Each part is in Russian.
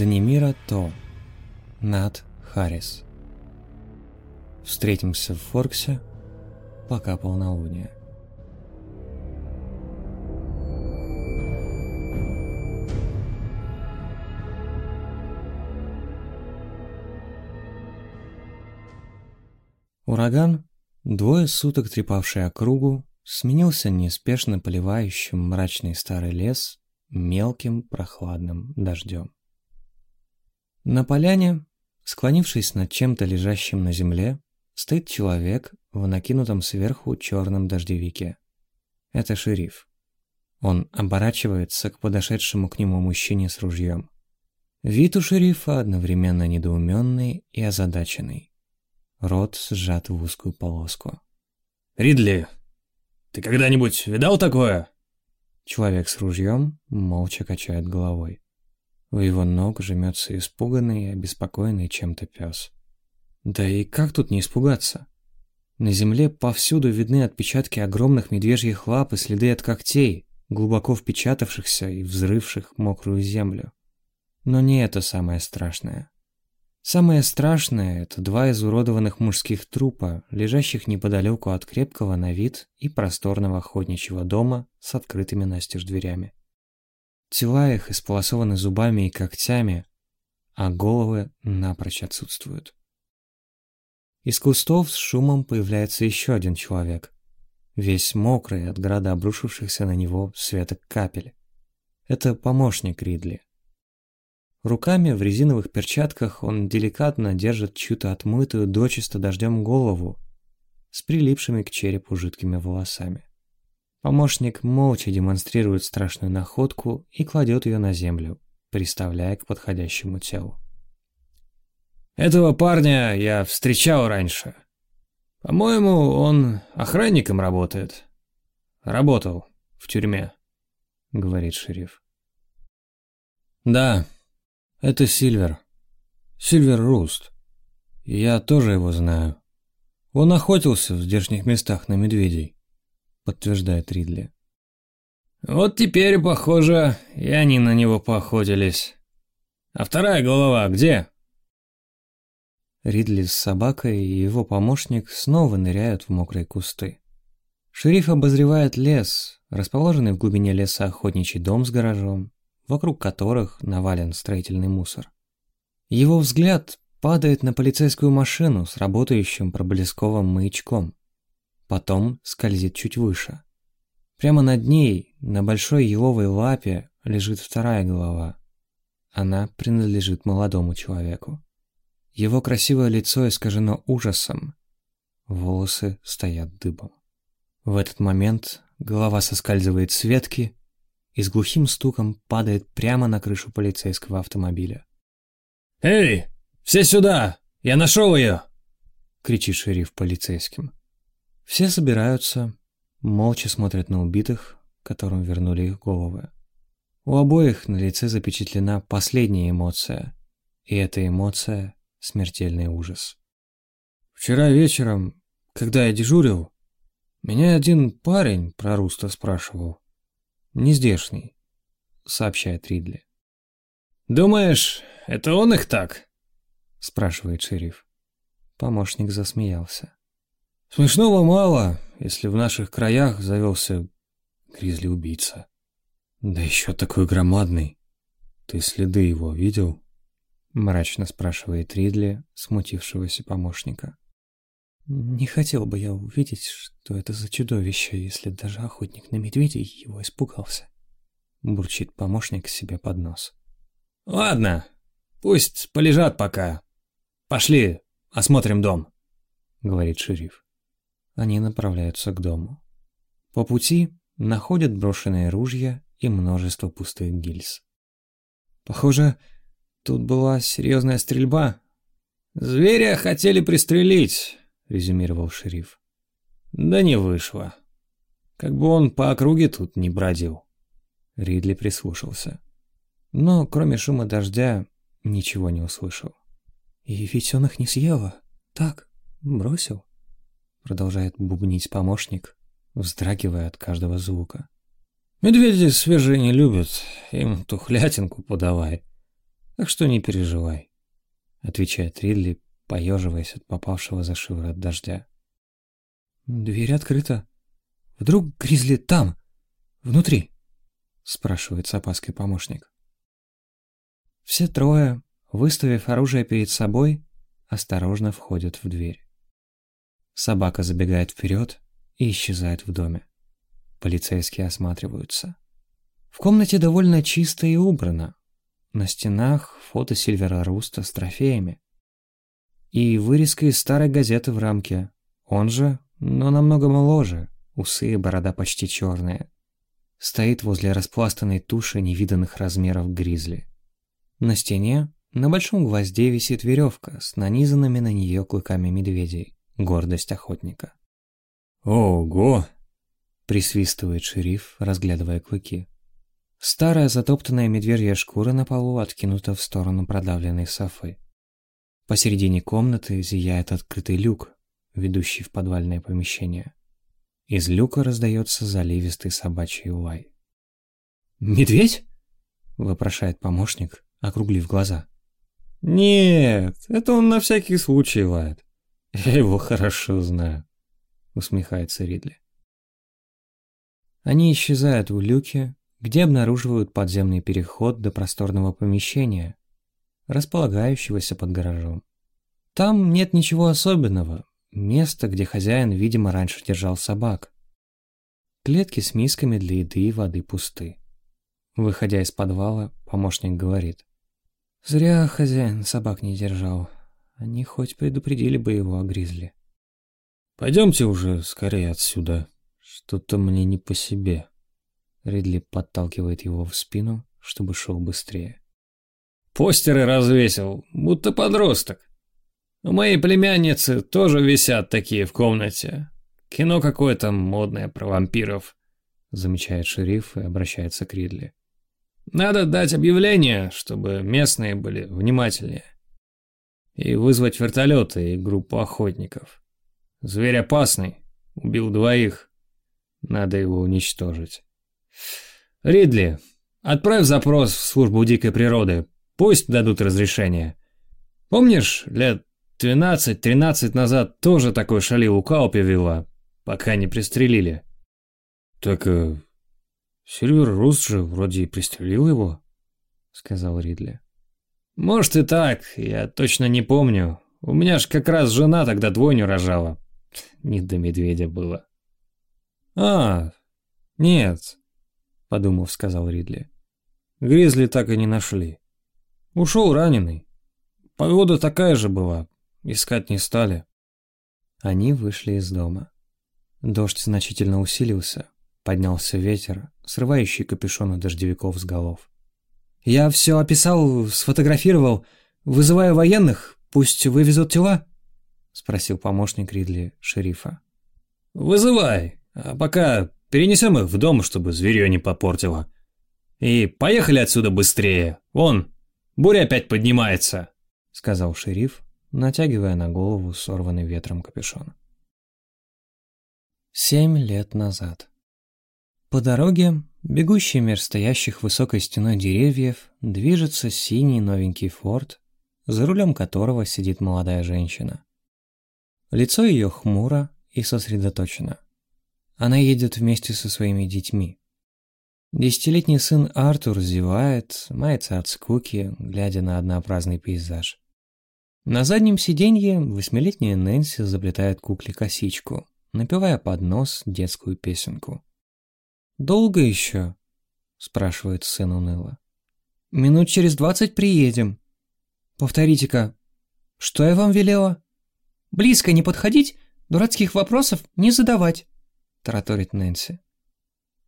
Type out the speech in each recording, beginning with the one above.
Данимира То. Нат Харрис. Встретимся в Форксе, пока полнолуние. Ураган, двое суток трепавший округу, сменился неспешно поливающим мрачный старый лес мелким прохладным дождем. На поляне, склонившись над чем-то лежащим на земле, стоит человек в накинутом сверху черном дождевике. Это шериф. Он оборачивается к подошедшему к нему мужчине с ружьем. Вид у шерифа одновременно недоуменный и озадаченный. Рот сжат в узкую полоску. «Ридли, ты когда-нибудь видал такое?» Человек с ружьем молча качает головой. У его ног жмется испуганный и обеспокоенный чем-то пес. Да и как тут не испугаться? На земле повсюду видны отпечатки огромных медвежьих лап и следы от когтей, глубоко впечатавшихся и взрывших мокрую землю. Но не это самое страшное. Самое страшное – это два изуродованных мужских трупа, лежащих неподалеку от крепкого на вид и просторного охотничьего дома с открытыми настежь дверями. Тела их исполосованы зубами и когтями, а головы напрочь отсутствуют. Из кустов с шумом появляется еще один человек, весь мокрый от града обрушившихся на него светок капель. Это помощник Ридли. Руками в резиновых перчатках он деликатно держит чью-то отмытую дочисто дождем голову с прилипшими к черепу жидкими волосами. Помощник молча демонстрирует страшную находку и кладет ее на землю, приставляя к подходящему телу. «Этого парня я встречал раньше. По-моему, он охранником работает. Работал в тюрьме», — говорит шериф. «Да», это Сильвер. Сильвер Руст. Я тоже его знаю. Он охотился в здешних местах на медведей, подтверждает Ридли. Вот теперь, похоже, и они на него поохотились. А вторая голова где? Ридли с собакой и его помощник снова ныряют в мокрые кусты. Шериф обозревает лес, расположенный в глубине леса охотничий дом с гаражом, вокруг которых навален строительный мусор. Его взгляд падает на полицейскую машину с работающим проблесковым маячком. Потом скользит чуть выше. Прямо над ней, на большой еловой лапе, лежит вторая голова. Она принадлежит молодому человеку. Его красивое лицо искажено ужасом. Волосы стоят дыбом. В этот момент голова соскальзывает с ветки и с глухим стуком падает прямо на крышу полицейского автомобиля. «Эй, все сюда! Я нашел ее!» — кричит шериф полицейским. Все собираются, молча смотрят на убитых, которым вернули их головы. У обоих на лице запечатлена последняя эмоция, и эта эмоция — смертельный ужас. Вчера вечером, когда я дежурил, меня один парень про Руста спрашивал. Не здешний, сообщает Ридли. Думаешь, это он их так? спрашивает шериф. Помощник засмеялся. Смешного мало, если в наших краях завелся гризли-убийца. Да еще такой громадный. Ты следы его видел? Мрачно спрашивает Ридли, смутившегося помощника. Не хотел бы я увидеть, что это за чудовище, если даже охотник на медведей его испугался. Бурчит помощник себе под нос. Ладно, пусть полежат пока. Пошли, осмотрим дом, говорит шериф. Они направляются к дому. По пути находят брошенные ружья и множество пустых гильз. Похоже, тут была серьезная стрельба. Зверя хотели пристрелить, резюмировал шериф. Да не вышло. Как бы он по округе тут не бродил. Ридли прислушался. Но кроме шума дождя ничего не услышал. И ведь он их не съел, так, бросил. Продолжает бубнить помощник, вздрагивая от каждого звука. Медведи свежие не любят, им тухлятинку подавай. Так что не переживай, отвечает Ридли, поеживаясь от попавшего за шиворот дождя. Дверь открыта. Вдруг Гризли там, внутри? спрашивает с опаской помощник. Все трое, выставив оружие перед собой, осторожно входят в дверь. Собака забегает вперед и исчезает в доме. Полицейские осматриваются. В комнате довольно чисто и убрано. На стенах фото Сильвера Руста с трофеями. И вырезка из старой газеты в рамке. Он же, но намного моложе, усы и борода почти черные. Стоит возле распластанной туши невиданных размеров гризли. На стене на большом гвозде висит веревка с нанизанными на нее клыками медведей. Гордость охотника. «Ого!» – присвистывает шериф, разглядывая клыки. Старая затоптанная медвежья шкура на полу откинута в сторону продавленной софы. Посередине комнаты зияет открытый люк, ведущий в подвальное помещение. Из люка раздается заливистый собачий лай. «Медведь?» – вопрошает помощник, округлив глаза. «Нет, это он на всякий случай лает. Я его хорошо знаю», — усмехается Ридли. Они исчезают в люке, где обнаруживают подземный переход до просторного помещения, располагающегося под гаражом. Там нет ничего особенного, место, где хозяин, видимо, раньше держал собак. Клетки с мисками для еды и воды пусты. Выходя из подвала, помощник говорит. Зря хозяин собак не держал. Они хоть предупредили бы его о гризли. «Пойдемте уже скорее отсюда. Что-то мне не по себе». Ридли подталкивает его в спину, чтобы шел быстрее. «Постеры развесил, будто подросток. У моей племянницы тоже висят такие в комнате. Кино какое-то модное про вампиров», замечает шериф и обращается к Ридли. Надо дать объявление, чтобы местные были внимательнее. И вызвать вертолеты и группу охотников. Зверь опасный, убил двоих. Надо его уничтожить. Ридли, отправь запрос в службу дикой природы. Пусть дадут разрешение. Помнишь, лет 12-13 назад тоже такой шалил у Каупи вела, пока не пристрелили? Так э, Сильвер Рус же вроде и пристрелил его, сказал Ридли. Может и так, я точно не помню. У меня ж как раз жена тогда двойню рожала. Не до медведя было. А, нет, подумав, сказал Ридли. Гризли так и не нашли. Ушел раненый. Погода такая же была, искать не стали. Они вышли из дома. Дождь значительно усилился, Поднялся ветер, срывающий капюшоны дождевиков с голов. «Я все описал, сфотографировал. Вызываю военных, пусть вывезут тела?» — спросил помощник Ридли, шерифа. «Вызывай, а пока перенесем их в дом, чтобы зверье не попортило. И поехали отсюда быстрее. Вон, буря опять поднимается», — сказал шериф, натягивая на голову сорванный ветром капюшон. Семь лет назад. По дороге, бегущей меж стоящих высокой стеной деревьев, движется синий новенький форт, за рулем которого сидит молодая женщина. Лицо ее хмуро и сосредоточено. Она едет вместе со своими детьми. Десятилетний сын Артур зевает, мается от скуки, глядя на однообразный пейзаж. На заднем сиденье восьмилетняя Нэнси заплетает кукле косичку, напевая под нос детскую песенку. «Долго еще?» — спрашивает сын уныло. «Минут через двадцать приедем. Повторите-ка, что я вам велела?» «Близко не подходить, дурацких вопросов не задавать», — тараторит Нэнси.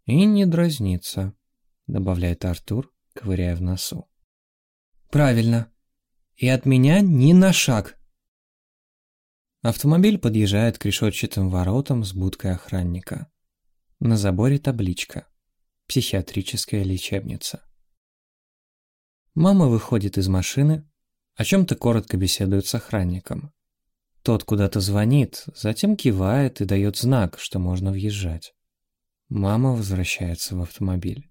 «И не дразниться», — добавляет Артур, ковыряя в носу. «Правильно. И от меня ни на шаг». Автомобиль подъезжает к решетчатым воротам с будкой охранника. На заборе табличка «Психиатрическая лечебница». Мама выходит из машины, о чем-то коротко беседует с охранником. Тот куда-то звонит, затем кивает и дает знак, что можно въезжать. Мама возвращается в автомобиль.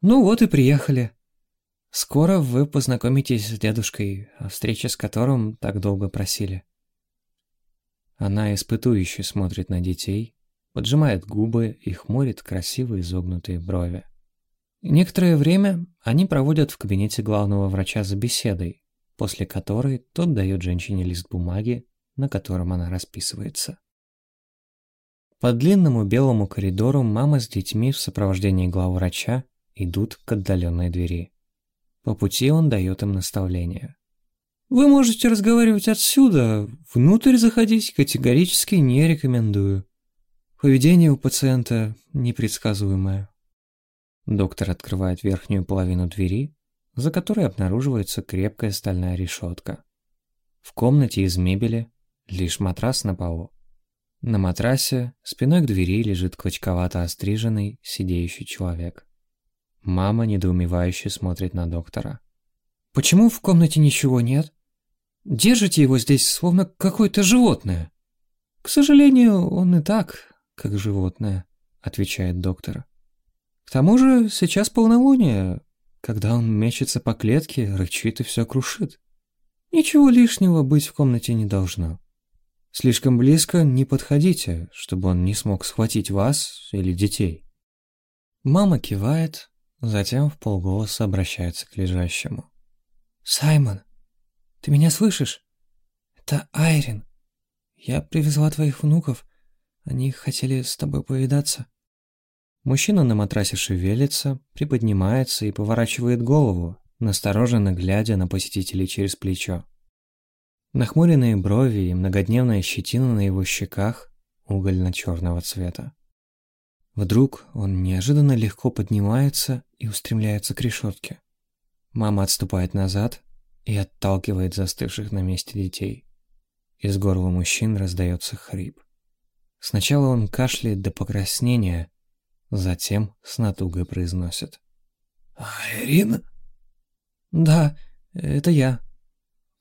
«Ну вот и приехали. Скоро вы познакомитесь с дедушкой, о встрече с которым так долго просили. Она испытующе смотрит на детей, поджимает губы и хмурит красивые изогнутые брови. Некоторое время они проводят в кабинете главного врача за беседой, после которой тот дает женщине лист бумаги, на котором она расписывается. По длинному белому коридору мама с детьми в сопровождении главврача идут к отдаленной двери. По пути он дает им наставление. «Вы можете разговаривать отсюда, внутрь заходить категорически не рекомендую. Поведение у пациента непредсказуемое». Доктор открывает верхнюю половину двери, за которой обнаруживается крепкая стальная решетка. В комнате из мебели лишь матрас на полу. На матрасе спиной к двери лежит клочковато остриженный, сидеющий человек. Мама недоумевающе смотрит на доктора. «Почему в комнате ничего нет? Держите его здесь, словно какое-то животное». «К сожалению, он и так, как животное», — отвечает доктор. «К тому же сейчас полнолуние. Когда он мечется по клетке, рычит и все крушит. Ничего лишнего быть в комнате не должно. Слишком близко не подходите, чтобы он не смог схватить вас или детей». Мама кивает, Затем в полголоса обращается к лежащему. «Саймон, ты меня слышишь? Это Айрин. Я привезла твоих внуков. Они хотели с тобой повидаться». Мужчина на матрасе шевелится, приподнимается и поворачивает голову, настороженно глядя на посетителей через плечо. Нахмуренные брови и многодневная щетина на его щеках угольно-черного цвета. Вдруг он неожиданно легко поднимается и устремляется к решетке. Мама отступает назад и отталкивает застывших на месте детей. Из горла мужчин раздается хрип. Сначала он кашляет до покраснения, затем с натугой произносит. «Ирина?» «Да, это я.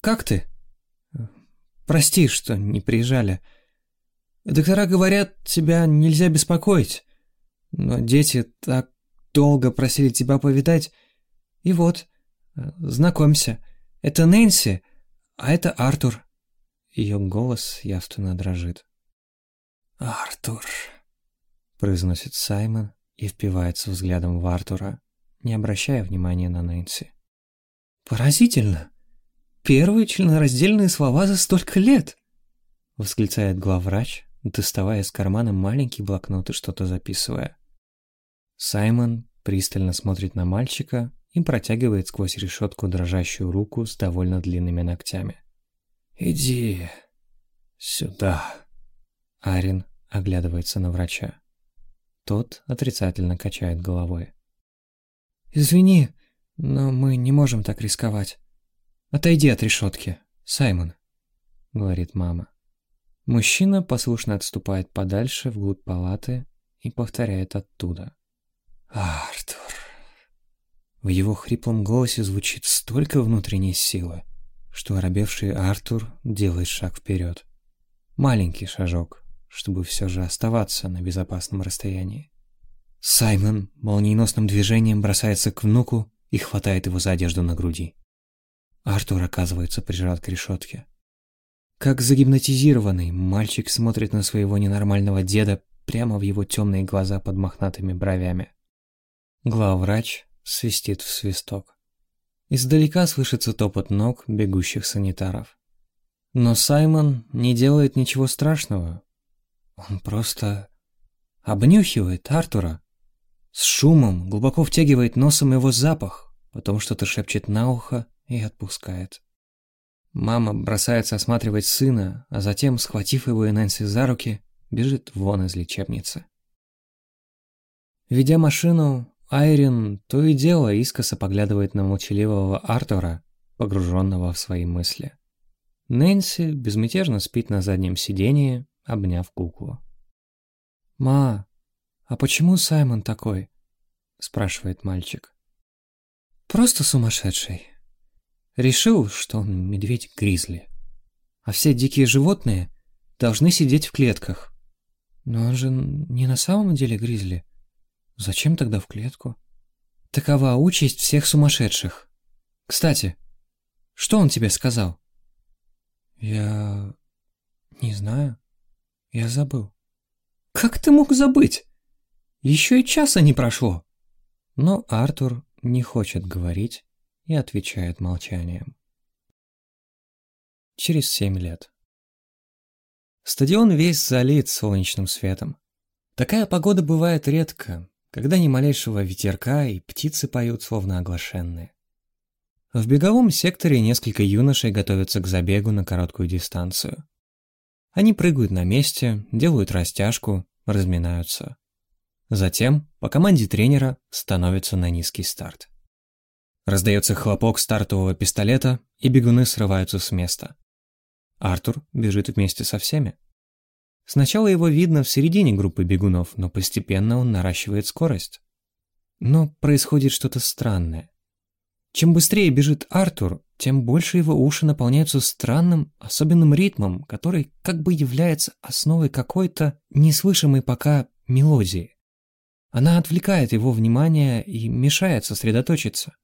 Как ты?» «Прости, что не приезжали. Доктора говорят, тебя нельзя беспокоить. Но дети так долго просили тебя повидать. И вот, знакомься, это Нэнси, а это Артур. Ее голос явственно дрожит. «Артур», — произносит Саймон и впивается взглядом в Артура, не обращая внимания на Нэнси. «Поразительно! Первые членораздельные слова за столько лет!» — восклицает главврач, доставая из кармана маленький блокнот и что-то записывая. Саймон пристально смотрит на мальчика и протягивает сквозь решетку дрожащую руку с довольно длинными ногтями. «Иди сюда». Арин оглядывается на врача. Тот отрицательно качает головой. «Извини, но мы не можем так рисковать. Отойди от решетки, Саймон», — говорит мама. Мужчина послушно отступает подальше вглубь палаты и повторяет оттуда. Артур. В его хриплом голосе звучит столько внутренней силы, что оробевший Артур делает шаг вперед. Маленький шажок, чтобы все же оставаться на безопасном расстоянии. Саймон молниеносным движением бросается к внуку и хватает его за одежду на груди. Артур оказывается прижат к решетке. Как загипнотизированный, мальчик смотрит на своего ненормального деда прямо в его темные глаза под мохнатыми бровями. Главврач свистит в свисток. Издалека слышится топот ног бегущих санитаров. Но Саймон не делает ничего страшного. Он просто обнюхивает Артура. С шумом глубоко втягивает носом его запах, потом что-то шепчет на ухо и отпускает. Мама бросается осматривать сына, а затем, схватив его и Нэнси за руки, бежит вон из лечебницы. Ведя машину, Айрин то и дело искоса поглядывает на молчаливого Артура, погруженного в свои мысли. Нэнси безмятежно спит на заднем сидении, обняв куклу. «Ма, а почему Саймон такой?» – спрашивает мальчик. «Просто сумасшедший. Решил, что он медведь-гризли. А все дикие животные должны сидеть в клетках. Но он же не на самом деле гризли. Зачем тогда в клетку? Такова участь всех сумасшедших, Кстати, что он тебе сказал? Я... не знаю. Я забыл. Как ты мог забыть? Еще и часа не прошло. Но Артур не хочет говорить и отвечает молчанием. Через семь лет. Стадион весь залит солнечным светом. Такая погода бывает редко, когда ни малейшего ветерка и птицы поют словно оглашенные. В беговом секторе несколько юношей готовятся к забегу на короткую дистанцию. Они прыгают на месте, делают растяжку, разминаются. Затем, по команде тренера, становятся на низкий старт. Раздается хлопок стартового пистолета, и бегуны срываются с места. Артур бежит вместе со всеми. Сначала его видно в середине группы бегунов, но постепенно он наращивает скорость. Но происходит что-то странное. Чем быстрее бежит Артур, тем больше его уши наполняются странным, особенным ритмом, который как бы является основой какой-то неслышимой пока мелодии. Она отвлекает его внимание и мешает сосредоточиться.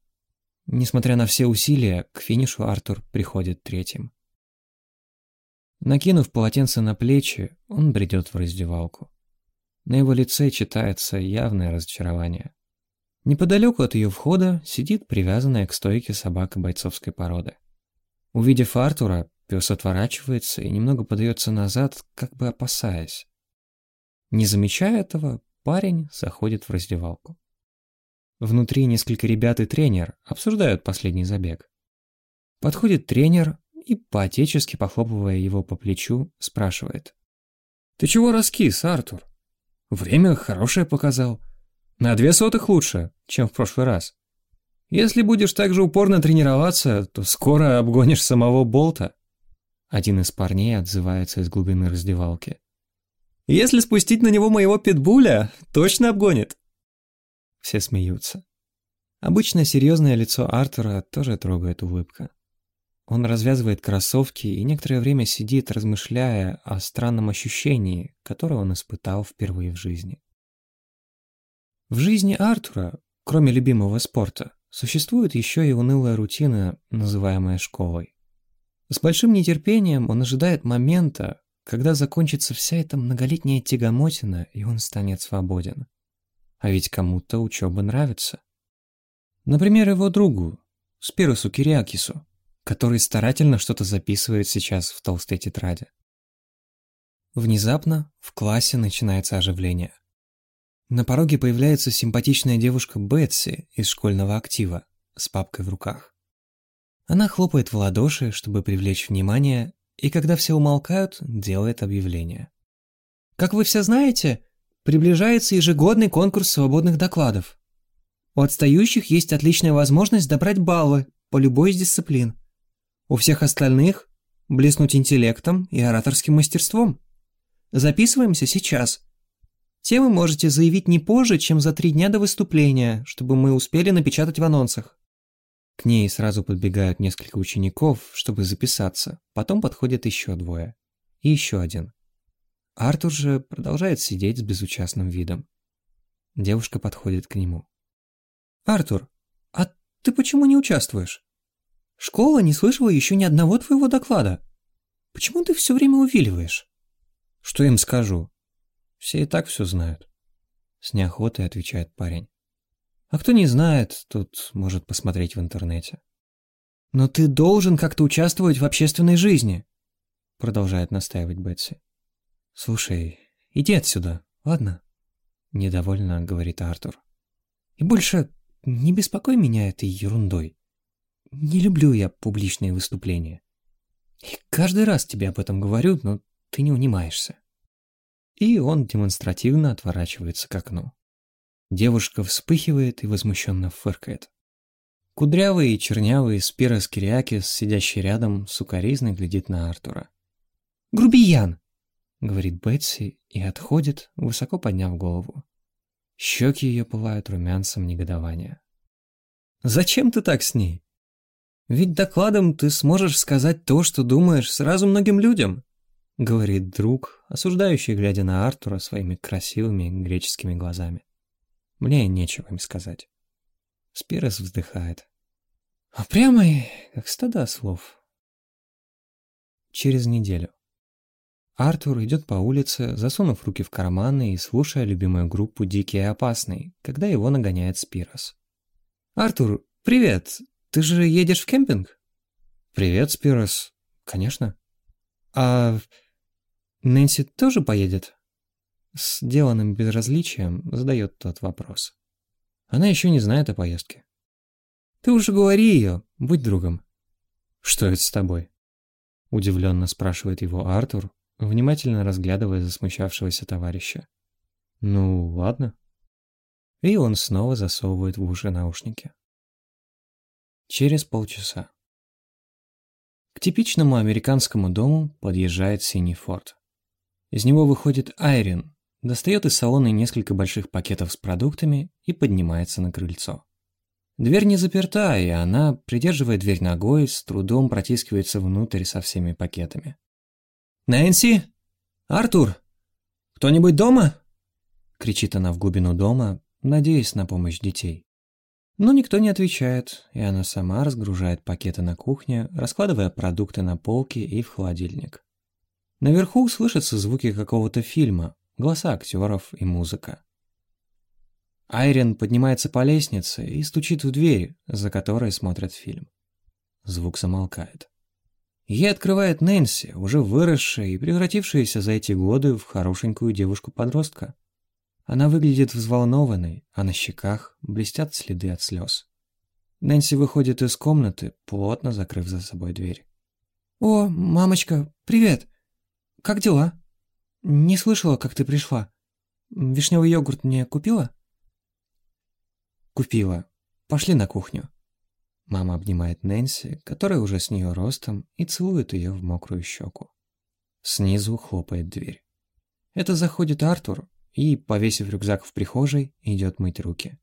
Несмотря на все усилия, к финишу Артур приходит третьим. Накинув полотенце на плечи, он бредет в раздевалку. На его лице читается явное разочарование. Неподалеку от ее входа сидит привязанная к стойке собака бойцовской породы. Увидев Артура, пес отворачивается и немного подается назад, как бы опасаясь. Не замечая этого, парень заходит в раздевалку. Внутри несколько ребят и тренер обсуждают последний забег. Подходит тренер и, поотечески похлопывая его по плечу, спрашивает. «Ты чего раскис, Артур? Время хорошее показал. На две сотых лучше, чем в прошлый раз. Если будешь так же упорно тренироваться, то скоро обгонишь самого Болта. Один из парней отзывается из глубины раздевалки. Если спустить на него моего питбуля, точно обгонит. Все смеются. Обычно серьезное лицо Артура тоже трогает улыбка. Он развязывает кроссовки и некоторое время сидит, размышляя о странном ощущении, которое он испытал впервые в жизни. В жизни Артура, кроме любимого спорта, существует еще и унылая рутина, называемая школой. С большим нетерпением он ожидает момента, когда закончится вся эта многолетняя тягомотина, и он станет свободен. А ведь кому-то учеба нравится. Например, его другу, Спиросу Кириакису, который старательно что-то записывает сейчас в толстой тетради. Внезапно в классе начинается оживление – на пороге появляется симпатичная девушка Бетси из школьного актива с папкой в руках. Она хлопает в ладоши, чтобы привлечь внимание, и когда все умолкают, делает объявление. Как вы все знаете, приближается ежегодный конкурс свободных докладов. У отстающих есть отличная возможность добрать баллы по любой из дисциплин. У всех остальных – блеснуть интеллектом и ораторским мастерством. Записываемся сейчас – Темы можете заявить не позже, чем за три дня до выступления, чтобы мы успели напечатать в анонсах. К ней сразу подбегают несколько учеников, чтобы записаться. Потом подходят еще двое. И еще один. Артур же продолжает сидеть с безучастным видом. Девушка подходит к нему. «Артур, а ты почему не участвуешь? Школа не слышала еще ни одного твоего доклада. Почему ты все время увиливаешь?» «Что им скажу? Все и так все знают. С неохотой отвечает парень. А кто не знает, тут может посмотреть в интернете. Но ты должен как-то участвовать в общественной жизни, продолжает настаивать Бетси. Слушай, иди отсюда, ладно? Недовольно говорит Артур. И больше не беспокой меня этой ерундой. Не люблю я публичные выступления. И каждый раз тебе об этом говорю, но ты не унимаешься и он демонстративно отворачивается к окну. Девушка вспыхивает и возмущенно фыркает. Кудрявый и чернявый Спирос Кириакис, сидящий рядом, сукоризно глядит на Артура. «Грубиян!» — говорит Бетси и отходит, высоко подняв голову. Щеки ее пылают румянцем негодования. «Зачем ты так с ней? Ведь докладом ты сможешь сказать то, что думаешь, сразу многим людям. — говорит друг, осуждающий, глядя на Артура своими красивыми греческими глазами. Мне нечего им сказать. Спирос вздыхает. Упрямый, как стада слов. Через неделю. Артур идет по улице, засунув руки в карманы и слушая любимую группу «Дикий и опасный», когда его нагоняет Спирос. «Артур, привет! Ты же едешь в кемпинг?» «Привет, Спирос. Конечно». «А Нэнси тоже поедет?» С деланным безразличием задает тот вопрос. Она еще не знает о поездке. «Ты уже говори ее, будь другом». «Что это с тобой?» Удивленно спрашивает его Артур, внимательно разглядывая засмущавшегося товарища. «Ну, ладно». И он снова засовывает в уши наушники. Через полчаса. К типичному американскому дому подъезжает синий форт. Из него выходит Айрин, достает из салона несколько больших пакетов с продуктами и поднимается на крыльцо. Дверь не заперта, и она, придерживая дверь ногой, с трудом протискивается внутрь со всеми пакетами. «Нэнси? Артур? Кто-нибудь дома?» Кричит она в глубину дома, надеясь на помощь детей. Но никто не отвечает, и она сама разгружает пакеты на кухне, раскладывая продукты на полке и в холодильник. Наверху слышатся звуки какого-то фильма, голоса актеров и музыка. Айрин поднимается по лестнице и стучит в дверь, за которой смотрят фильм. Звук замолкает. Ей открывает Нэнси, уже выросшая и превратившаяся за эти годы в хорошенькую девушку-подростка. Она выглядит взволнованной, а на щеках блестят следы от слез. Нэнси выходит из комнаты, плотно закрыв за собой дверь. «О, мамочка, привет! Как дела? Не слышала, как ты пришла. Вишневый йогурт мне купила?» «Купила. Пошли на кухню». Мама обнимает Нэнси, которая уже с нее ростом, и целует ее в мокрую щеку. Снизу хлопает дверь. Это заходит Артур и, повесив рюкзак в прихожей, идет мыть руки.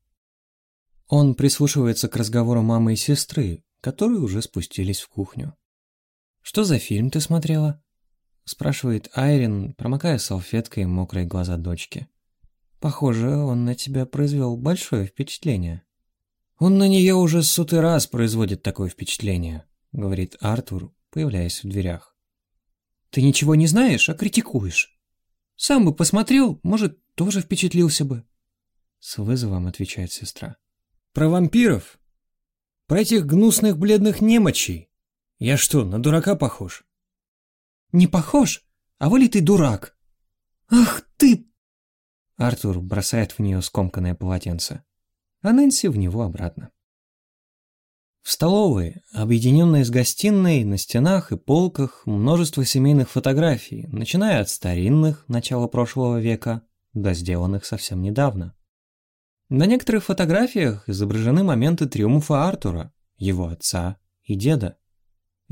Он прислушивается к разговору мамы и сестры, которые уже спустились в кухню. «Что за фильм ты смотрела?» Спрашивает Айрин, промокая салфеткой мокрые глаза дочки. «Похоже, он на тебя произвел большое впечатление». «Он на нее уже сотый раз производит такое впечатление», — говорит Артур, появляясь в дверях. «Ты ничего не знаешь, а критикуешь. Сам бы посмотрел, может, тоже впечатлился бы». С вызовом отвечает сестра. «Про вампиров? Про этих гнусных бледных немочей? Я что, на дурака похож?» «Не похож? А воли ты дурак!» «Ах ты!» Артур бросает в нее скомканное полотенце а Нэнси в него обратно. В столовой, объединенной с гостиной, на стенах и полках множество семейных фотографий, начиная от старинных, начала прошлого века, до сделанных совсем недавно. На некоторых фотографиях изображены моменты триумфа Артура, его отца и деда.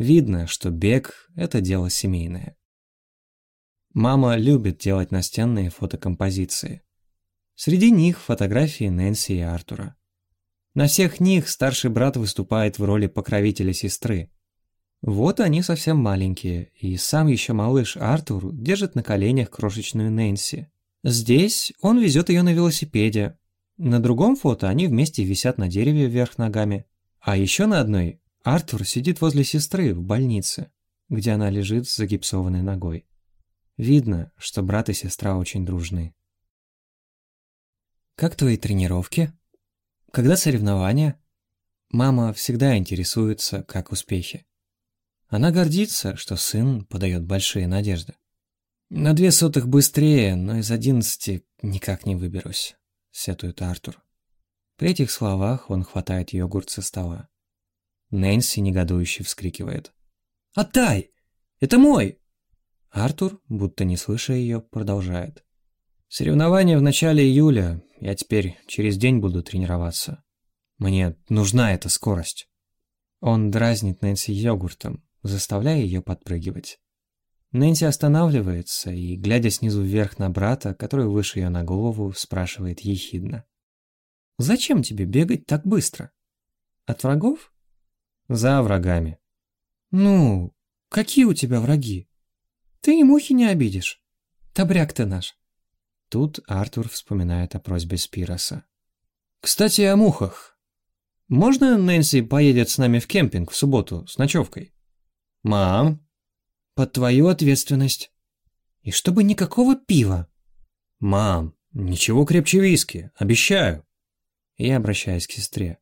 Видно, что бег – это дело семейное. Мама любит делать настенные фотокомпозиции. Среди них фотографии Нэнси и Артура. На всех них старший брат выступает в роли покровителя сестры. Вот они совсем маленькие, и сам еще малыш Артур держит на коленях крошечную Нэнси. Здесь он везет ее на велосипеде. На другом фото они вместе висят на дереве вверх ногами. А еще на одной Артур сидит возле сестры в больнице, где она лежит с загипсованной ногой. Видно, что брат и сестра очень дружны. Как твои тренировки? Когда соревнования? Мама всегда интересуется, как успехи. Она гордится, что сын подает большие надежды. На две сотых быстрее, но из одиннадцати никак не выберусь, сетует Артур. При этих словах он хватает йогурт со стола. Нэнси негодующе вскрикивает. «Отдай! Это мой!» Артур, будто не слыша ее, продолжает. Соревнования в начале июля. Я теперь через день буду тренироваться. Мне нужна эта скорость. Он дразнит Нэнси йогуртом, заставляя ее подпрыгивать. Нэнси останавливается и, глядя снизу вверх на брата, который выше ее на голову, спрашивает ехидно. «Зачем тебе бегать так быстро? От врагов?» «За врагами». «Ну, какие у тебя враги? Ты и мухи не обидишь. Добряк ты наш». Тут Артур вспоминает о просьбе Спироса. «Кстати, о мухах. Можно Нэнси поедет с нами в кемпинг в субботу с ночевкой? Мам? Под твою ответственность. И чтобы никакого пива. Мам, ничего крепче виски, обещаю. Я обращаюсь к сестре.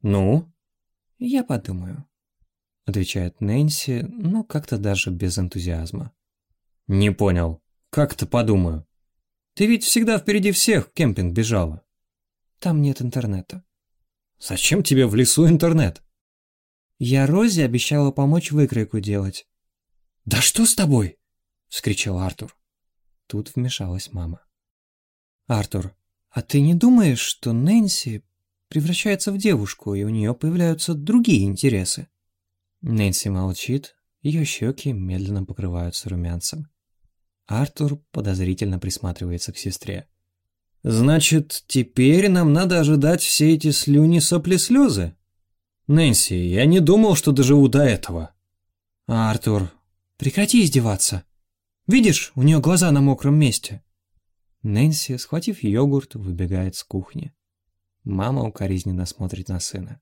Ну? Я подумаю. Отвечает Нэнси, но как-то даже без энтузиазма. Не понял. Как то подумаю? Ты ведь всегда впереди всех в кемпинг бежала. Там нет интернета. Зачем тебе в лесу интернет? Я Розе обещала помочь выкройку делать. Да что с тобой? вскричал Артур. Тут вмешалась мама. Артур, а ты не думаешь, что Нэнси превращается в девушку, и у нее появляются другие интересы? Нэнси молчит, ее щеки медленно покрываются румянцем. Артур подозрительно присматривается к сестре. «Значит, теперь нам надо ожидать все эти слюни, сопли, слезы?» «Нэнси, я не думал, что доживу до этого». «Артур, прекрати издеваться. Видишь, у нее глаза на мокром месте». Нэнси, схватив йогурт, выбегает с кухни. Мама укоризненно смотрит на сына.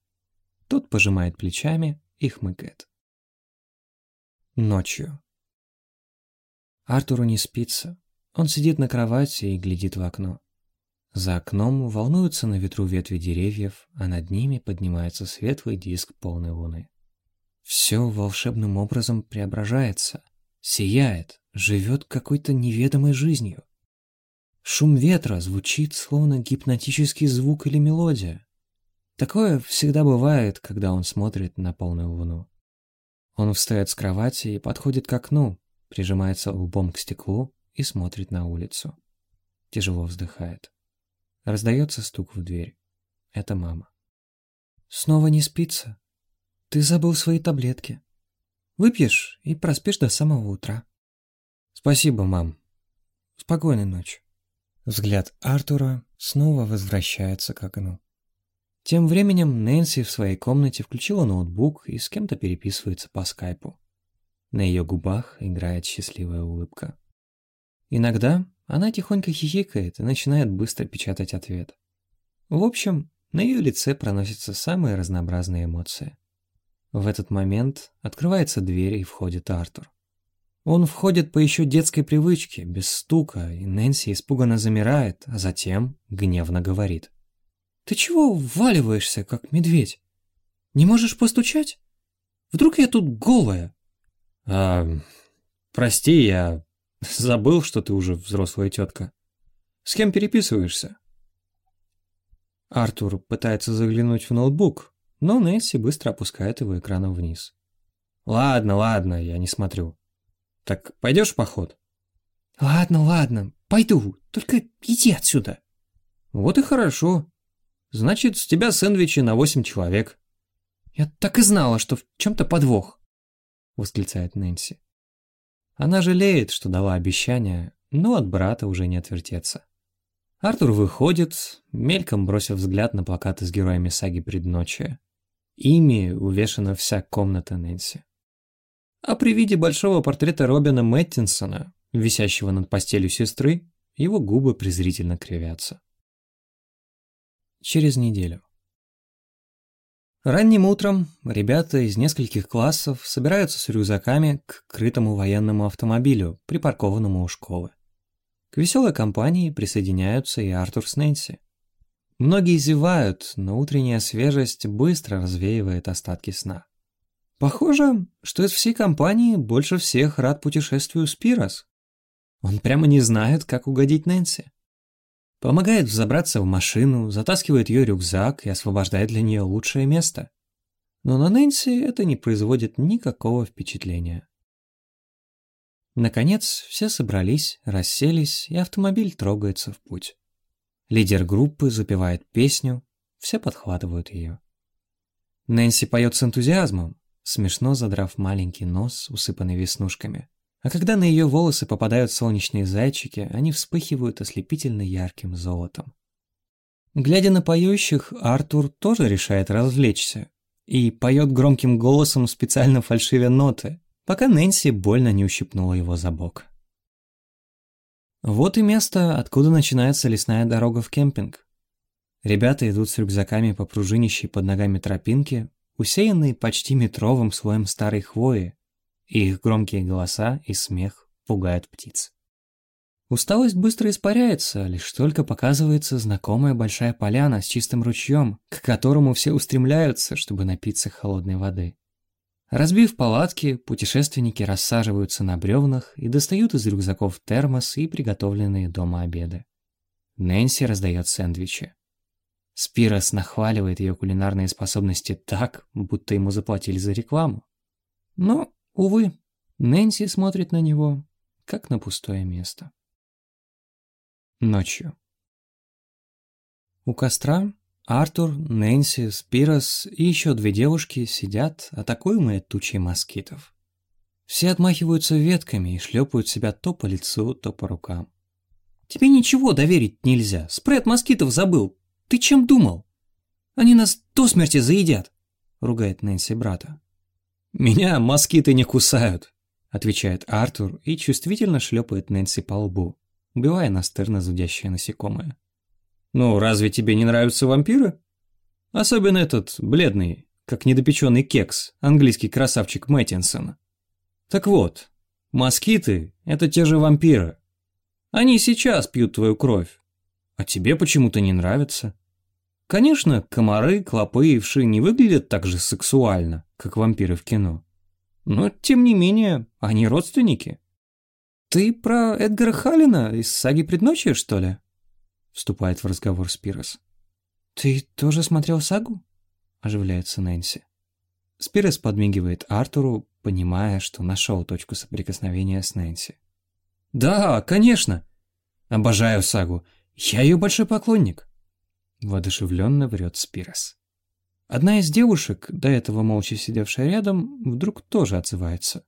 Тот пожимает плечами и хмыкает. Ночью. Артуру не спится. Он сидит на кровати и глядит в окно. За окном волнуются на ветру ветви деревьев, а над ними поднимается светлый диск полной луны. Все волшебным образом преображается, сияет, живет какой-то неведомой жизнью. Шум ветра звучит, словно гипнотический звук или мелодия. Такое всегда бывает, когда он смотрит на полную луну. Он встает с кровати и подходит к окну, прижимается лбом к стеклу и смотрит на улицу. Тяжело вздыхает. Раздается стук в дверь. Это мама. «Снова не спится? Ты забыл свои таблетки. Выпьешь и проспишь до самого утра». «Спасибо, мам. Спокойной ночи». Взгляд Артура снова возвращается к окну. Тем временем Нэнси в своей комнате включила ноутбук и с кем-то переписывается по скайпу. На ее губах играет счастливая улыбка. Иногда она тихонько хихикает и начинает быстро печатать ответ. В общем, на ее лице проносятся самые разнообразные эмоции. В этот момент открывается дверь и входит Артур. Он входит по еще детской привычке, без стука, и Нэнси испуганно замирает, а затем гневно говорит. «Ты чего вваливаешься, как медведь? Не можешь постучать? Вдруг я тут голая?» «А, прости, я Забыл, что ты уже взрослая тетка. С кем переписываешься? Артур пытается заглянуть в ноутбук, но Нэнси быстро опускает его экраном вниз. Ладно, ладно, я не смотрю. Так пойдешь в поход? Ладно, ладно, пойду, только иди отсюда. Вот и хорошо. Значит, с тебя сэндвичи на восемь человек. Я так и знала, что в чем-то подвох, восклицает Нэнси. Она жалеет, что дала обещание, но от брата уже не отвертеться. Артур выходит, мельком бросив взгляд на плакаты с героями саги предночия. Ими увешана вся комната Нэнси. А при виде большого портрета Робина Мэттинсона, висящего над постелью сестры, его губы презрительно кривятся. Через неделю. Ранним утром ребята из нескольких классов собираются с рюкзаками к крытому военному автомобилю, припаркованному у школы. К веселой компании присоединяются и Артур с Нэнси. Многие зевают, но утренняя свежесть быстро развеивает остатки сна. Похоже, что из всей компании больше всех рад путешествию Спирос. Он прямо не знает, как угодить Нэнси. Помогает взобраться в машину, затаскивает ее рюкзак и освобождает для нее лучшее место. Но на Нэнси это не производит никакого впечатления. Наконец, все собрались, расселись, и автомобиль трогается в путь. Лидер группы запевает песню, все подхватывают ее. Нэнси поет с энтузиазмом, смешно задрав маленький нос, усыпанный веснушками. А когда на ее волосы попадают солнечные зайчики, они вспыхивают ослепительно ярким золотом. Глядя на поющих, Артур тоже решает развлечься и поет громким голосом специально фальшивя ноты, пока Нэнси больно не ущипнула его за бок. Вот и место, откуда начинается лесная дорога в кемпинг. Ребята идут с рюкзаками по пружинищей под ногами тропинке, усеянной почти метровым слоем старой хвои, и их громкие голоса и смех пугают птиц. Усталость быстро испаряется, лишь только показывается знакомая большая поляна с чистым ручьем, к которому все устремляются, чтобы напиться холодной воды. Разбив палатки, путешественники рассаживаются на бревнах и достают из рюкзаков термос и приготовленные дома обеды. Нэнси раздает сэндвичи. Спирос нахваливает ее кулинарные способности так, будто ему заплатили за рекламу. Но, увы, Нэнси смотрит на него, как на пустое место. Ночью. У костра Артур, Нэнси, Спирос и еще две девушки сидят, атакуемые тучей москитов. Все отмахиваются ветками и шлепают себя то по лицу, то по рукам. «Тебе ничего доверить нельзя. Спрей от москитов забыл. Ты чем думал? Они нас до смерти заедят!» — ругает Нэнси брата. «Меня москиты не кусают», — отвечает Артур и чувствительно шлепает Нэнси по лбу, убивая настырно зудящее насекомое. «Ну, разве тебе не нравятся вампиры?» «Особенно этот, бледный, как недопеченный кекс, английский красавчик Мэттинсон. Так вот, москиты — это те же вампиры. Они сейчас пьют твою кровь, а тебе почему-то не нравится. Конечно, комары, клопы и вши не выглядят так же сексуально, как вампиры в кино. Но, тем не менее, они родственники. Ты про Эдгара Халлина из саги Предночия, что ли? Вступает в разговор Спирос. Ты тоже смотрел сагу? Оживляется Нэнси. Спирос подмигивает Артуру, понимая, что нашел точку соприкосновения с Нэнси. «Да, конечно! Обожаю сагу. Я ее большой поклонник. Воодушевленно врет Спирос. Одна из девушек, до этого молча сидевшая рядом, вдруг тоже отзывается.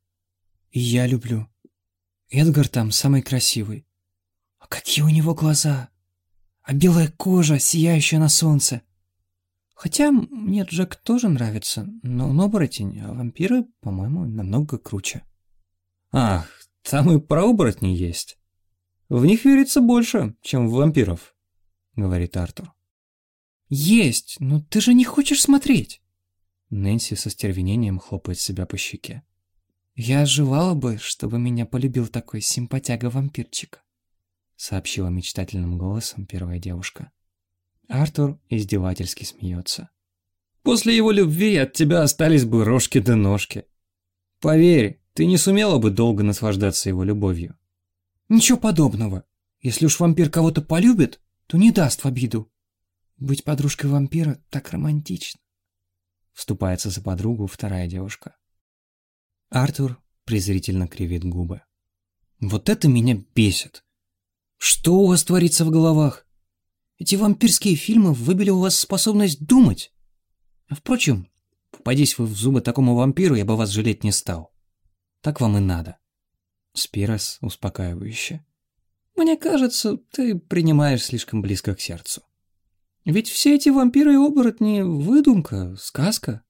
«Я люблю. Эдгар там самый красивый. А какие у него глаза! А белая кожа, сияющая на солнце. Хотя мне Джек тоже нравится, но он оборотень, а вампиры, по-моему, намного круче». «Ах, там и про оборотни есть. В них верится больше, чем в вампиров», — говорит Артур. «Есть, но ты же не хочешь смотреть!» Нэнси со стервенением хлопает себя по щеке. «Я желала бы, чтобы меня полюбил такой симпатяга-вампирчик», сообщила мечтательным голосом первая девушка. Артур издевательски смеется. «После его любви от тебя остались бы рожки да ножки. Поверь, ты не сумела бы долго наслаждаться его любовью». «Ничего подобного. Если уж вампир кого-то полюбит, то не даст в обиду. Быть подружкой вампира так романтично. Вступается за подругу вторая девушка. Артур презрительно кривит губы. Вот это меня бесит. Что у вас творится в головах? Эти вампирские фильмы выбили у вас способность думать. А впрочем, попадись вы в зубы такому вампиру, я бы вас жалеть не стал. Так вам и надо. Спирос успокаивающе. Мне кажется, ты принимаешь слишком близко к сердцу. Ведь все эти вампиры и оборотни — выдумка, сказка.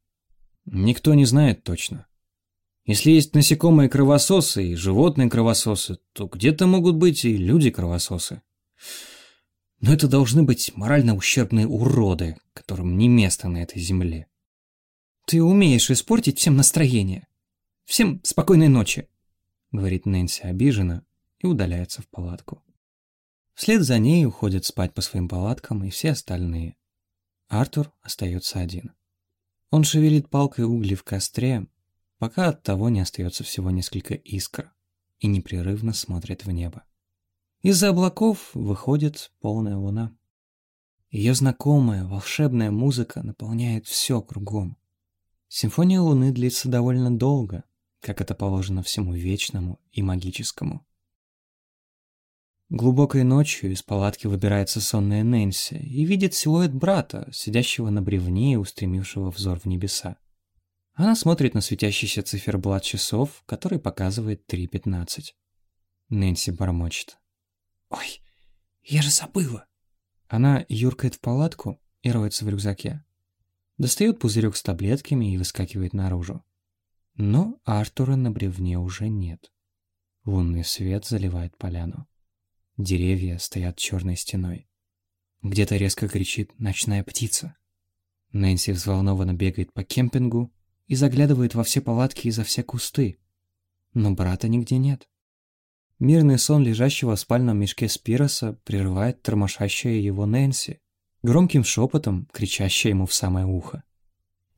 Никто не знает точно. Если есть насекомые кровососы и животные кровососы, то где-то могут быть и люди-кровососы. Но это должны быть морально ущербные уроды, которым не место на этой земле. Ты умеешь испортить всем настроение. Всем спокойной ночи, говорит Нэнси обиженно и удаляется в палатку. Вслед за ней уходят спать по своим палаткам и все остальные. Артур остается один. Он шевелит палкой угли в костре, пока от того не остается всего несколько искр, и непрерывно смотрит в небо. Из-за облаков выходит полная луна. Ее знакомая волшебная музыка наполняет все кругом. Симфония луны длится довольно долго, как это положено всему вечному и магическому. Глубокой ночью из палатки выбирается сонная Нэнси и видит силуэт брата, сидящего на бревне и устремившего взор в небеса. Она смотрит на светящийся циферблат часов, который показывает 3.15. Нэнси бормочет. «Ой, я же забыла!» Она юркает в палатку и роется в рюкзаке. Достает пузырек с таблетками и выскакивает наружу. Но Артура на бревне уже нет. Лунный свет заливает поляну. Деревья стоят черной стеной. Где-то резко кричит ночная птица. Нэнси взволнованно бегает по кемпингу и заглядывает во все палатки и за все кусты. Но брата нигде нет. Мирный сон лежащего в спальном мешке Спироса прерывает тормошащая его Нэнси, громким шепотом, кричащая ему в самое ухо.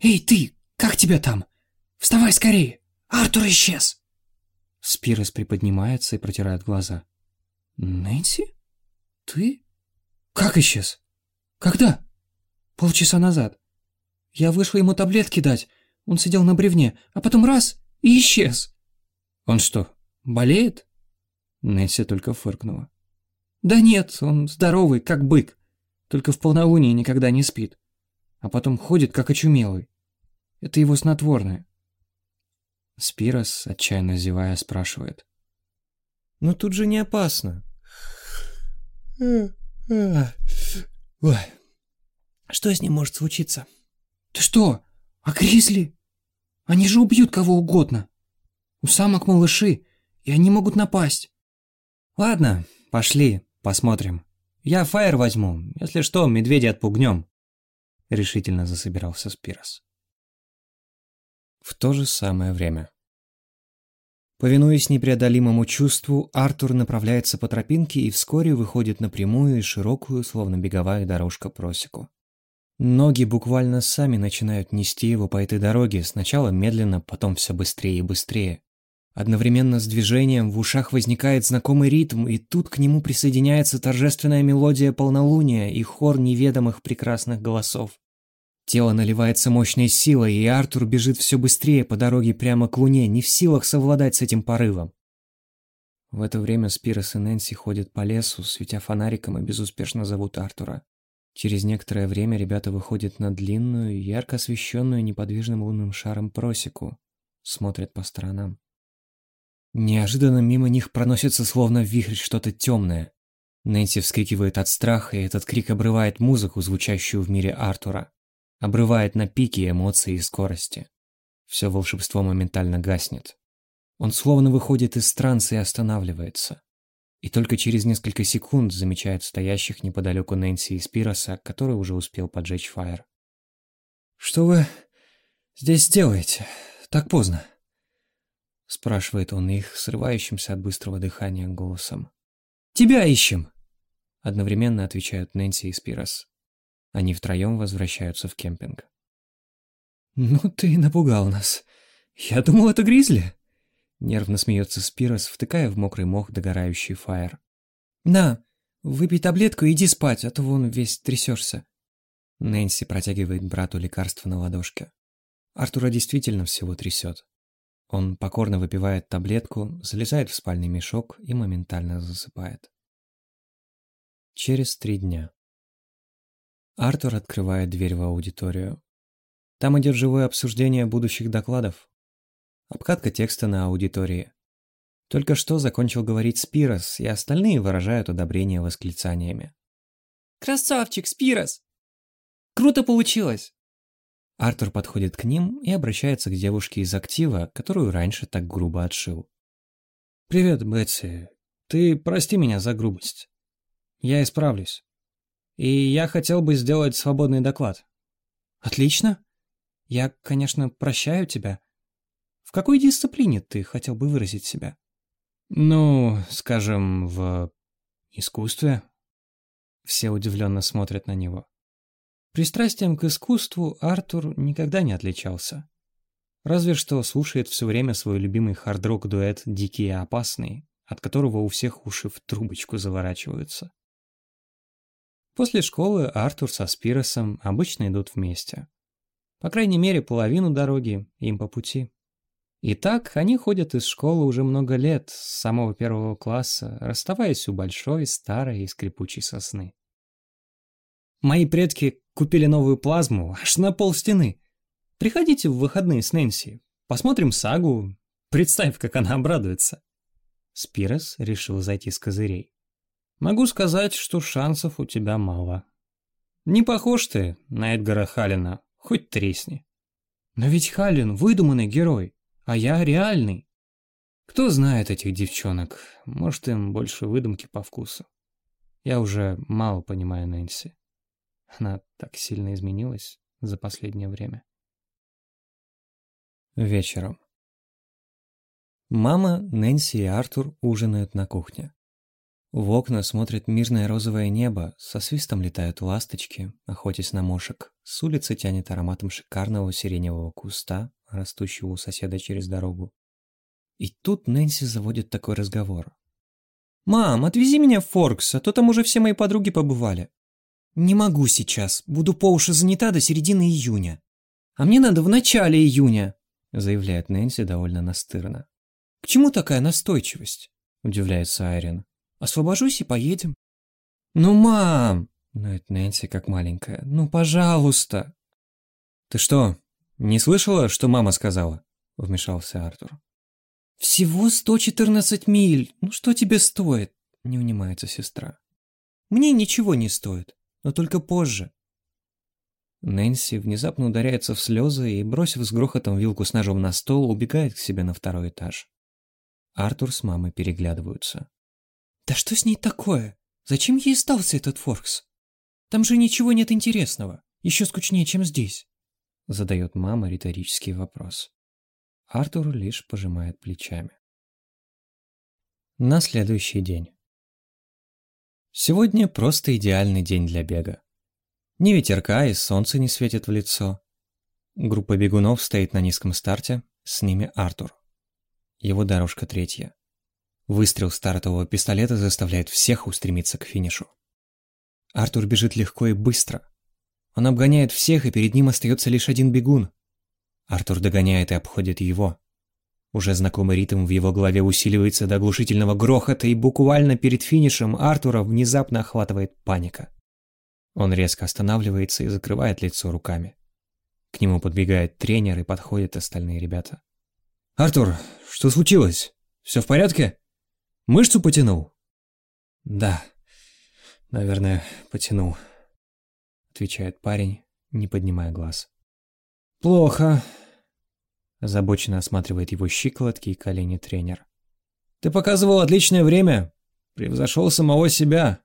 «Эй, ты! Как тебя там? Вставай скорее! Артур исчез!» Спирос приподнимается и протирает глаза. «Нэнси? Ты? Как исчез? Когда?» «Полчаса назад. Я вышла ему таблетки дать. Он сидел на бревне, а потом раз — и исчез». «Он что, болеет?» Нэнси только фыркнула. «Да нет, он здоровый, как бык. Только в полнолуние никогда не спит. А потом ходит, как очумелый. Это его снотворное». Спирос, отчаянно зевая, спрашивает. «Но «Ну тут же не опасно». Ой, что с ним может случиться? Ты что, а гризли? Они же убьют кого угодно. У самок малыши, и они могут напасть. Ладно, пошли, посмотрим. Я фаер возьму, если что, медведя отпугнем. Решительно засобирался Спирос. В то же самое время. Повинуясь непреодолимому чувству, Артур направляется по тропинке и вскоре выходит на прямую и широкую, словно беговая дорожка просеку. Ноги буквально сами начинают нести его по этой дороге, сначала медленно, потом все быстрее и быстрее. Одновременно с движением в ушах возникает знакомый ритм, и тут к нему присоединяется торжественная мелодия полнолуния и хор неведомых прекрасных голосов. Тело наливается мощной силой, и Артур бежит все быстрее по дороге прямо к луне, не в силах совладать с этим порывом. В это время Спирос и Нэнси ходят по лесу, светя фонариком и безуспешно зовут Артура. Через некоторое время ребята выходят на длинную, ярко освещенную неподвижным лунным шаром просеку, смотрят по сторонам. Неожиданно мимо них проносится словно вихрь что-то темное. Нэнси вскрикивает от страха, и этот крик обрывает музыку, звучащую в мире Артура. Обрывает на пике эмоций и скорости. Все волшебство моментально гаснет. Он словно выходит из транса и останавливается. И только через несколько секунд замечает стоящих неподалеку Нэнси и Спироса, который уже успел поджечь фаер. «Что вы здесь делаете? Так поздно?» — спрашивает он их, срывающимся от быстрого дыхания голосом. «Тебя ищем!» — одновременно отвечают Нэнси и Спирос. Они втроем возвращаются в кемпинг. «Ну ты напугал нас. Я думал, это гризли!» Нервно смеется Спирос, втыкая в мокрый мох догорающий фаер. «На, выпей таблетку и иди спать, а то вон весь трясешься». Нэнси протягивает брату лекарство на ладошке. Артура действительно всего трясет. Он покорно выпивает таблетку, залезает в спальный мешок и моментально засыпает. Через три дня. Артур открывает дверь в аудиторию. Там идет живое обсуждение будущих докладов. Обкатка текста на аудитории. Только что закончил говорить Спирос, и остальные выражают одобрение восклицаниями. «Красавчик, Спирос! Круто получилось!» Артур подходит к ним и обращается к девушке из актива, которую раньше так грубо отшил. «Привет, Бетси. Ты прости меня за грубость. Я исправлюсь. И я хотел бы сделать свободный доклад». «Отлично. Я, конечно, прощаю тебя. В какой дисциплине ты хотел бы выразить себя?» «Ну, скажем, в искусстве». Все удивленно смотрят на него. Пристрастием к искусству Артур никогда не отличался. Разве что слушает все время свой любимый хард-рок-дуэт «Дикий и опасный», от которого у всех уши в трубочку заворачиваются. После школы Артур со Спиросом обычно идут вместе. По крайней мере, половину дороги им по пути. И так они ходят из школы уже много лет, с самого первого класса, расставаясь у большой, старой и скрипучей сосны. Мои предки купили новую плазму аж на пол стены. Приходите в выходные с Нэнси. Посмотрим сагу. Представь, как она обрадуется. Спирос решил зайти с козырей. Могу сказать, что шансов у тебя мало. Не похож ты на Эдгара Халлина, хоть тресни. Но ведь Халлин выдуманный герой, а я реальный. Кто знает этих девчонок, может им больше выдумки по вкусу. Я уже мало понимаю Нэнси. Она так сильно изменилась за последнее время. Вечером. Мама, Нэнси и Артур ужинают на кухне. В окна смотрит мирное розовое небо, со свистом летают ласточки, охотясь на мошек. С улицы тянет ароматом шикарного сиреневого куста, растущего у соседа через дорогу. И тут Нэнси заводит такой разговор. «Мам, отвези меня в Форкс, а то там уже все мои подруги побывали». «Не могу сейчас, буду по уши занята до середины июня». «А мне надо в начале июня», — заявляет Нэнси довольно настырно. «К чему такая настойчивость?» — удивляется Айрин. Освобожусь и поедем». «Ну, мам!» — ноет Нэнси как маленькая. «Ну, пожалуйста!» «Ты что, не слышала, что мама сказала?» — вмешался Артур. «Всего 114 миль. Ну что тебе стоит?» — не унимается сестра. «Мне ничего не стоит, но только позже». Нэнси внезапно ударяется в слезы и, бросив с грохотом вилку с ножом на стол, убегает к себе на второй этаж. Артур с мамой переглядываются. Да что с ней такое? Зачем ей сдался этот Форкс? Там же ничего нет интересного. Еще скучнее, чем здесь. Задает мама риторический вопрос. Артур лишь пожимает плечами. На следующий день. Сегодня просто идеальный день для бега. Ни ветерка и солнце не светит в лицо. Группа бегунов стоит на низком старте, с ними Артур. Его дорожка третья. Выстрел стартового пистолета заставляет всех устремиться к финишу. Артур бежит легко и быстро. Он обгоняет всех, и перед ним остается лишь один бегун. Артур догоняет и обходит его. Уже знакомый ритм в его голове усиливается до оглушительного грохота, и буквально перед финишем Артура внезапно охватывает паника. Он резко останавливается и закрывает лицо руками. К нему подбегает тренер и подходят остальные ребята. «Артур, что случилось? Все в порядке?» Мышцу потянул? Да, наверное, потянул, отвечает парень, не поднимая глаз. Плохо. Озабоченно осматривает его щиколотки и колени тренер. Ты показывал отличное время. Превзошел самого себя.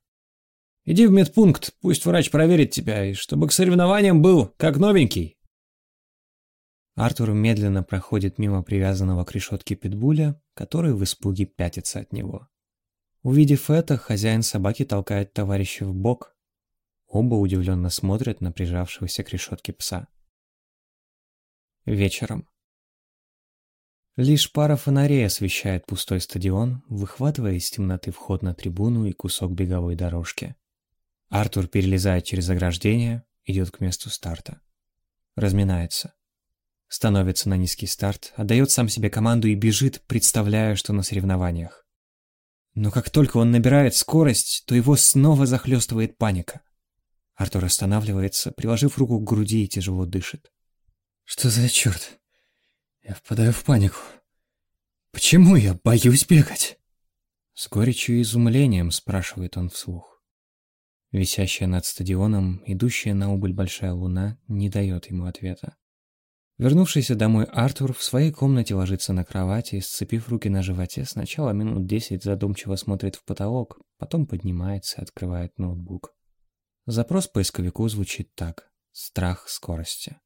Иди в медпункт, пусть врач проверит тебя, и чтобы к соревнованиям был как новенький. Артур медленно проходит мимо привязанного к решетке питбуля, который в испуге пятится от него. Увидев это, хозяин собаки толкает товарища в бок. Оба удивленно смотрят на прижавшегося к решетке пса. Вечером. Лишь пара фонарей освещает пустой стадион, выхватывая из темноты вход на трибуну и кусок беговой дорожки. Артур перелезает через ограждение, идет к месту старта. Разминается. Становится на низкий старт, отдает сам себе команду и бежит, представляя, что на соревнованиях. Но как только он набирает скорость, то его снова захлестывает паника. Артур останавливается, приложив руку к груди и тяжело дышит. Что за черт? Я впадаю в панику. Почему я боюсь бегать? С горечью и изумлением спрашивает он вслух. Висящая над стадионом, идущая на убыль большая луна, не дает ему ответа. Вернувшийся домой Артур в своей комнате ложится на кровати и, сцепив руки на животе, сначала минут десять задумчиво смотрит в потолок, потом поднимается и открывает ноутбук. Запрос поисковику звучит так. Страх скорости.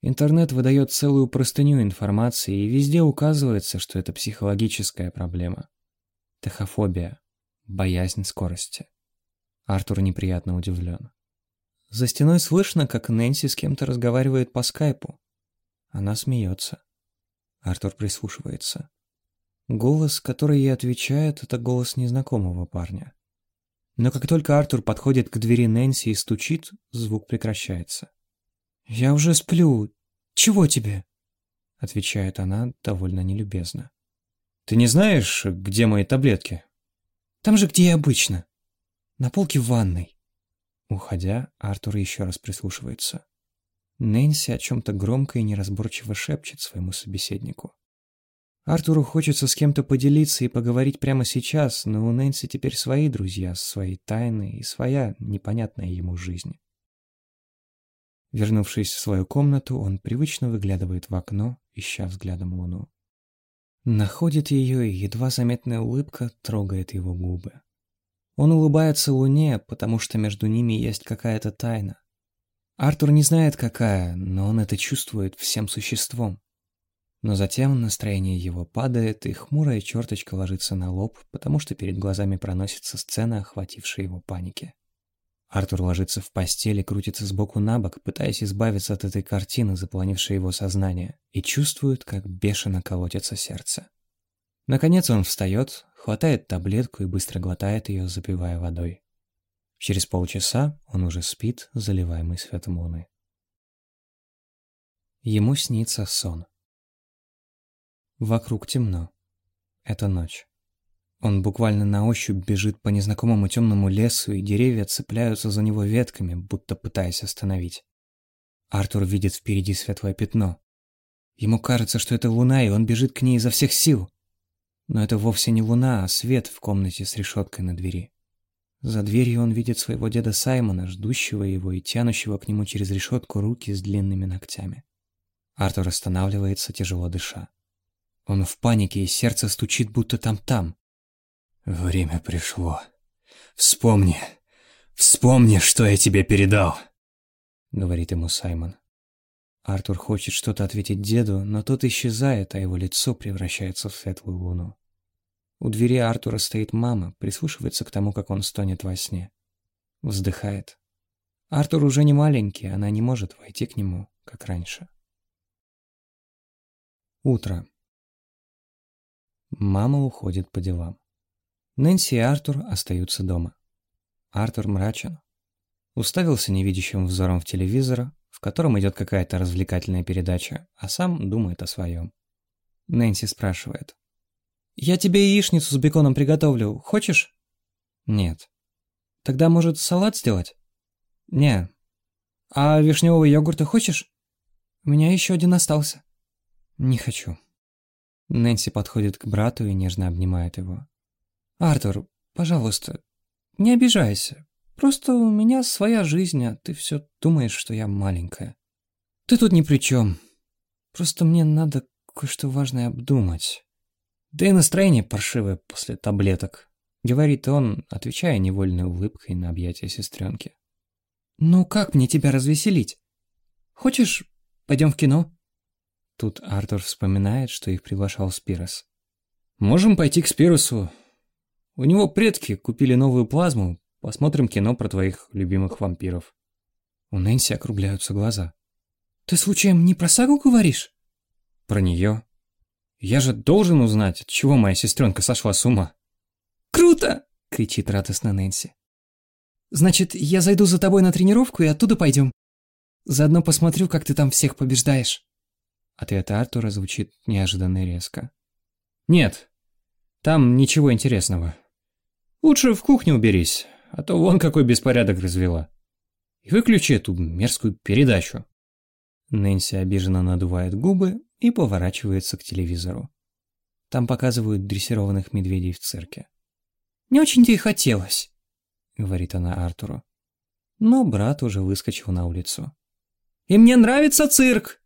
Интернет выдает целую простыню информации, и везде указывается, что это психологическая проблема. Техофобия. Боязнь скорости. Артур неприятно удивлен. За стеной слышно, как Нэнси с кем-то разговаривает по скайпу. Она смеется. Артур прислушивается. Голос, который ей отвечает, это голос незнакомого парня. Но как только Артур подходит к двери Нэнси и стучит, звук прекращается. «Я уже сплю. Чего тебе?» Отвечает она довольно нелюбезно. «Ты не знаешь, где мои таблетки?» «Там же, где и обычно. На полке в ванной». Уходя, Артур еще раз прислушивается. Нэнси о чем-то громко и неразборчиво шепчет своему собеседнику. Артуру хочется с кем-то поделиться и поговорить прямо сейчас, но у Нэнси теперь свои друзья, свои тайны и своя непонятная ему жизнь. Вернувшись в свою комнату, он привычно выглядывает в окно, ища взглядом луну. Находит ее, и едва заметная улыбка трогает его губы. Он улыбается Луне, потому что между ними есть какая-то тайна. Артур не знает какая, но он это чувствует всем существом. Но затем настроение его падает, и хмурая черточка ложится на лоб, потому что перед глазами проносится сцена, охватившая его паники. Артур ложится в постель и крутится сбоку на бок, пытаясь избавиться от этой картины, заполонившей его сознание, и чувствует, как бешено колотится сердце. Наконец он встает, хватает таблетку и быстро глотает ее, запивая водой. Через полчаса он уже спит, заливаемый светом луны. Ему снится сон. Вокруг темно. Это ночь. Он буквально на ощупь бежит по незнакомому темному лесу, и деревья цепляются за него ветками, будто пытаясь остановить. Артур видит впереди светлое пятно. Ему кажется, что это луна, и он бежит к ней изо всех сил. Но это вовсе не луна, а свет в комнате с решеткой на двери. За дверью он видит своего деда Саймона, ждущего его и тянущего к нему через решетку руки с длинными ногтями. Артур останавливается, тяжело дыша. Он в панике, и сердце стучит, будто там-там. «Время пришло. Вспомни, вспомни, что я тебе передал», — говорит ему Саймон. Артур хочет что-то ответить деду, но тот исчезает, а его лицо превращается в светлую луну. У двери Артура стоит мама, прислушивается к тому, как он стонет во сне. Вздыхает. Артур уже не маленький, она не может войти к нему, как раньше. Утро. Мама уходит по делам. Нэнси и Артур остаются дома. Артур мрачен. Уставился невидящим взором в телевизор, в котором идет какая-то развлекательная передача, а сам думает о своем. Нэнси спрашивает. «Я тебе яичницу с беконом приготовлю. Хочешь?» «Нет». «Тогда, может, салат сделать?» «Не». «А вишневого йогурта хочешь?» «У меня еще один остался». «Не хочу». Нэнси подходит к брату и нежно обнимает его. «Артур, пожалуйста, не обижайся. Просто у меня своя жизнь, а ты все думаешь, что я маленькая. Ты тут ни при чем. Просто мне надо кое-что важное обдумать. Да и настроение паршивое после таблеток», — говорит он, отвечая невольной улыбкой на объятия сестренки. «Ну как мне тебя развеселить? Хочешь, пойдем в кино?» Тут Артур вспоминает, что их приглашал Спирос. «Можем пойти к Спиросу. У него предки купили новую плазму. Посмотрим кино про твоих любимых вампиров». У Нэнси округляются глаза. «Ты случаем не про сагу говоришь?» «Про нее. Я же должен узнать, от чего моя сестренка сошла с ума». «Круто!» — кричит радостно Нэнси. «Значит, я зайду за тобой на тренировку и оттуда пойдем. Заодно посмотрю, как ты там всех побеждаешь». Ответ Артура звучит неожиданно резко. «Нет, там ничего интересного. Лучше в кухню уберись, а то вон какой беспорядок развела. И выключи эту мерзкую передачу». Нэнси обиженно надувает губы и поворачивается к телевизору. Там показывают дрессированных медведей в цирке. «Не очень-то и хотелось», — говорит она Артуру. Но брат уже выскочил на улицу. «И мне нравится цирк!»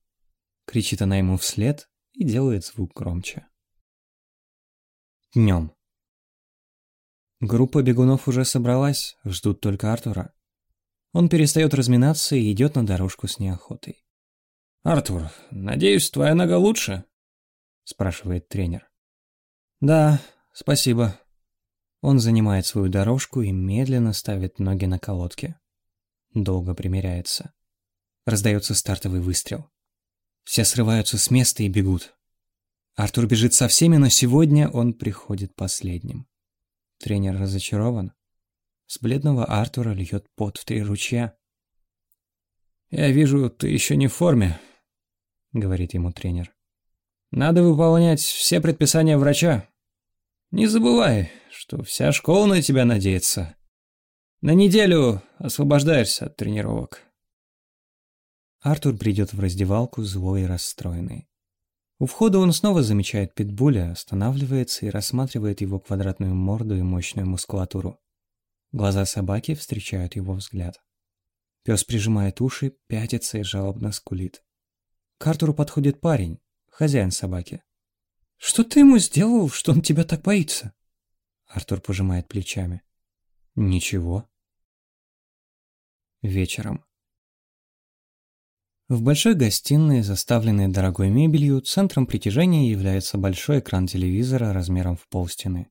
Кричит она ему вслед и делает звук громче. Днем. Группа бегунов уже собралась, ждут только Артура. Он перестает разминаться и идет на дорожку с неохотой. «Артур, надеюсь, твоя нога лучше?» – спрашивает тренер. «Да, спасибо». Он занимает свою дорожку и медленно ставит ноги на колодки. Долго примеряется. Раздается стартовый выстрел. Все срываются с места и бегут. Артур бежит со всеми, но сегодня он приходит последним. Тренер разочарован. С бледного Артура льет пот в три ручья. «Я вижу, ты еще не в форме», — говорит ему тренер. «Надо выполнять все предписания врача. Не забывай, что вся школа на тебя надеется. На неделю освобождаешься от тренировок». Артур придет в раздевалку злой и расстроенный. У входа он снова замечает питбуля, останавливается и рассматривает его квадратную морду и мощную мускулатуру. Глаза собаки встречают его взгляд. Пес прижимает уши, пятится и жалобно скулит. К Артуру подходит парень, хозяин собаки. «Что ты ему сделал, что он тебя так боится?» Артур пожимает плечами. Ничего. Вечером. В большой гостиной, заставленной дорогой мебелью, центром притяжения является большой экран телевизора размером в полстены.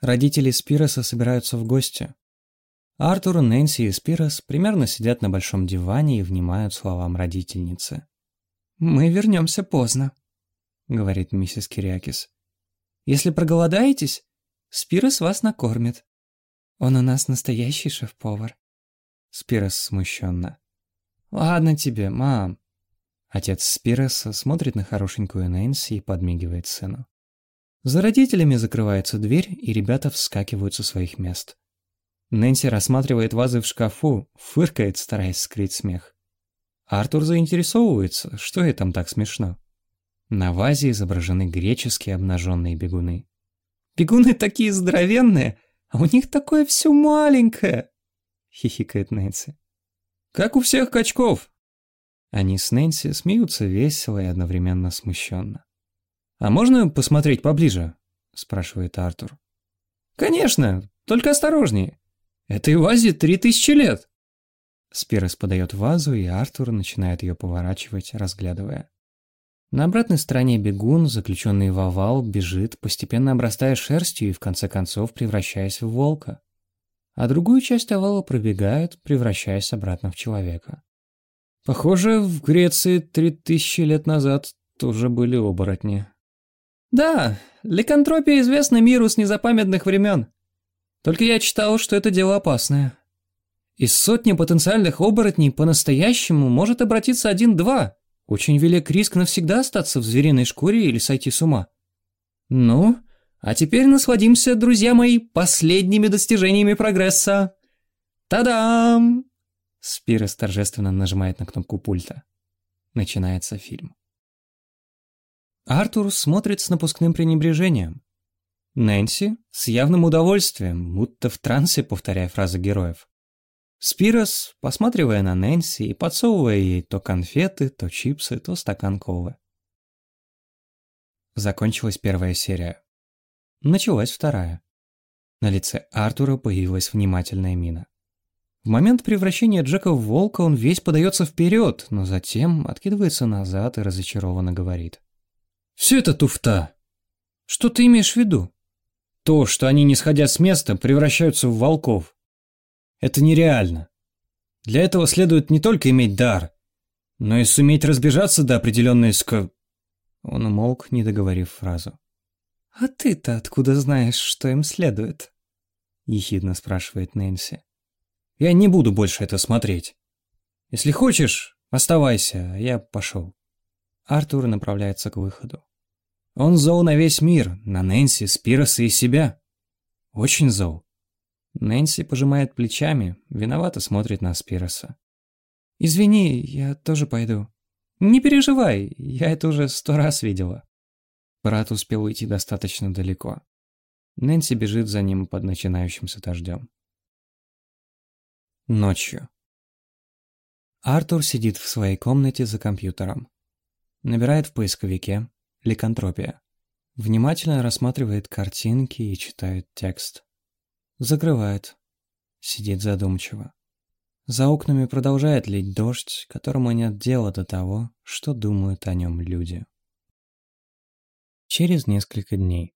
Родители Спироса собираются в гости. Артур, Нэнси и Спирос примерно сидят на большом диване и внимают словам родительницы. «Мы вернемся поздно», — говорит миссис Кириакис. «Если проголодаетесь, Спирос вас накормит. Он у нас настоящий шеф-повар». Спирос смущенно. «Ладно тебе, мам». Отец Спироса смотрит на хорошенькую Нэнси и подмигивает сыну. За родителями закрывается дверь, и ребята вскакивают со своих мест. Нэнси рассматривает вазы в шкафу, фыркает, стараясь скрыть смех. Артур заинтересовывается, что ей там так смешно. На вазе изображены греческие обнаженные бегуны. «Бегуны такие здоровенные, а у них такое все маленькое!» — хихикает Нэнси. «Как у всех качков!» Они с Нэнси смеются весело и одновременно смущенно. «А можно посмотреть поближе?» — спрашивает Артур. «Конечно, только осторожнее. Этой вазе три тысячи лет!» Спирос подает вазу, и Артур начинает ее поворачивать, разглядывая. На обратной стороне бегун, заключенный в овал, бежит, постепенно обрастая шерстью и в конце концов превращаясь в волка. А другую часть овала пробегает, превращаясь обратно в человека. Похоже, в Греции три тысячи лет назад тоже были оборотни. Да, ликантропия известна миру с незапамятных времен. Только я читал, что это дело опасное. Из сотни потенциальных оборотней по-настоящему может обратиться один-два. Очень велик риск навсегда остаться в звериной шкуре или сойти с ума. Ну, а теперь насладимся, друзья мои, последними достижениями прогресса. Та-дам! Спирос торжественно нажимает на кнопку пульта. Начинается фильм. Артур смотрит с напускным пренебрежением. Нэнси с явным удовольствием, будто в трансе повторяя фразы героев. Спирос, посматривая на Нэнси и подсовывая ей то конфеты, то чипсы, то стакан колы. Закончилась первая серия. Началась вторая. На лице Артура появилась внимательная мина. В момент превращения Джека в волка он весь подается вперед, но затем откидывается назад и разочарованно говорит. «Все это туфта!» «Что ты имеешь в виду?» «То, что они, не сходя с места, превращаются в волков. Это нереально. Для этого следует не только иметь дар, но и суметь разбежаться до определенной ск... Он умолк, не договорив фразу. «А ты-то откуда знаешь, что им следует?» — ехидно спрашивает Нэнси. «Я не буду больше это смотреть. Если хочешь, оставайся, а я пошел». Артур направляется к выходу. Он зол на весь мир, на Нэнси, Спироса и себя. Очень зол. Нэнси пожимает плечами, виновато смотрит на Спироса. «Извини, я тоже пойду. Не переживай, я это уже сто раз видела». Брат успел уйти достаточно далеко. Нэнси бежит за ним под начинающимся дождем. Ночью. Артур сидит в своей комнате за компьютером. Набирает в поисковике «Ликантропия». Внимательно рассматривает картинки и читает текст. Закрывает. Сидит задумчиво. За окнами продолжает лить дождь, которому нет дела до того, что думают о нем люди. Через несколько дней.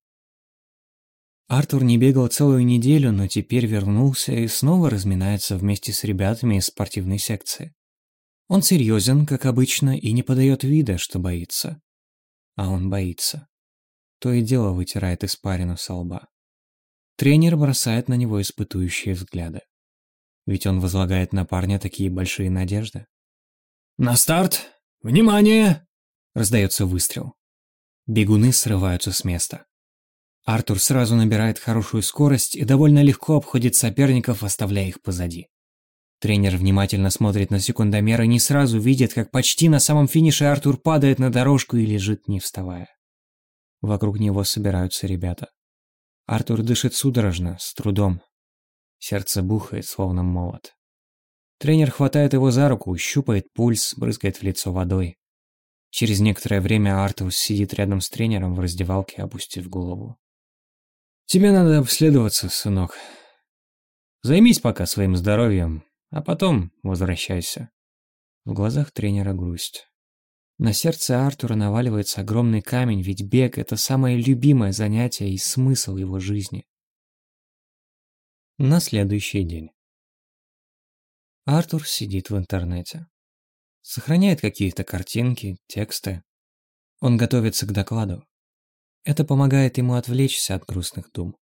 Артур не бегал целую неделю, но теперь вернулся и снова разминается вместе с ребятами из спортивной секции. Он серьезен, как обычно, и не подает вида, что боится. А он боится. То и дело вытирает испарину со лба. Тренер бросает на него испытующие взгляды. Ведь он возлагает на парня такие большие надежды. «На старт! Внимание!» Раздается выстрел. Бегуны срываются с места. Артур сразу набирает хорошую скорость и довольно легко обходит соперников, оставляя их позади. Тренер внимательно смотрит на секундомер и не сразу видит, как почти на самом финише Артур падает на дорожку и лежит, не вставая. Вокруг него собираются ребята. Артур дышит судорожно, с трудом. Сердце бухает, словно молот. Тренер хватает его за руку, щупает пульс, брызгает в лицо водой. Через некоторое время Артур сидит рядом с тренером в раздевалке, опустив голову. «Тебе надо обследоваться, сынок», Займись пока своим здоровьем, а потом возвращайся. В глазах тренера грусть. На сердце Артура наваливается огромный камень, ведь бег — это самое любимое занятие и смысл его жизни. На следующий день. Артур сидит в интернете. Сохраняет какие-то картинки, тексты. Он готовится к докладу. Это помогает ему отвлечься от грустных дум.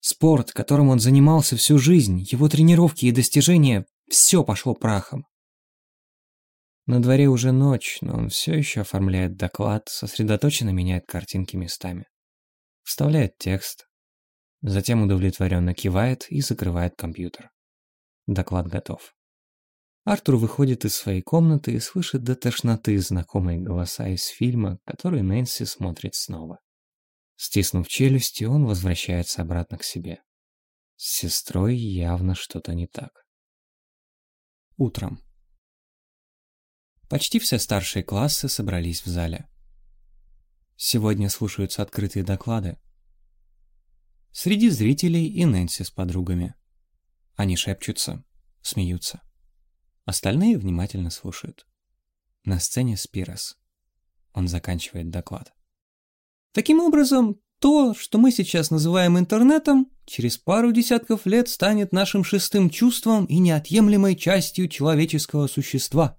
Спорт, которым он занимался всю жизнь, его тренировки и достижения – все пошло прахом. На дворе уже ночь, но он все еще оформляет доклад, сосредоточенно меняет картинки местами. Вставляет текст, затем удовлетворенно кивает и закрывает компьютер. Доклад готов. Артур выходит из своей комнаты и слышит до тошноты знакомые голоса из фильма, который Нэнси смотрит снова. Стиснув челюсти, он возвращается обратно к себе. С сестрой явно что-то не так. Утром. Почти все старшие классы собрались в зале. Сегодня слушаются открытые доклады. Среди зрителей и Нэнси с подругами. Они шепчутся, смеются. Остальные внимательно слушают. На сцене Спирос. Он заканчивает доклад. Таким образом, то, что мы сейчас называем интернетом, через пару десятков лет станет нашим шестым чувством и неотъемлемой частью человеческого существа.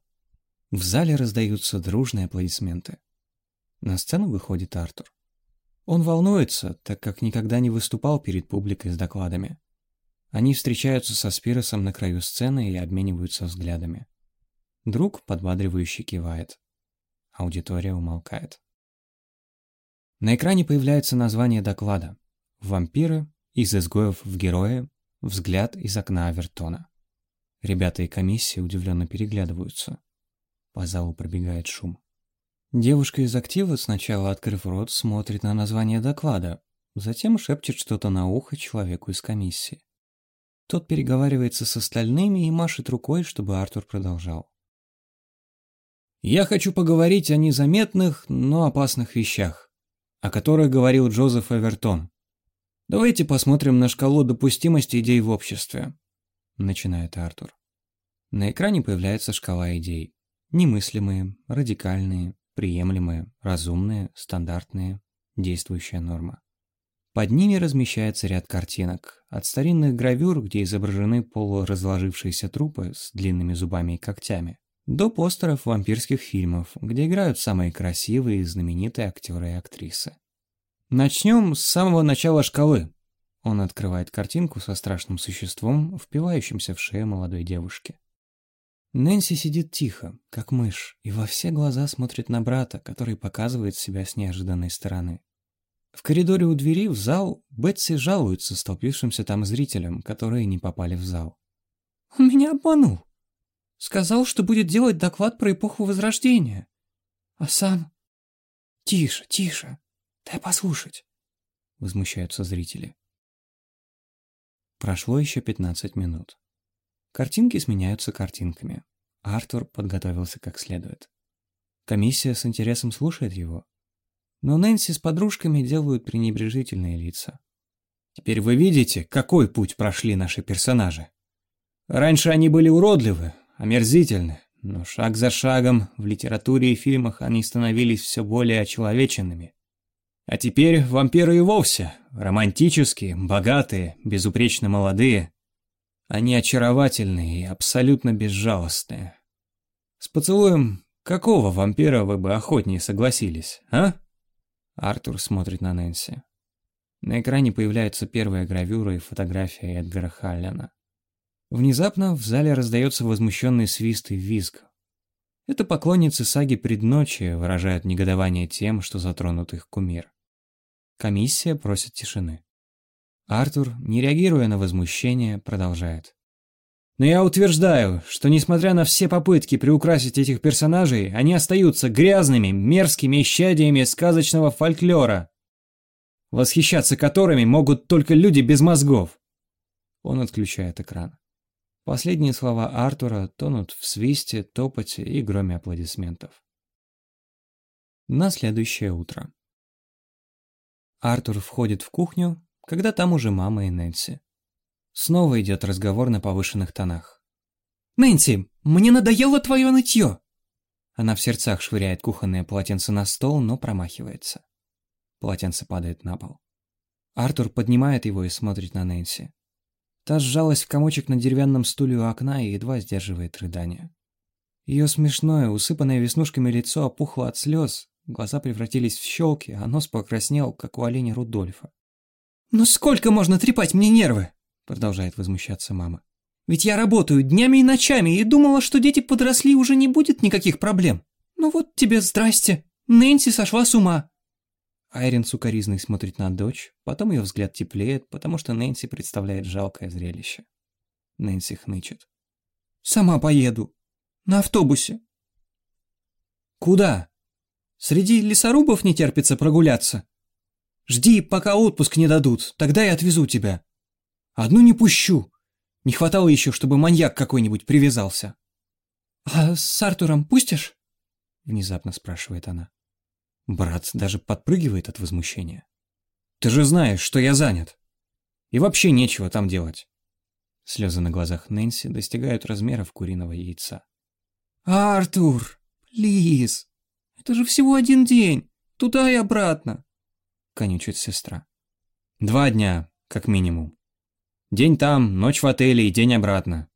В зале раздаются дружные аплодисменты. На сцену выходит Артур. Он волнуется, так как никогда не выступал перед публикой с докладами. Они встречаются со Спиросом на краю сцены и обмениваются взглядами. Друг, подбадривающий, кивает. Аудитория умолкает. На экране появляется название доклада. «Вампиры. Из изгоев в герои. Взгляд из окна Авертона». Ребята и комиссия удивленно переглядываются. По залу пробегает шум. Девушка из актива, сначала открыв рот, смотрит на название доклада, затем шепчет что-то на ухо человеку из комиссии. Тот переговаривается с остальными и машет рукой, чтобы Артур продолжал. «Я хочу поговорить о незаметных, но опасных вещах, о которых говорил Джозеф Эвертон. Давайте посмотрим на шкалу допустимости идей в обществе», — начинает Артур. На экране появляется шкала идей. Немыслимые, радикальные, приемлемые, разумные, стандартные, действующая норма. Под ними размещается ряд картинок, от старинных гравюр, где изображены полуразложившиеся трупы с длинными зубами и когтями, до постеров вампирских фильмов, где играют самые красивые и знаменитые актеры и актрисы. Начнем с самого начала шкалы. Он открывает картинку со страшным существом, впивающимся в шею молодой девушки. Нэнси сидит тихо, как мышь, и во все глаза смотрит на брата, который показывает себя с неожиданной стороны. В коридоре у двери в зал Бетси жалуется столпившимся там зрителям, которые не попали в зал. «Он меня обманул. Сказал, что будет делать доклад про эпоху Возрождения. А сам...» «Тише, тише. Дай послушать», — возмущаются зрители. Прошло еще пятнадцать минут. Картинки сменяются картинками. Артур подготовился как следует. Комиссия с интересом слушает его, но Нэнси с подружками делают пренебрежительные лица. Теперь вы видите, какой путь прошли наши персонажи. Раньше они были уродливы, омерзительны, но шаг за шагом в литературе и фильмах они становились все более очеловеченными. А теперь вампиры и вовсе романтические, богатые, безупречно молодые. Они очаровательные и абсолютно безжалостные. С поцелуем какого вампира вы бы охотнее согласились, а? Артур смотрит на Нэнси. На экране появляется первая гравюра и фотография Эдгара Халлена. Внезапно в зале раздается возмущенный свист и визг. Это поклонницы саги Предночия выражают негодование тем, что затронут их кумир. Комиссия просит тишины. Артур, не реагируя на возмущение, продолжает. Но я утверждаю, что несмотря на все попытки приукрасить этих персонажей, они остаются грязными, мерзкими исчадиями сказочного фольклора, восхищаться которыми могут только люди без мозгов. Он отключает экран. Последние слова Артура тонут в свисте, топоте и громе аплодисментов. На следующее утро. Артур входит в кухню, когда там уже мама и Нэнси. Снова идет разговор на повышенных тонах. «Нэнси, мне надоело твое нытье!» Она в сердцах швыряет кухонное полотенце на стол, но промахивается. Полотенце падает на пол. Артур поднимает его и смотрит на Нэнси. Та сжалась в комочек на деревянном стуле у окна и едва сдерживает рыдание. Ее смешное, усыпанное веснушками лицо опухло от слез, глаза превратились в щелки, а нос покраснел, как у оленя Рудольфа. «Ну сколько можно трепать мне нервы?» Продолжает возмущаться мама. «Ведь я работаю днями и ночами и думала, что дети подросли уже не будет никаких проблем. Ну вот тебе здрасте. Нэнси сошла с ума. Айрин сукоризной смотрит на дочь, потом ее взгляд теплеет, потому что Нэнси представляет жалкое зрелище. Нэнси хнычет. «Сама поеду. На автобусе». «Куда?» «Среди лесорубов не терпится прогуляться. Жди, пока отпуск не дадут, тогда я отвезу тебя. Одну не пущу. Не хватало еще, чтобы маньяк какой-нибудь привязался». «А с Артуром пустишь?» Внезапно спрашивает она. Брат даже подпрыгивает от возмущения. «Ты же знаешь, что я занят. И вообще нечего там делать». Слезы на глазах Нэнси достигают размеров куриного яйца. «Артур, плиз, это же всего один день, туда и обратно», — конючит сестра. «Два дня, как минимум. День там, ночь в отеле и день обратно.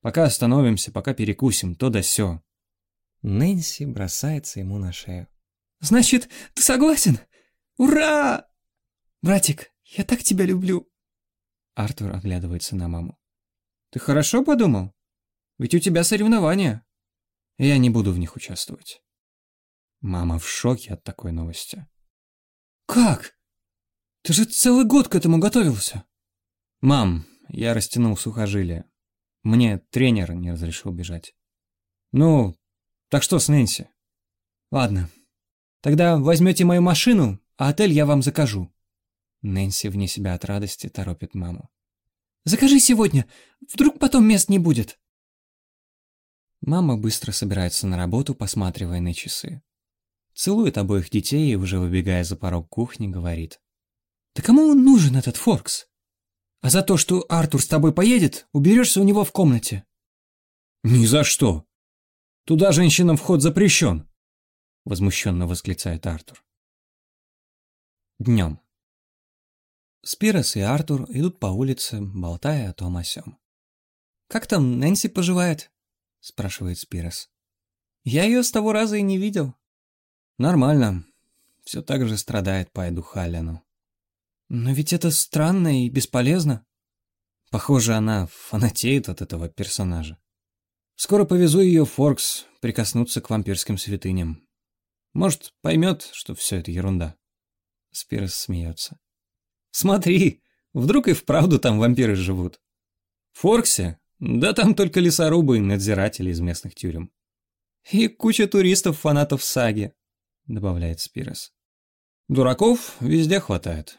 Пока остановимся, пока перекусим, то да сё». Нэнси бросается ему на шею. Значит, ты согласен? Ура! Братик, я так тебя люблю. Артур оглядывается на маму. Ты хорошо подумал? Ведь у тебя соревнования. Я не буду в них участвовать. Мама в шоке от такой новости. Как? Ты же целый год к этому готовился. Мам, я растянул сухожилие. Мне тренер не разрешил бежать. Ну, так что с Нэнси? Ладно, Тогда возьмете мою машину, а отель я вам закажу». Нэнси вне себя от радости торопит маму. «Закажи сегодня, вдруг потом мест не будет». Мама быстро собирается на работу, посматривая на часы. Целует обоих детей и, уже выбегая за порог кухни, говорит. «Да кому он нужен, этот Форкс? А за то, что Артур с тобой поедет, уберешься у него в комнате». «Ни за что! Туда женщинам вход запрещен!» возмущенно восклицает Артур. Днем. Спирос и Артур идут по улице, болтая о том о сём. «Как там Нэнси поживает?» – спрашивает Спирос. «Я ее с того раза и не видел». «Нормально. Все так же страдает по Эду Халлену». «Но ведь это странно и бесполезно». Похоже, она фанатеет от этого персонажа. Скоро повезу ее в Форкс прикоснуться к вампирским святыням. Может, поймет, что все это ерунда. Спирос смеется. Смотри, вдруг и вправду там вампиры живут. В Форксе? Да там только лесорубы и надзиратели из местных тюрем. И куча туристов-фанатов саги, добавляет Спирос. Дураков везде хватает.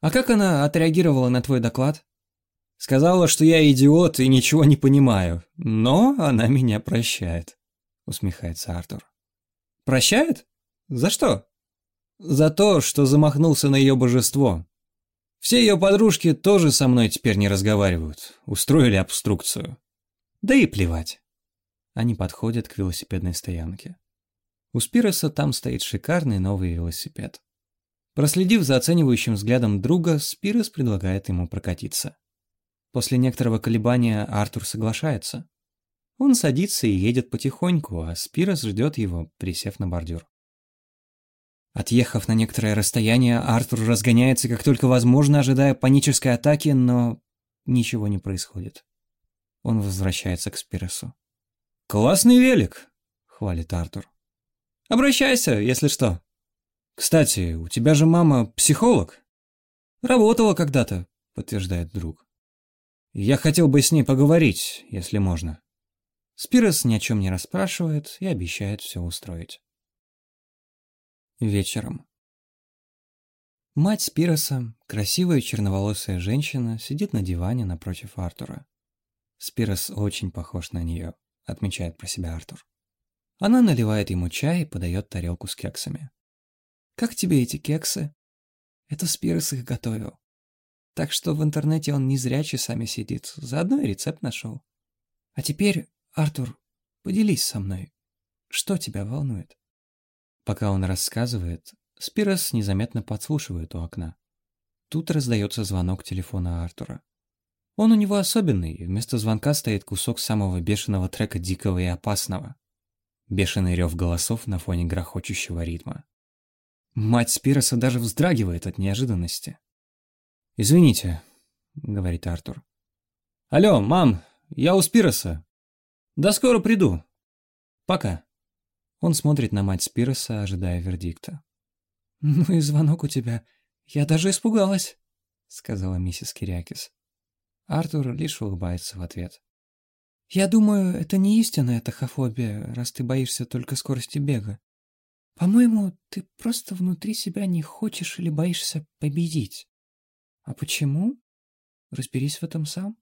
А как она отреагировала на твой доклад? Сказала, что я идиот и ничего не понимаю, но она меня прощает, усмехается Артур. Прощает? За что? За то, что замахнулся на ее божество. Все ее подружки тоже со мной теперь не разговаривают. Устроили обструкцию. Да и плевать. Они подходят к велосипедной стоянке. У Спироса там стоит шикарный новый велосипед. Проследив за оценивающим взглядом друга, Спирос предлагает ему прокатиться. После некоторого колебания Артур соглашается. Он садится и едет потихоньку, а Спирос ждет его, присев на бордюр. Отъехав на некоторое расстояние, Артур разгоняется как только возможно, ожидая панической атаки, но ничего не происходит. Он возвращается к Спиросу. «Классный велик!» — хвалит Артур. «Обращайся, если что. Кстати, у тебя же мама психолог?» «Работала когда-то», — подтверждает друг. «Я хотел бы с ней поговорить, если можно». Спирос ни о чем не расспрашивает и обещает все устроить. Вечером. Мать Спироса, красивая черноволосая женщина, сидит на диване напротив Артура. Спирос очень похож на нее, отмечает про себя Артур. Она наливает ему чай и подает тарелку с кексами. «Как тебе эти кексы?» «Это Спирос их готовил». Так что в интернете он не зря часами сидит, заодно и рецепт нашел. А теперь, Артур, поделись со мной. Что тебя волнует? Пока он рассказывает, Спирос незаметно подслушивает у окна. Тут раздается звонок телефона Артура. Он у него особенный, вместо звонка стоит кусок самого бешеного трека дикого и опасного. Бешеный рев голосов на фоне грохочущего ритма. Мать Спироса даже вздрагивает от неожиданности. «Извините», — говорит Артур. «Алло, мам, я у Спироса. Да скоро приду. Пока». Он смотрит на мать Спироса, ожидая вердикта. «Ну и звонок у тебя. Я даже испугалась», — сказала миссис Кириакис. Артур лишь улыбается в ответ. «Я думаю, это не истинная тахофобия, раз ты боишься только скорости бега. По-моему, ты просто внутри себя не хочешь или боишься победить. А почему? Разберись в этом сам».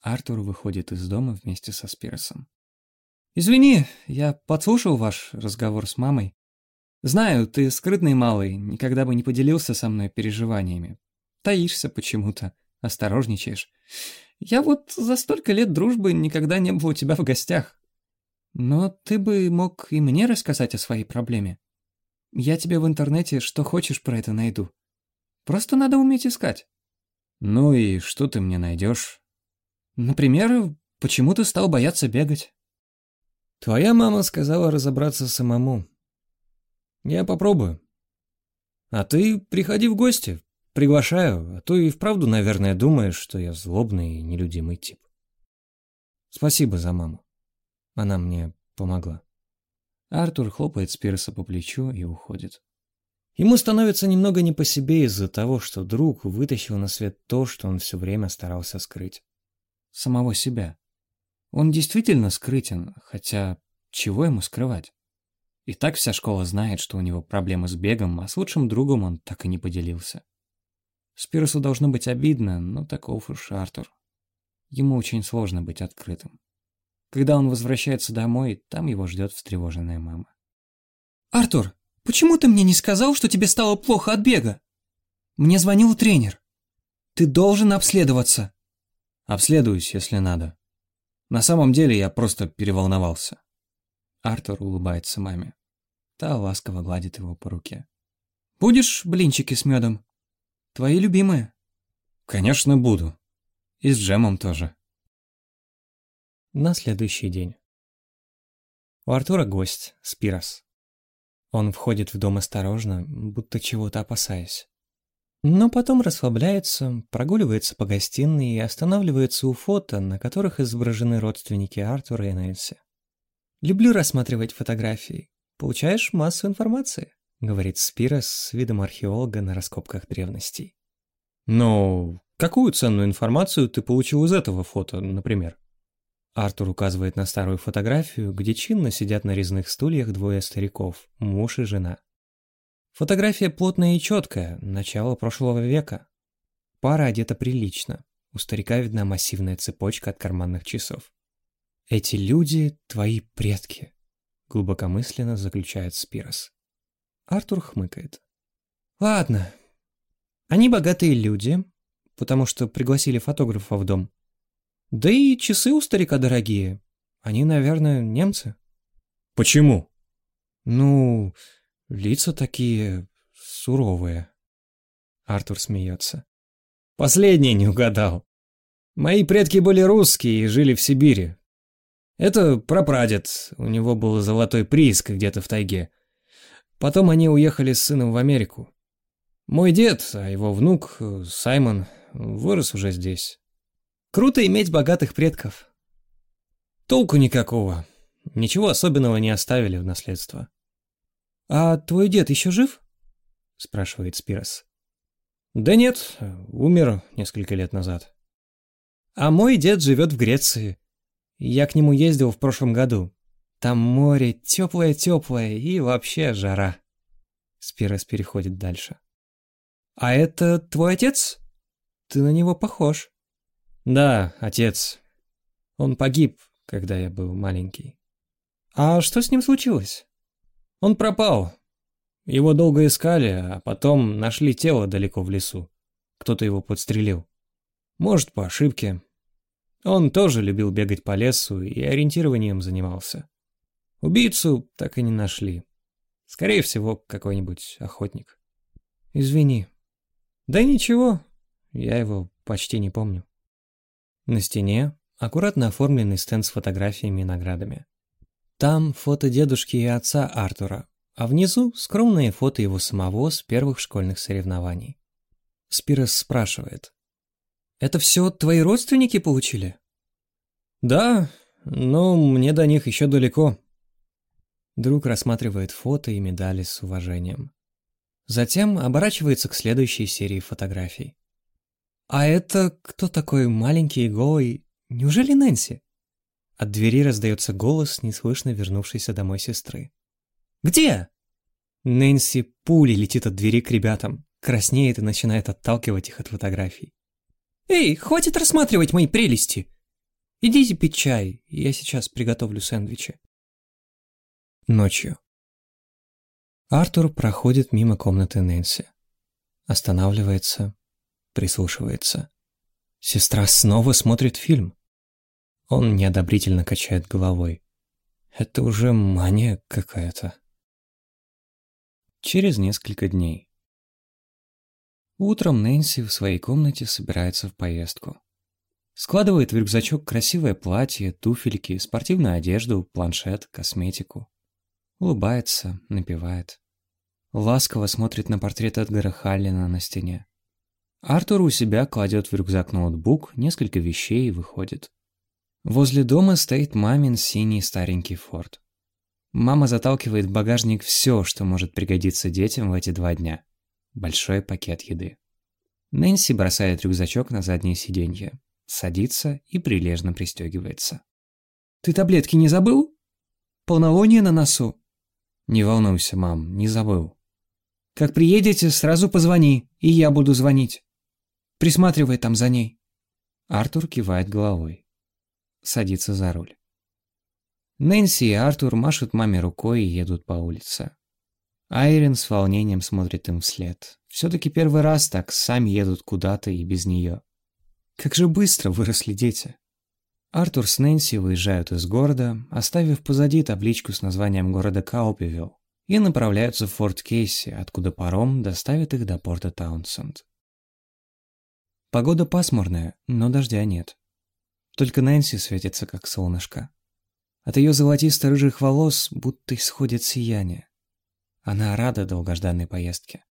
Артур выходит из дома вместе со Спирсом. «Извини, я подслушал ваш разговор с мамой. Знаю, ты скрытный малый, никогда бы не поделился со мной переживаниями. Таишься почему-то осторожничаешь. Я вот за столько лет дружбы никогда не был у тебя в гостях. Но ты бы мог и мне рассказать о своей проблеме. Я тебе в интернете что хочешь про это найду. Просто надо уметь искать. Ну и что ты мне найдешь? Например, почему ты стал бояться бегать? Твоя мама сказала разобраться самому. Я попробую. А ты приходи в гости, Приглашаю, а то и вправду, наверное, думаешь, что я злобный и нелюдимый тип. Спасибо за маму. Она мне помогла. Артур хлопает Спирса по плечу и уходит. Ему становится немного не по себе из-за того, что друг вытащил на свет то, что он все время старался скрыть. Самого себя. Он действительно скрытен, хотя чего ему скрывать? И так вся школа знает, что у него проблемы с бегом, а с лучшим другом он так и не поделился. Спирусу должно быть обидно, но таков уж Артур. Ему очень сложно быть открытым. Когда он возвращается домой, там его ждет встревоженная мама. «Артур, почему ты мне не сказал, что тебе стало плохо от бега? Мне звонил тренер. Ты должен обследоваться». «Обследуюсь, если надо. На самом деле я просто переволновался». Артур улыбается маме. Та ласково гладит его по руке. «Будешь блинчики с медом?» Твои любимые?» «Конечно, буду. И с джемом тоже». На следующий день. У Артура гость, Спирос. Он входит в дом осторожно, будто чего-то опасаясь. Но потом расслабляется, прогуливается по гостиной и останавливается у фото, на которых изображены родственники Артура и Нэнси. «Люблю рассматривать фотографии. Получаешь массу информации». — говорит Спирос с видом археолога на раскопках древностей. «Ну, какую ценную информацию ты получил из этого фото, например?» Артур указывает на старую фотографию, где чинно сидят на резных стульях двое стариков, муж и жена. Фотография плотная и четкая, начало прошлого века. Пара одета прилично, у старика видна массивная цепочка от карманных часов. «Эти люди — твои предки», — глубокомысленно заключает Спирос. Артур хмыкает. «Ладно. Они богатые люди, потому что пригласили фотографа в дом. Да и часы у старика дорогие. Они, наверное, немцы». «Почему?» «Ну, лица такие суровые». Артур смеется. «Последний не угадал. Мои предки были русские и жили в Сибири. Это прапрадед, у него был золотой прииск где-то в тайге. Потом они уехали с сыном в Америку. Мой дед, а его внук, Саймон, вырос уже здесь. Круто иметь богатых предков. Толку никакого. Ничего особенного не оставили в наследство. «А твой дед еще жив?» — спрашивает Спирос. «Да нет, умер несколько лет назад». «А мой дед живет в Греции. Я к нему ездил в прошлом году. Там море теплое-теплое и вообще жара. Спирос переходит дальше. А это твой отец? Ты на него похож. Да, отец. Он погиб, когда я был маленький. А что с ним случилось? Он пропал. Его долго искали, а потом нашли тело далеко в лесу. кто-то его подстрелил. Может, по ошибке. Он тоже любил бегать по лесу и ориентированием занимался. Убийцу так и не нашли. Скорее всего, какой-нибудь охотник. Извини. Да ничего, я его почти не помню. На стене аккуратно оформленный стенд с фотографиями и наградами. Там фото дедушки и отца Артура, а внизу скромные фото его самого с первых школьных соревнований. Спирос спрашивает. «Это все твои родственники получили?» «Да, но мне до них еще далеко». Друг рассматривает фото и медали с уважением. Затем оборачивается к следующей серии фотографий. «А это кто такой маленький и голый? Неужели Нэнси?» От двери раздается голос неслышно вернувшейся домой сестры. «Где?» Нэнси пулей летит от двери к ребятам, краснеет и начинает отталкивать их от фотографий. «Эй, хватит рассматривать мои прелести! Идите пить чай, я сейчас приготовлю сэндвичи». Ночью. Артур проходит мимо комнаты Нэнси. Останавливается, прислушивается. Сестра снова смотрит фильм. Он неодобрительно качает головой. Это уже мания какая-то. Через несколько дней. Утром Нэнси в своей комнате собирается в поездку. Складывает в рюкзачок красивое платье, туфельки, спортивную одежду, планшет, косметику. Улыбается, напевает. Ласково смотрит на портрет Эдгара Халлина на стене. Артур у себя кладет в рюкзак ноутбук, несколько вещей и выходит. Возле дома стоит мамин синий старенький форт. Мама заталкивает в багажник все, что может пригодиться детям в эти два дня. Большой пакет еды. Нэнси бросает рюкзачок на заднее сиденье, садится и прилежно пристегивается. «Ты таблетки не забыл? Полнолуние на носу?» «Не волнуйся, мам, не забыл». «Как приедете, сразу позвони, и я буду звонить. Присматривай там за ней». Артур кивает головой. Садится за руль. Нэнси и Артур машут маме рукой и едут по улице. Айрин с волнением смотрит им вслед. Все-таки первый раз так сами едут куда-то и без нее. Как же быстро выросли дети. Артур с Нэнси выезжают из города, оставив позади табличку с названием города Каупивилл, и направляются в Форт Кейси, откуда паром доставит их до порта Таунсенд. Погода пасмурная, но дождя нет. Только Нэнси светится, как солнышко. От ее золотисто-рыжих волос будто исходит сияние. Она рада долгожданной поездке.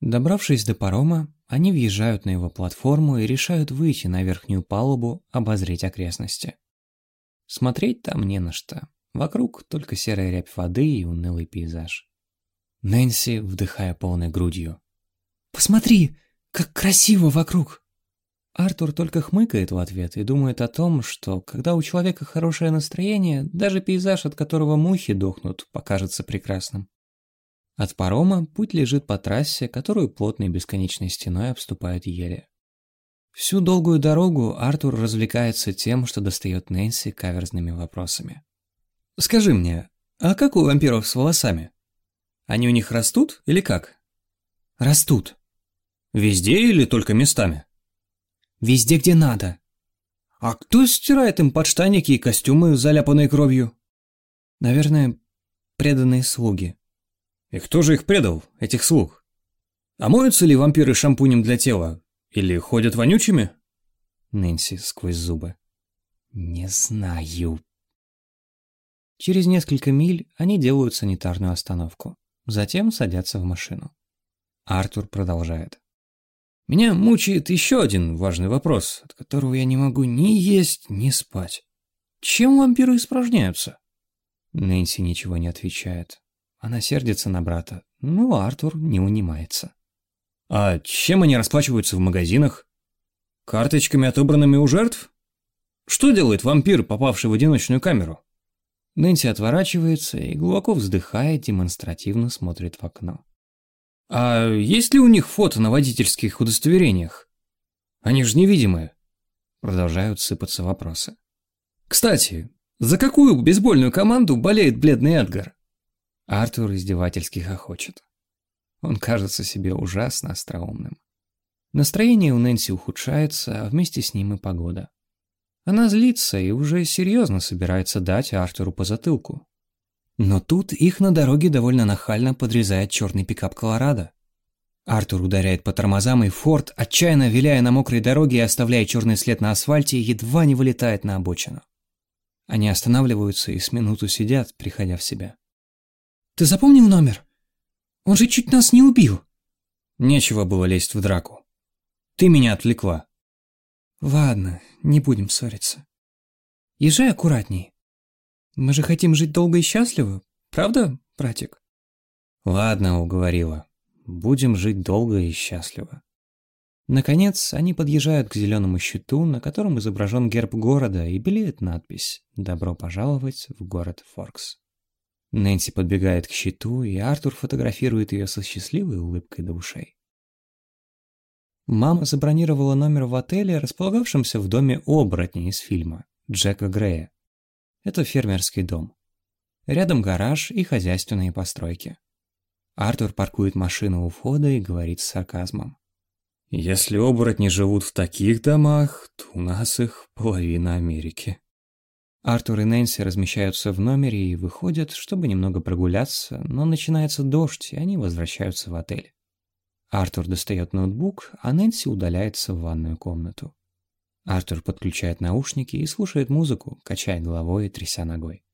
Добравшись до парома, они въезжают на его платформу и решают выйти на верхнюю палубу, обозреть окрестности. Смотреть там не на что. Вокруг только серая рябь воды и унылый пейзаж. Нэнси, вдыхая полной грудью. «Посмотри, как красиво вокруг!» Артур только хмыкает в ответ и думает о том, что когда у человека хорошее настроение, даже пейзаж, от которого мухи дохнут, покажется прекрасным. От парома путь лежит по трассе, которую плотной бесконечной стеной обступают ели. Всю долгую дорогу Артур развлекается тем, что достает Нэнси каверзными вопросами. «Скажи мне, а как у вампиров с волосами? Они у них растут или как?» «Растут». «Везде или только местами?» Везде, где надо. А кто стирает им подштанники и костюмы, заляпанные кровью? Наверное, преданные слуги. И кто же их предал, этих слуг? А моются ли вампиры шампунем для тела? Или ходят вонючими? Нэнси сквозь зубы. Не знаю. Через несколько миль они делают санитарную остановку. Затем садятся в машину. Артур продолжает. Меня мучает еще один важный вопрос, от которого я не могу ни есть, ни спать. Чем вампиры испражняются? Нэнси ничего не отвечает. Она сердится на брата, но Артур не унимается. А чем они расплачиваются в магазинах? Карточками, отобранными у жертв? Что делает вампир, попавший в одиночную камеру? Нэнси отворачивается и, глубоко вздыхая, демонстративно смотрит в окно. А есть ли у них фото на водительских удостоверениях? Они же невидимые. Продолжают сыпаться вопросы. Кстати, за какую бейсбольную команду болеет бледный Эдгар? Артур издевательски хохочет. Он кажется себе ужасно остроумным. Настроение у Нэнси ухудшается, а вместе с ним и погода. Она злится и уже серьезно собирается дать Артуру по затылку. Но тут их на дороге довольно нахально подрезает черный пикап Колорадо. Артур ударяет по тормозам, и Форд, отчаянно виляя на мокрой дороге и оставляя черный след на асфальте, едва не вылетает на обочину. Они останавливаются и с минуту сидят, приходя в себя. «Ты запомнил номер? Он же чуть нас не убил!» Нечего было лезть в драку. Ты меня отвлекла. Ладно, не будем ссориться. Езжай аккуратней. Мы же хотим жить долго и счастливо, правда, братик? Ладно, уговорила. Будем жить долго и счастливо. Наконец, они подъезжают к зеленому щиту, на котором изображен герб города и белеет надпись «Добро пожаловать в город Форкс». Нэнси подбегает к щиту, и Артур фотографирует ее со счастливой улыбкой до ушей. Мама забронировала номер в отеле, располагавшемся в доме оборотня из фильма Джека Грея. Это фермерский дом. Рядом гараж и хозяйственные постройки. Артур паркует машину у входа и говорит с сарказмом. «Если оборотни живут в таких домах, то у нас их половина Америки». Артур и Нэнси размещаются в номере и выходят, чтобы немного прогуляться, но начинается дождь, и они возвращаются в отель. Артур достает ноутбук, а Нэнси удаляется в ванную комнату. Артур подключает наушники и слушает музыку, качая головой и тряся ногой.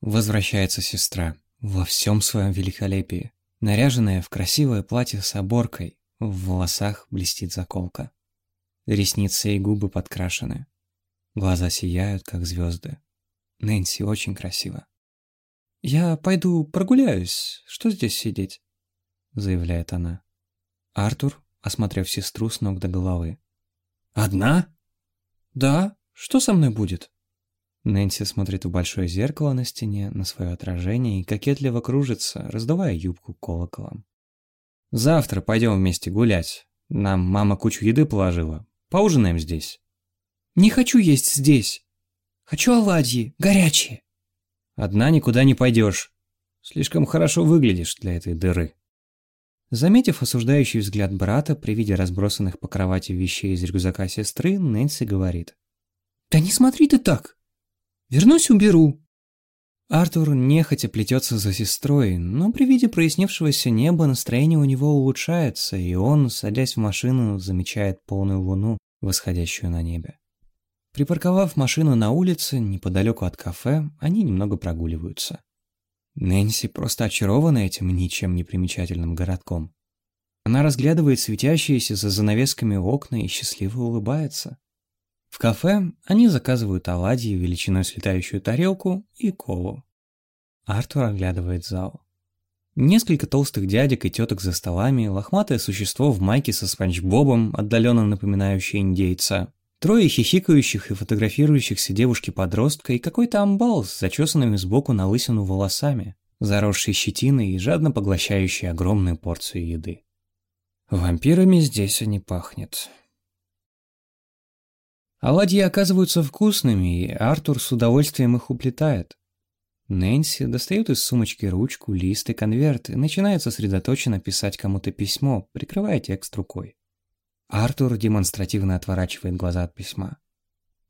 Возвращается сестра, во всем своем великолепии, наряженная в красивое платье с оборкой, в волосах блестит заколка. Ресницы и губы подкрашены. Глаза сияют, как звезды. Нэнси очень красиво. «Я пойду прогуляюсь. Что здесь сидеть?» — заявляет она. Артур, осмотрев сестру с ног до головы. «Одна?» «Да. Что со мной будет?» Нэнси смотрит в большое зеркало на стене, на свое отражение и кокетливо кружится, раздавая юбку колоколом. «Завтра пойдем вместе гулять. Нам мама кучу еды положила. Поужинаем здесь». «Не хочу есть здесь. Хочу оладьи, горячие». «Одна никуда не пойдешь. Слишком хорошо выглядишь для этой дыры». Заметив осуждающий взгляд брата при виде разбросанных по кровати вещей из рюкзака сестры, Нэнси говорит. «Да не смотри ты так! Вернусь, уберу!» Артур нехотя плетется за сестрой, но при виде прояснившегося неба настроение у него улучшается, и он, садясь в машину, замечает полную луну, восходящую на небе. Припарковав машину на улице, неподалеку от кафе, они немного прогуливаются. Нэнси просто очарована этим ничем не примечательным городком. Она разглядывает светящиеся за занавесками окна и счастливо улыбается. В кафе они заказывают оладьи величиной с летающую тарелку и колу. Артур оглядывает зал. Несколько толстых дядек и теток за столами, лохматое существо в майке со спанч Бобом, отдаленно напоминающее индейца, Трое хихикающих и фотографирующихся девушки-подростка и какой-то амбал с зачесанными сбоку на лысину волосами, заросший щетиной и жадно поглощающий огромную порцию еды. Вампирами здесь и не пахнет. Оладьи оказываются вкусными, и Артур с удовольствием их уплетает. Нэнси достает из сумочки ручку, лист и конверт и начинает сосредоточенно писать кому-то письмо, прикрывая текст рукой. Артур демонстративно отворачивает глаза от письма.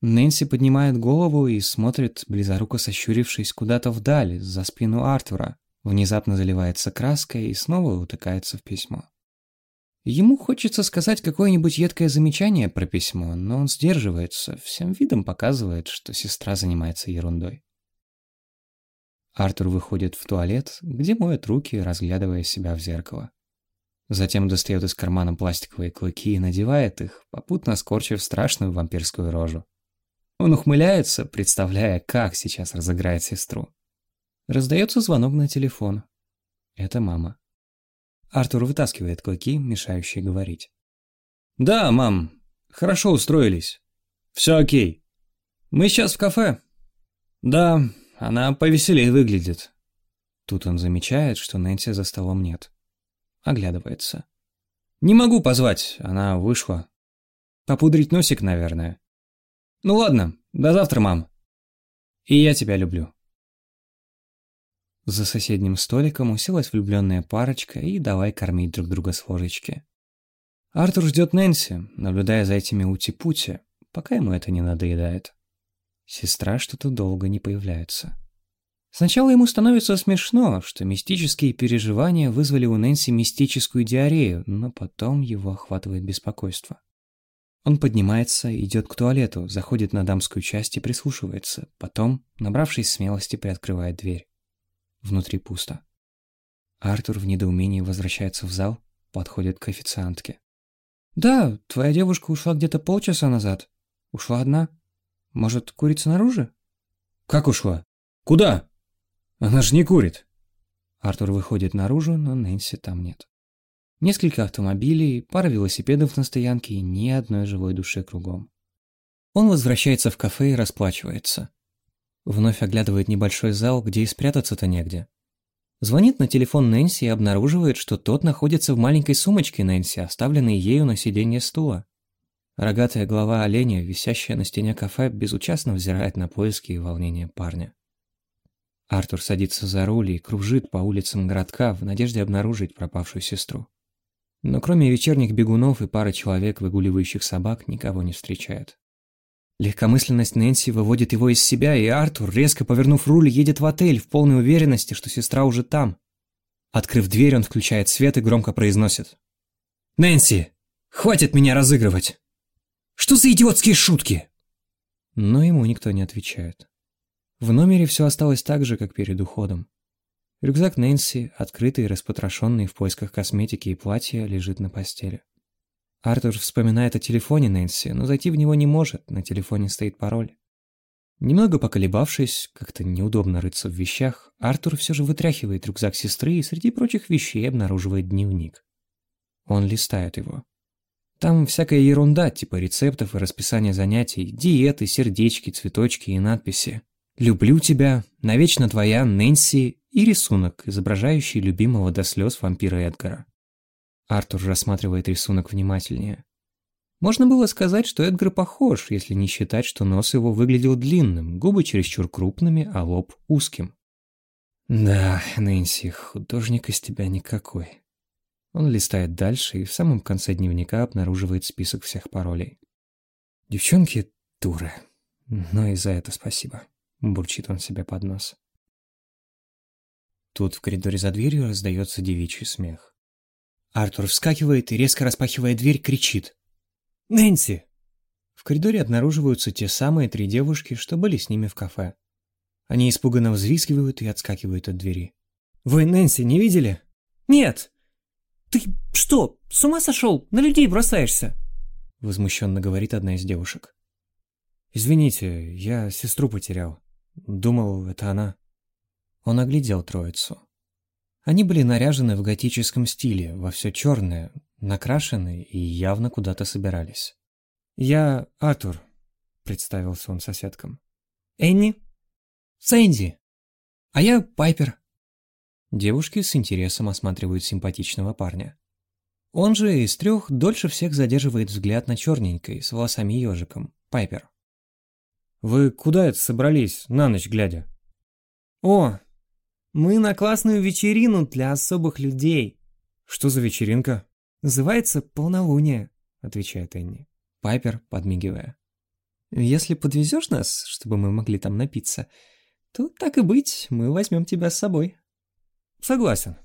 Нэнси поднимает голову и смотрит, близоруко сощурившись куда-то вдаль, за спину Артура, внезапно заливается краской и снова утыкается в письмо. Ему хочется сказать какое-нибудь едкое замечание про письмо, но он сдерживается, всем видом показывает, что сестра занимается ерундой. Артур выходит в туалет, где моет руки, разглядывая себя в зеркало. Затем достает из кармана пластиковые клыки и надевает их, попутно скорчив страшную вампирскую рожу. Он ухмыляется, представляя, как сейчас разыграет сестру. Раздается звонок на телефон. Это мама. Артур вытаскивает клыки, мешающие говорить. «Да, мам, хорошо устроились. Все окей. Мы сейчас в кафе. Да, она повеселее выглядит». Тут он замечает, что Нэнси за столом нет. Оглядывается. «Не могу позвать, она вышла. Попудрить носик, наверное. Ну ладно, до завтра, мам. И я тебя люблю». За соседним столиком уселась влюбленная парочка и давай кормить друг друга с ложечки. Артур ждет Нэнси, наблюдая за этими ути-пути, пока ему это не надоедает. Сестра что-то долго не появляется. Сначала ему становится смешно, что мистические переживания вызвали у Нэнси мистическую диарею, но потом его охватывает беспокойство. Он поднимается, идет к туалету, заходит на дамскую часть и прислушивается. Потом, набравшись смелости, приоткрывает дверь. Внутри пусто. Артур в недоумении возвращается в зал, подходит к официантке. «Да, твоя девушка ушла где-то полчаса назад. Ушла одна. Может, курит снаружи?» «Как ушла? Куда? Она же не курит!» Артур выходит наружу, но Нэнси там нет. Несколько автомобилей, пара велосипедов на стоянке и ни одной живой души кругом. Он возвращается в кафе и расплачивается. Вновь оглядывает небольшой зал, где и спрятаться-то негде. Звонит на телефон Нэнси и обнаруживает, что тот находится в маленькой сумочке Нэнси, оставленной ею на сиденье стула. Рогатая голова оленя, висящая на стене кафе, безучастно взирает на поиски и волнения парня. Артур садится за руль и кружит по улицам городка в надежде обнаружить пропавшую сестру. Но кроме вечерних бегунов и пары человек, выгуливающих собак, никого не встречает. Легкомысленность Нэнси выводит его из себя, и Артур, резко повернув руль, едет в отель в полной уверенности, что сестра уже там. Открыв дверь, он включает свет и громко произносит. «Нэнси, хватит меня разыгрывать! Что за идиотские шутки?» Но ему никто не отвечает. В номере все осталось так же, как перед уходом. Рюкзак Нэнси, открытый и распотрошенный в поисках косметики и платья, лежит на постели. Артур вспоминает о телефоне Нэнси, но зайти в него не может, на телефоне стоит пароль. Немного поколебавшись, как-то неудобно рыться в вещах, Артур все же вытряхивает рюкзак сестры и среди прочих вещей обнаруживает дневник. Он листает его. Там всякая ерунда, типа рецептов и расписания занятий, диеты, сердечки, цветочки и надписи. «Люблю тебя», «Навечно твоя», «Нэнси» и рисунок, изображающий любимого до слез вампира Эдгара. Артур рассматривает рисунок внимательнее. Можно было сказать, что Эдгар похож, если не считать, что нос его выглядел длинным, губы чересчур крупными, а лоб узким. Да, Нэнси, художник из тебя никакой. Он листает дальше и в самом конце дневника обнаруживает список всех паролей. Девчонки — дуры. Но и за это спасибо. Бурчит он себе под нос. Тут в коридоре за дверью раздается девичий смех. Артур вскакивает и, резко распахивая дверь, кричит. «Нэнси!» В коридоре обнаруживаются те самые три девушки, что были с ними в кафе. Они испуганно взвизгивают и отскакивают от двери. «Вы Нэнси не видели?» «Нет!» «Ты что, с ума сошел? На людей бросаешься?» Возмущенно говорит одна из девушек. «Извините, я сестру потерял. Думал, это она». Он оглядел троицу. Они были наряжены в готическом стиле, во все черное, накрашены и явно куда-то собирались. «Я Артур», — представился он соседкам. «Энни?» «Сэнди!» «А я Пайпер». Девушки с интересом осматривают симпатичного парня. Он же из трех дольше всех задерживает взгляд на черненькой, с волосами ежиком, Пайпер. «Вы куда это собрались, на ночь глядя?» «О, мы на классную вечерину для особых людей». «Что за вечеринка?» «Называется полнолуние», — отвечает Энни. Пайпер, подмигивая. «Если подвезешь нас, чтобы мы могли там напиться, то, так и быть, мы возьмем тебя с собой». «Согласен».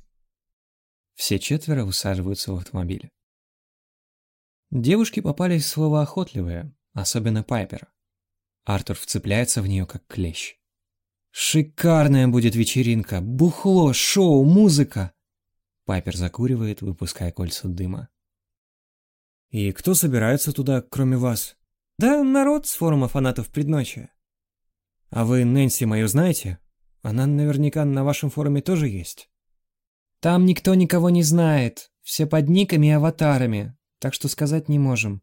Все четверо усаживаются в автомобиль. Девушки попались словоохотливые, особенно Пайпер. Артур вцепляется в нее как клещ. Шикарная будет вечеринка. Бухло, шоу, музыка. Пайпер закуривает, выпуская кольца дыма. И кто собирается туда, кроме вас? Да народ с форума фанатов предночия. А вы Нэнси мою знаете? Она наверняка на вашем форуме тоже есть. Там никто никого не знает. Все под никами и аватарами, так что сказать не можем,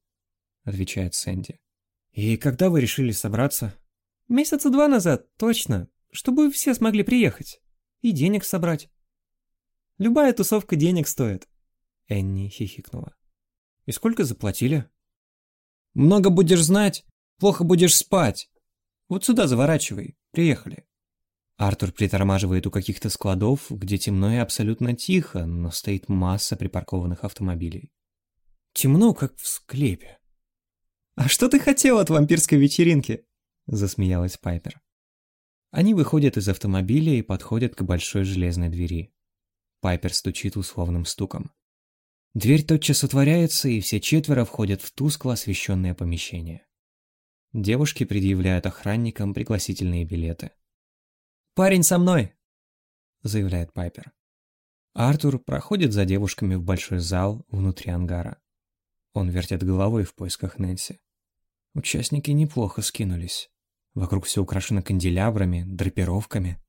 отвечает Сэнди. И когда вы решили собраться? Месяца два назад, точно чтобы все смогли приехать и денег собрать. Любая тусовка денег стоит. Энни хихикнула. И сколько заплатили? Много будешь знать, плохо будешь спать. Вот сюда заворачивай. Приехали. Артур притормаживает у каких-то складов, где темно и абсолютно тихо, но стоит масса припаркованных автомобилей. Темно, как в склепе. «А что ты хотел от вампирской вечеринки?» — засмеялась Пайпер. Они выходят из автомобиля и подходят к большой железной двери. Пайпер стучит условным стуком. Дверь тотчас отворяется, и все четверо входят в тускло освещенное помещение. Девушки предъявляют охранникам пригласительные билеты. «Парень со мной!» — заявляет Пайпер. Артур проходит за девушками в большой зал внутри ангара. Он вертит головой в поисках Нэнси. Участники неплохо скинулись. Вокруг все украшено канделябрами, драпировками.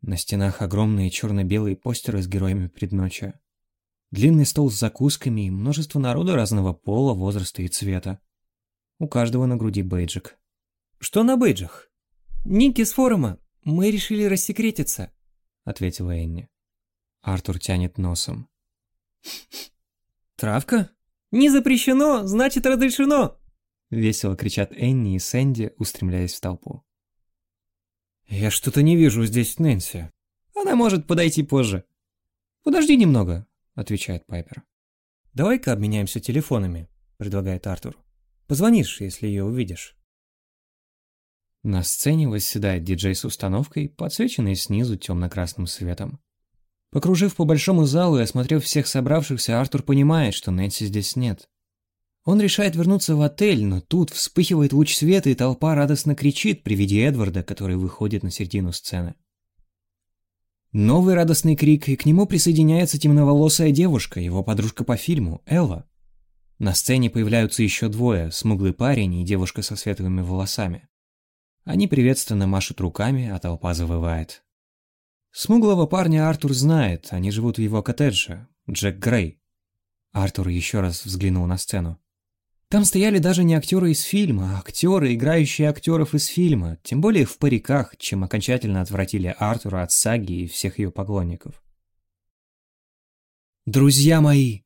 На стенах огромные черно-белые постеры с героями предночия. Длинный стол с закусками и множество народа разного пола, возраста и цвета. У каждого на груди бейджик. «Что на бейджах?» «Ники с форума. Мы решили рассекретиться», — ответила Энни. Артур тянет носом. «Травка?» «Не запрещено, значит разрешено!» Весело кричат Энни и Сэнди, устремляясь в толпу. «Я что-то не вижу здесь Нэнси. Она может подойти позже». «Подожди немного», — отвечает Пайпер. «Давай-ка обменяемся телефонами», — предлагает Артур. «Позвонишь, если ее увидишь». На сцене восседает диджей с установкой, подсвеченной снизу темно-красным светом. Покружив по большому залу и осмотрев всех собравшихся, Артур понимает, что Нэнси здесь нет. Он решает вернуться в отель, но тут вспыхивает луч света, и толпа радостно кричит при виде Эдварда, который выходит на середину сцены. Новый радостный крик, и к нему присоединяется темноволосая девушка, его подружка по фильму, Элла. На сцене появляются еще двое, смуглый парень и девушка со светлыми волосами. Они приветственно машут руками, а толпа завывает. Смуглого парня Артур знает, они живут в его коттедже, Джек Грей. Артур еще раз взглянул на сцену. Там стояли даже не актеры из фильма, а актеры, играющие актеров из фильма, тем более в париках, чем окончательно отвратили Артура от саги и всех ее поклонников. «Друзья мои,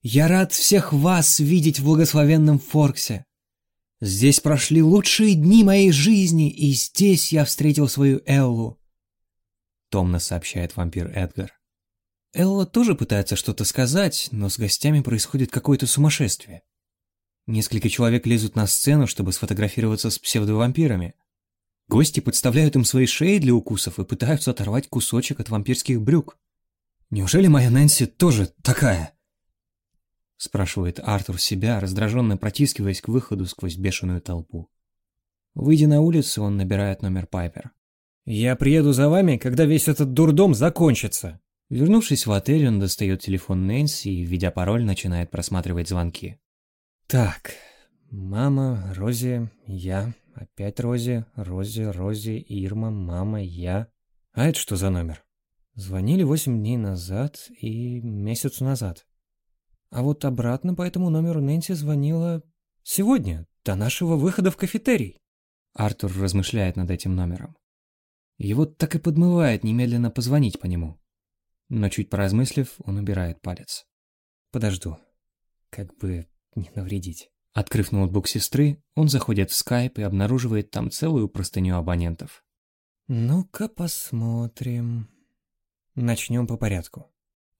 я рад всех вас видеть в благословенном Форксе. Здесь прошли лучшие дни моей жизни, и здесь я встретил свою Эллу. Томно сообщает вампир Эдгар. Элла тоже пытается что-то сказать, но с гостями происходит какое-то сумасшествие. Несколько человек лезут на сцену, чтобы сфотографироваться с псевдовампирами. Гости подставляют им свои шеи для укусов и пытаются оторвать кусочек от вампирских брюк. «Неужели моя Нэнси тоже такая?» — спрашивает Артур себя, раздраженно протискиваясь к выходу сквозь бешеную толпу. Выйдя на улицу, он набирает номер Пайпер. «Я приеду за вами, когда весь этот дурдом закончится». Вернувшись в отель, он достает телефон Нэнси и, введя пароль, начинает просматривать звонки. «Так, мама, Рози, я, опять Рози, Рози, Рози, Ирма, мама, я. А это что за номер? Звонили восемь дней назад и месяц назад. А вот обратно по этому номеру Нэнси звонила сегодня, до нашего выхода в кафетерий. Артур размышляет над этим номером. Его так и подмывает немедленно позвонить по нему. Но чуть поразмыслив, он убирает палец. Подожду. Как бы не навредить. Открыв ноутбук сестры, он заходит в скайп и обнаруживает там целую простыню абонентов. Ну-ка посмотрим. Начнем по порядку.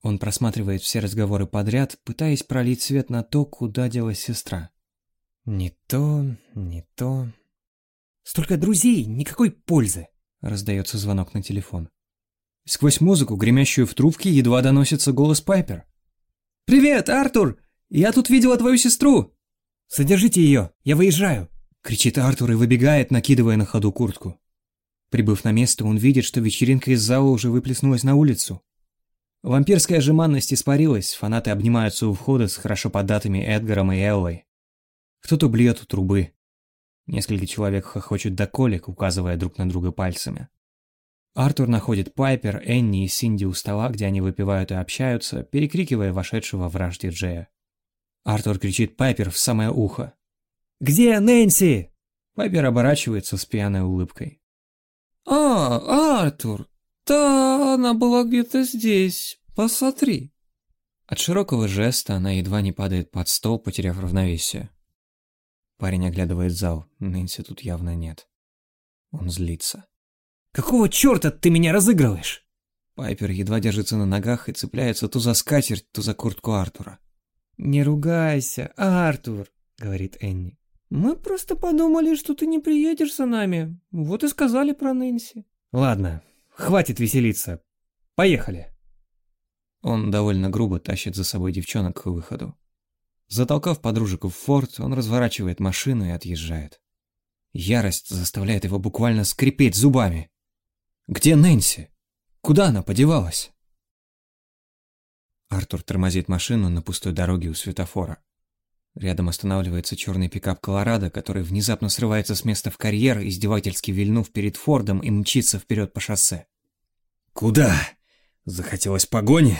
Он просматривает все разговоры подряд, пытаясь пролить свет на то, куда делась сестра. Не то, не то. Столько друзей, никакой пользы, раздается звонок на телефон. Сквозь музыку, гремящую в трубке, едва доносится голос Пайпер. «Привет, Артур! Я тут видела твою сестру!» «Содержите ее, я выезжаю!» Кричит Артур и выбегает, накидывая на ходу куртку. Прибыв на место, он видит, что вечеринка из зала уже выплеснулась на улицу. Вампирская жеманность испарилась, фанаты обнимаются у входа с хорошо податыми Эдгаром и Эллой. Кто-то блюет у трубы. Несколько человек хохочут до колик, указывая друг на друга пальцами. Артур находит Пайпер, Энни и Синди у стола, где они выпивают и общаются, перекрикивая вошедшего в раж диджея. Артур кричит Пайпер в самое ухо. «Где Нэнси?» Пайпер оборачивается с пьяной улыбкой. «А, Артур, «Да, она была где-то здесь. Посмотри». От широкого жеста она едва не падает под стол, потеряв равновесие. Парень оглядывает зал. Нэнси тут явно нет. Он злится. «Какого черта ты меня разыгрываешь?» Пайпер едва держится на ногах и цепляется то за скатерть, то за куртку Артура. «Не ругайся, Артур», — говорит Энни. «Мы просто подумали, что ты не приедешь за нами. Вот и сказали про Нэнси». «Ладно, хватит веселиться. Поехали». Он довольно грубо тащит за собой девчонок к выходу. Затолкав подружек в форт, он разворачивает машину и отъезжает. Ярость заставляет его буквально скрипеть зубами. Где Нэнси? Куда она подевалась? Артур тормозит машину на пустой дороге у светофора. Рядом останавливается черный пикап Колорадо, который внезапно срывается с места в карьер, издевательски вильнув перед Фордом и мчится вперед по шоссе. «Куда? Захотелось погони?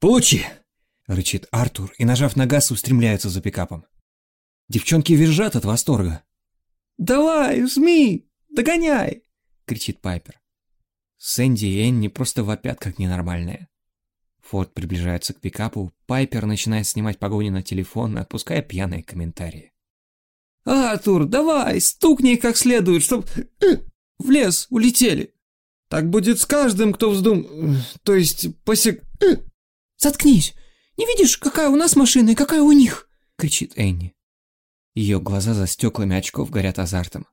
Получи!» — рычит Артур и, нажав на газ, устремляется за пикапом. Девчонки визжат от восторга. «Давай, жми! Догоняй!» — кричит Пайпер. Сэнди и Энни просто вопят, как ненормальные. Форд приближается к пикапу, Пайпер начинает снимать погони на телефон, отпуская пьяные комментарии. «Артур, давай, стукни как следует, чтоб э, в лес улетели. Так будет с каждым, кто вздум... То есть посек... Э». «Заткнись! Не видишь, какая у нас машина и какая у них?» — кричит Энни. Ее глаза за стеклами очков горят азартом.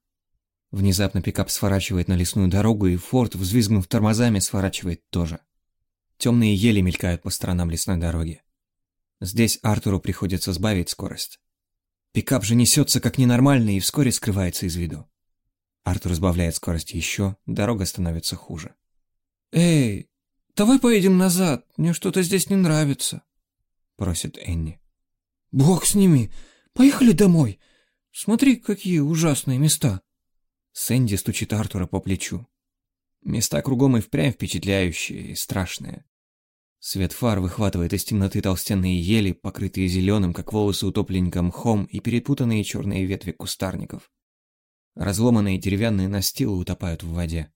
Внезапно пикап сворачивает на лесную дорогу, и Форд, взвизгнув тормозами, сворачивает тоже. Темные ели мелькают по сторонам лесной дороги. Здесь Артуру приходится сбавить скорость. Пикап же несется как ненормальный и вскоре скрывается из виду. Артур сбавляет скорость еще, дорога становится хуже. «Эй, давай поедем назад, мне что-то здесь не нравится», — просит Энни. «Бог с ними, поехали домой. Смотри, какие ужасные места». Сэнди стучит Артура по плечу. Места кругом и впрямь впечатляющие и страшные. Свет фар выхватывает из темноты толстенные ели, покрытые зеленым, как волосы утопленника мхом, и перепутанные черные ветви кустарников. Разломанные деревянные настилы утопают в воде.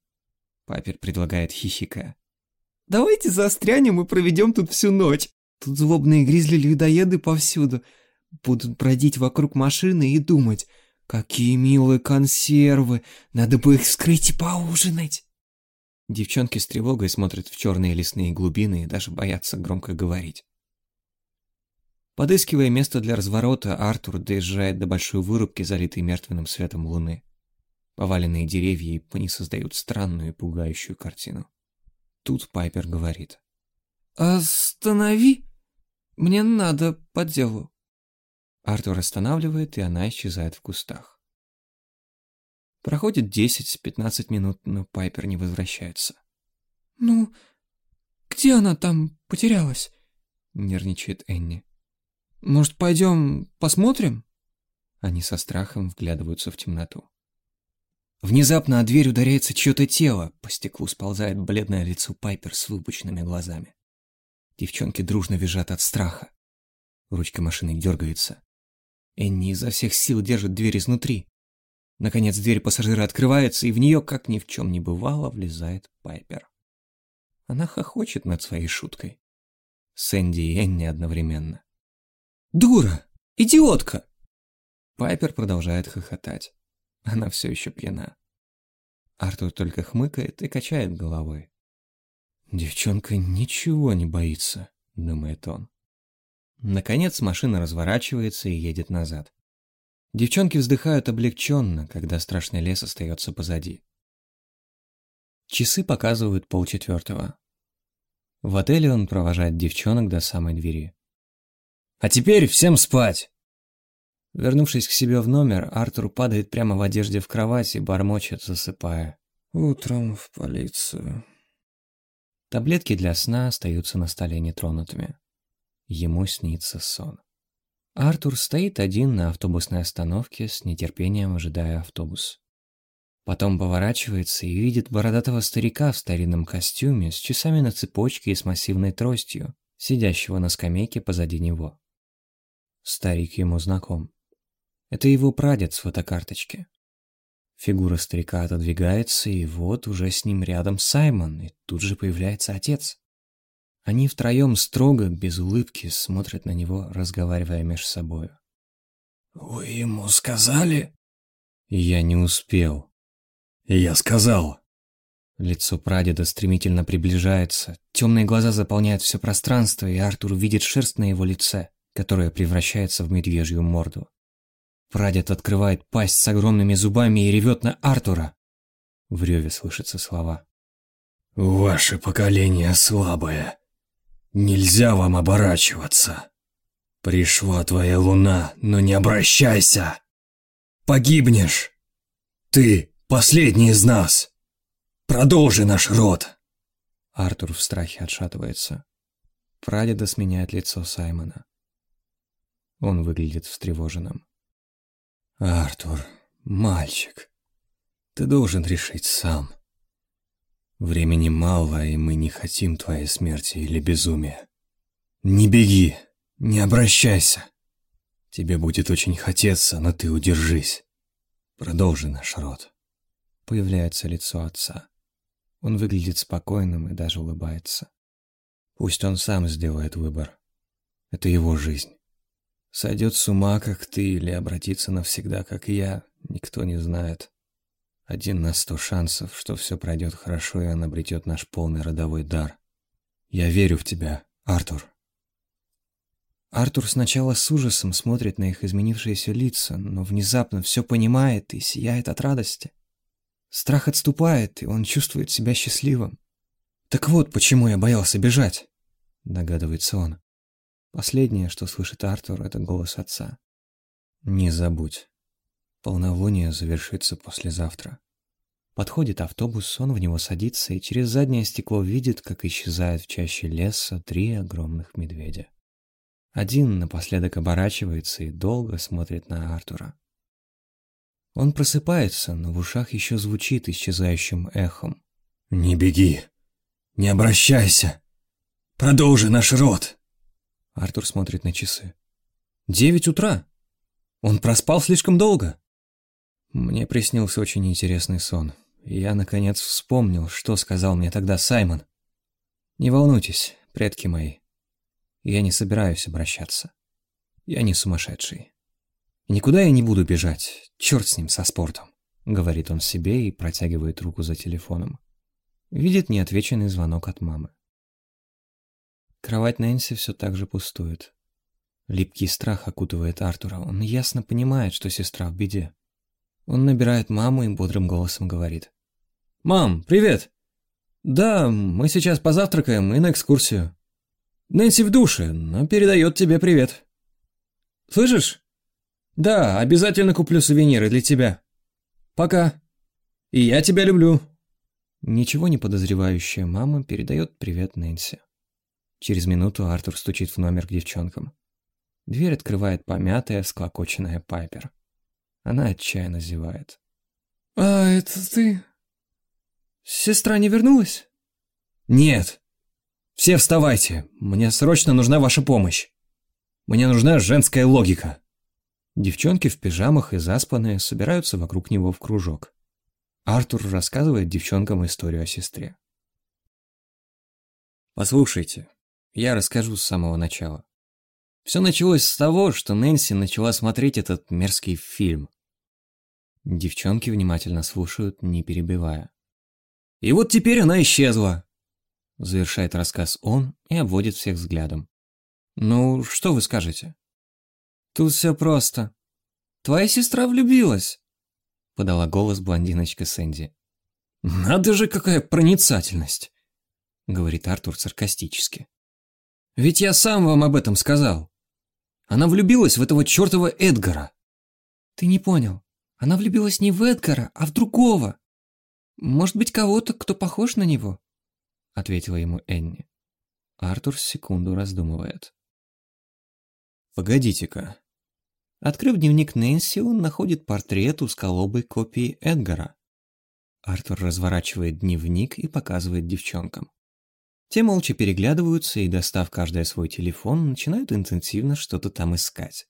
Папер предлагает хихикая. «Давайте застрянем и проведем тут всю ночь. Тут злобные гризли-людоеды повсюду. Будут бродить вокруг машины и думать, какие милые консервы, надо бы их вскрыть и поужинать». Девчонки с тревогой смотрят в черные лесные глубины и даже боятся громко говорить. Подыскивая место для разворота, Артур доезжает до большой вырубки, залитой мертвенным светом луны. Поваленные деревья и пни создают странную и пугающую картину. Тут Пайпер говорит. «Останови! Мне надо по делу». Артур останавливает, и она исчезает в кустах. Проходит 10-15 минут, но Пайпер не возвращается. «Ну, где она там потерялась?» — нервничает Энни. «Может, пойдем посмотрим?» Они со страхом вглядываются в темноту. Внезапно о дверь ударяется чье-то тело, по стеклу сползает бледное лицо Пайпер с выпученными глазами. Девчонки дружно визжат от страха. Ручка машины дергается. Энни изо всех сил держит дверь изнутри. Наконец дверь пассажира открывается, и в нее, как ни в чем не бывало, влезает Пайпер. Она хохочет над своей шуткой. Сэнди и Энни одновременно. «Дура! Идиотка!» Пайпер продолжает хохотать. Она все еще пьяна. Артур только хмыкает и качает головой. «Девчонка ничего не боится», — думает он. Наконец машина разворачивается и едет назад. Девчонки вздыхают облегченно, когда страшный лес остается позади. Часы показывают полчетвертого. В отеле он провожает девчонок до самой двери. «А теперь всем спать!» Вернувшись к себе в номер, Артур падает прямо в одежде в кровать и бормочет, засыпая. «Утром в полицию». Таблетки для сна остаются на столе нетронутыми. Ему снится сон. Артур стоит один на автобусной остановке, с нетерпением ожидая автобус. Потом поворачивается и видит бородатого старика в старинном костюме с часами на цепочке и с массивной тростью, сидящего на скамейке позади него. Старик ему знаком. Это его прадед с фотокарточки. Фигура старика отодвигается, и вот уже с ним рядом Саймон, и тут же появляется отец. Они втроем строго, без улыбки, смотрят на него, разговаривая между собою. «Вы ему сказали?» «Я не успел». «Я сказал». Лицо прадеда стремительно приближается, темные глаза заполняют все пространство, и Артур видит шерсть на его лице, которая превращается в медвежью морду. Прадед открывает пасть с огромными зубами и ревет на Артура. В реве слышатся слова. «Ваше поколение слабое. Нельзя вам оборачиваться. Пришла твоя луна, но не обращайся. Погибнешь. Ты последний из нас. Продолжи наш род». Артур в страхе отшатывается. Прадеда сменяет лицо Саймона. Он выглядит встревоженным. «Артур, мальчик, ты должен решить сам. Времени мало, и мы не хотим твоей смерти или безумия. Не беги, не обращайся. Тебе будет очень хотеться, но ты удержись. Продолжи наш род». Появляется лицо отца. Он выглядит спокойным и даже улыбается. Пусть он сам сделает выбор. Это его жизнь. Сойдет с ума, как ты, или обратится навсегда, как я, никто не знает. Один на сто шансов, что все пройдет хорошо, и он обретет наш полный родовой дар. Я верю в тебя, Артур. Артур сначала с ужасом смотрит на их изменившиеся лица, но внезапно все понимает и сияет от радости. Страх отступает, и он чувствует себя счастливым. «Так вот, почему я боялся бежать», — догадывается он. Последнее, что слышит Артур, это голос отца. «Не забудь. Полнолуние завершится послезавтра». Подходит автобус, он в него садится и через заднее стекло видит, как исчезают в чаще леса три огромных медведя. Один напоследок оборачивается и долго смотрит на Артура. Он просыпается, но в ушах еще звучит исчезающим эхом. «Не беги!» «Не обращайся! Продолжи наш род!» Артур смотрит на часы. «Девять утра! Он проспал слишком долго!» Мне приснился очень интересный сон, я, наконец, вспомнил, что сказал мне тогда Саймон. «Не волнуйтесь, предки мои. Я не собираюсь обращаться. Я не сумасшедший. И никуда я не буду бежать, черт с ним, со спортом», — говорит он себе и протягивает руку за телефоном. Видит неотвеченный звонок от мамы. Кровать Нэнси все так же пустует. Липкий страх окутывает Артура. Он ясно понимает, что сестра в беде. Он набирает маму и бодрым голосом говорит. «Мам, привет! Да, мы сейчас позавтракаем и на экскурсию. Нэнси в душе, но передает тебе привет. Слышишь? Да, обязательно куплю сувениры для тебя. Пока. И я тебя люблю». Ничего не подозревающая мама передает привет Нэнси. Через минуту Артур стучит в номер к девчонкам. Дверь открывает помятая, всклокоченная Пайпер. Она отчаянно зевает. «А, это ты? Сестра не вернулась?» «Нет. Все вставайте. Мне срочно нужна ваша помощь. Мне нужна женская логика». Девчонки в пижамах и заспанные собираются вокруг него в кружок. Артур рассказывает девчонкам историю о сестре. Послушайте, я расскажу с самого начала. Все началось с того, что Нэнси начала смотреть этот мерзкий фильм. Девчонки внимательно слушают, не перебивая. «И вот теперь она исчезла!» Завершает рассказ он и обводит всех взглядом. «Ну, что вы скажете?» «Тут все просто. Твоя сестра влюбилась подала голос блондиночка Сэнди. «Надо же, какая проницательность!» — говорит Артур саркастически. «Ведь я сам вам об этом сказал. Она влюбилась в этого чертова Эдгара». «Ты не понял. Она влюбилась не в Эдгара, а в другого. Может быть, кого-то, кто похож на него?» — ответила ему Энни. Артур секунду раздумывает. «Погодите-ка, Открыв дневник Нэнси, он находит портрет узколобой копии Эдгара. Артур разворачивает дневник и показывает девчонкам. Те молча переглядываются и, достав каждый свой телефон, начинают интенсивно что-то там искать.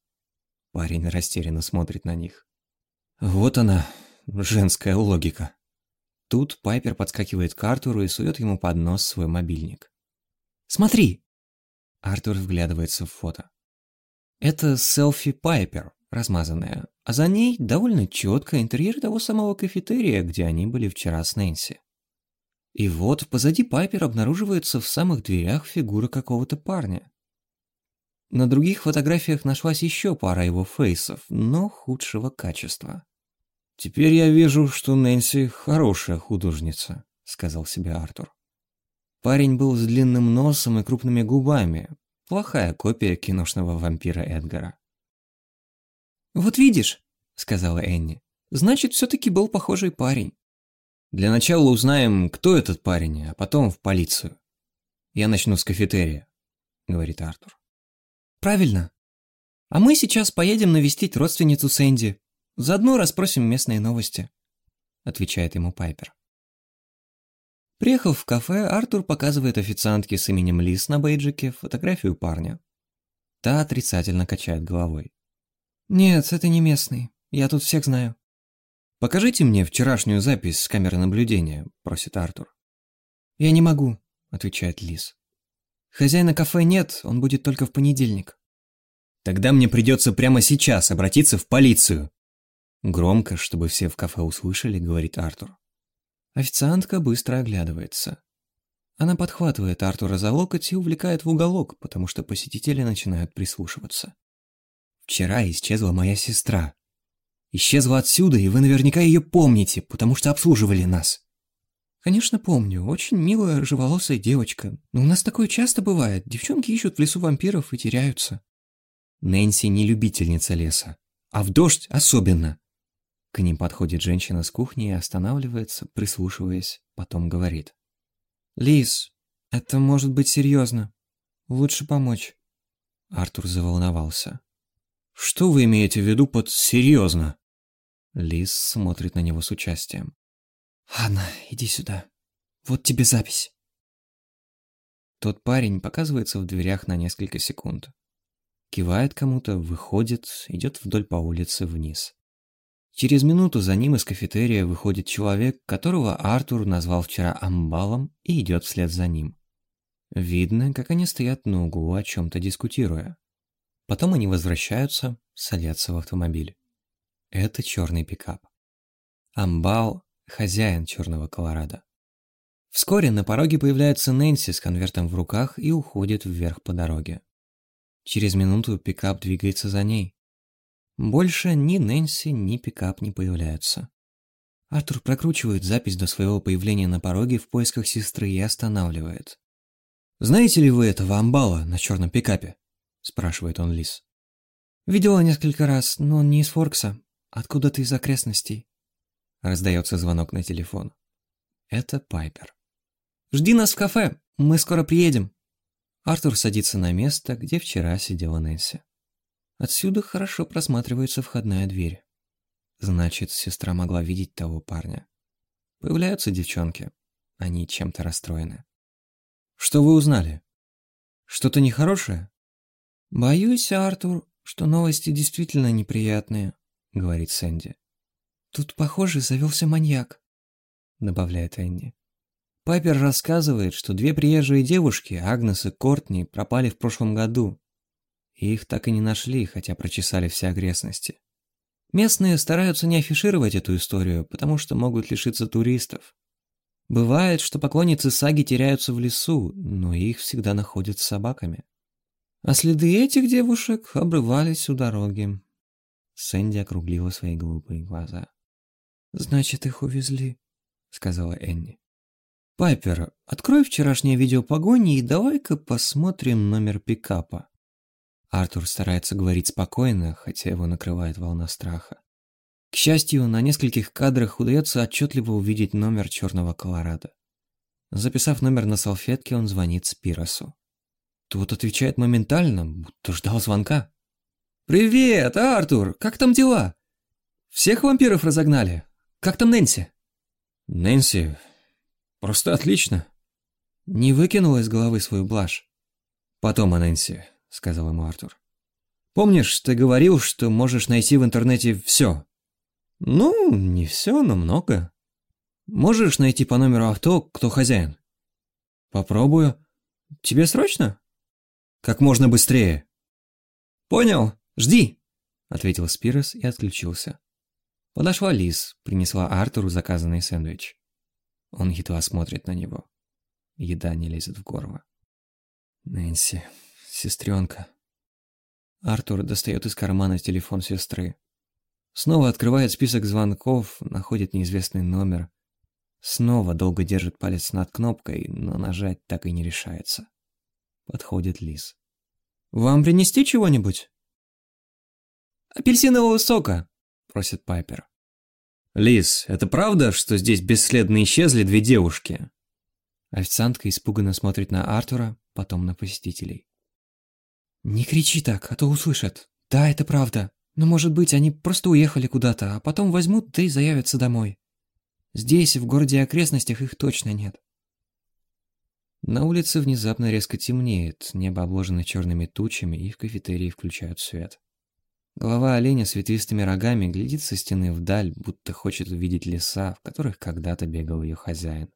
Парень растерянно смотрит на них. Вот она, женская логика. Тут Пайпер подскакивает к Артуру и сует ему под нос свой мобильник. «Смотри!» Артур вглядывается в фото. Это селфи Пайпер, размазанная, а за ней довольно четко интерьер того самого кафетерия, где они были вчера с Нэнси. И вот позади Пайпер обнаруживается в самых дверях фигура какого-то парня. На других фотографиях нашлась еще пара его фейсов, но худшего качества. «Теперь я вижу, что Нэнси хорошая художница», — сказал себе Артур. Парень был с длинным носом и крупными губами. Плохая копия киношного вампира Эдгара. «Вот видишь», — сказала Энни, — «значит, все-таки был похожий парень». «Для начала узнаем, кто этот парень, а потом в полицию. Я начну с кафетерия», — говорит Артур. «Правильно. А мы сейчас поедем навестить родственницу Сэнди. Заодно расспросим местные новости», — отвечает ему Пайпер. Приехав в кафе, Артур показывает официантке с именем Лис на бейджике фотографию парня. Та отрицательно качает головой. «Нет, это не местный. Я тут всех знаю». «Покажите мне вчерашнюю запись с камеры наблюдения», — просит Артур. «Я не могу», — отвечает Лис. «Хозяина кафе нет, он будет только в понедельник». «Тогда мне придется прямо сейчас обратиться в полицию». Громко, чтобы все в кафе услышали, говорит Артур. Официантка быстро оглядывается. Она подхватывает Артура за локоть и увлекает в уголок, потому что посетители начинают прислушиваться. «Вчера исчезла моя сестра. Исчезла отсюда, и вы наверняка ее помните, потому что обслуживали нас». «Конечно помню. Очень милая рыжеволосая девочка. Но у нас такое часто бывает. Девчонки ищут в лесу вампиров и теряются». Нэнси не любительница леса. А в дождь особенно. К ним подходит женщина с кухни и останавливается, прислушиваясь, потом говорит. «Лиз, это может быть серьезно. Лучше помочь». Артур заволновался. «Что вы имеете в виду под «серьезно»?» Лиз смотрит на него с участием. «Ладно, иди сюда. Вот тебе запись». Тот парень показывается в дверях на несколько секунд. Кивает кому-то, выходит, идет вдоль по улице вниз. Через минуту за ним из кафетерия выходит человек, которого Артур назвал вчера амбалом, и идет вслед за ним. Видно, как они стоят на углу, о чем-то дискутируя. Потом они возвращаются, садятся в автомобиль. Это черный пикап. Амбал – хозяин черного Колорадо. Вскоре на пороге появляется Нэнси с конвертом в руках и уходит вверх по дороге. Через минуту пикап двигается за ней. Больше ни Нэнси, ни пикап не появляются. Артур прокручивает запись до своего появления на пороге в поисках сестры и останавливает. «Знаете ли вы этого амбала на черном пикапе?» – спрашивает он Лис. «Видела несколько раз, но он не из Форкса. Откуда-то из окрестностей». Раздается звонок на телефон. Это Пайпер. «Жди нас в кафе, мы скоро приедем». Артур садится на место, где вчера сидела Нэнси. Отсюда хорошо просматривается входная дверь. Значит, сестра могла видеть того парня. Появляются девчонки. Они чем-то расстроены. Что вы узнали? Что-то нехорошее? Боюсь, Артур, что новости действительно неприятные, говорит Сэнди. Тут, похоже, завелся маньяк, добавляет Энни. Пайпер рассказывает, что две приезжие девушки, Агнес и Кортни, пропали в прошлом году, их так и не нашли, хотя прочесали все окрестности. Местные стараются не афишировать эту историю, потому что могут лишиться туристов. Бывает, что поклонницы саги теряются в лесу, но их всегда находят с собаками. А следы этих девушек обрывались у дороги. Сэнди округлила свои голубые глаза. «Значит, их увезли», — сказала Энни. «Пайпер, открой вчерашнее видео погони и давай-ка посмотрим номер пикапа». Артур старается говорить спокойно, хотя его накрывает волна страха. К счастью, на нескольких кадрах удается отчетливо увидеть номер черного Колорадо. Записав номер на салфетке, он звонит Спиросу. Тот отвечает моментально, будто ждал звонка. «Привет, Артур! Как там дела? Всех вампиров разогнали? Как там Нэнси?» «Нэнси? Просто отлично!» Не выкинул из головы свою блажь. «Потом о Нэнси сказал ему Артур. «Помнишь, ты говорил, что можешь найти в интернете все?» «Ну, не все, но много. Можешь найти по номеру авто, кто хозяин?» «Попробую. Тебе срочно?» «Как можно быстрее». «Понял. Жди», — ответил Спирос и отключился. Подошла Лиз, принесла Артуру заказанный сэндвич. Он едва смотрит на него. Еда не лезет в горло. Нэнси, сестренка. Артур достает из кармана телефон сестры. Снова открывает список звонков, находит неизвестный номер. Снова долго держит палец над кнопкой, но нажать так и не решается. Подходит Лиз. «Вам принести чего-нибудь?» «Апельсинового сока», — просит Пайпер. «Лиз, это правда, что здесь бесследно исчезли две девушки?» Официантка испуганно смотрит на Артура, потом на посетителей. «Не кричи так, а то услышат. Да, это правда. Но, может быть, они просто уехали куда-то, а потом возьмут, да и заявятся домой. Здесь, в городе и окрестностях, их точно нет». На улице внезапно резко темнеет, небо обложено черными тучами, и в кафетерии включают свет. Голова оленя с ветвистыми рогами глядит со стены вдаль, будто хочет увидеть леса, в которых когда-то бегал ее хозяин.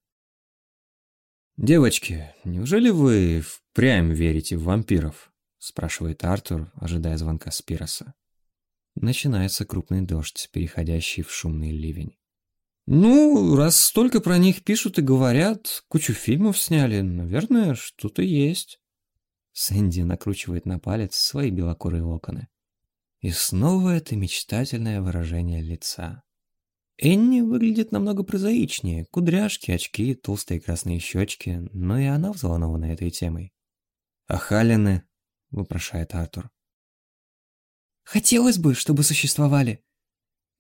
«Девочки, неужели вы впрямь верите в вампиров?» спрашивает Артур, ожидая звонка Спироса. Начинается крупный дождь, переходящий в шумный ливень. «Ну, раз столько про них пишут и говорят, кучу фильмов сняли, наверное, что-то есть». Сэнди накручивает на палец свои белокурые локоны. И снова это мечтательное выражение лица. Энни выглядит намного прозаичнее. Кудряшки, очки, толстые красные щечки, но и она взволнована этой темой. «А Халины?» — вопрошает Артур. «Хотелось бы, чтобы существовали.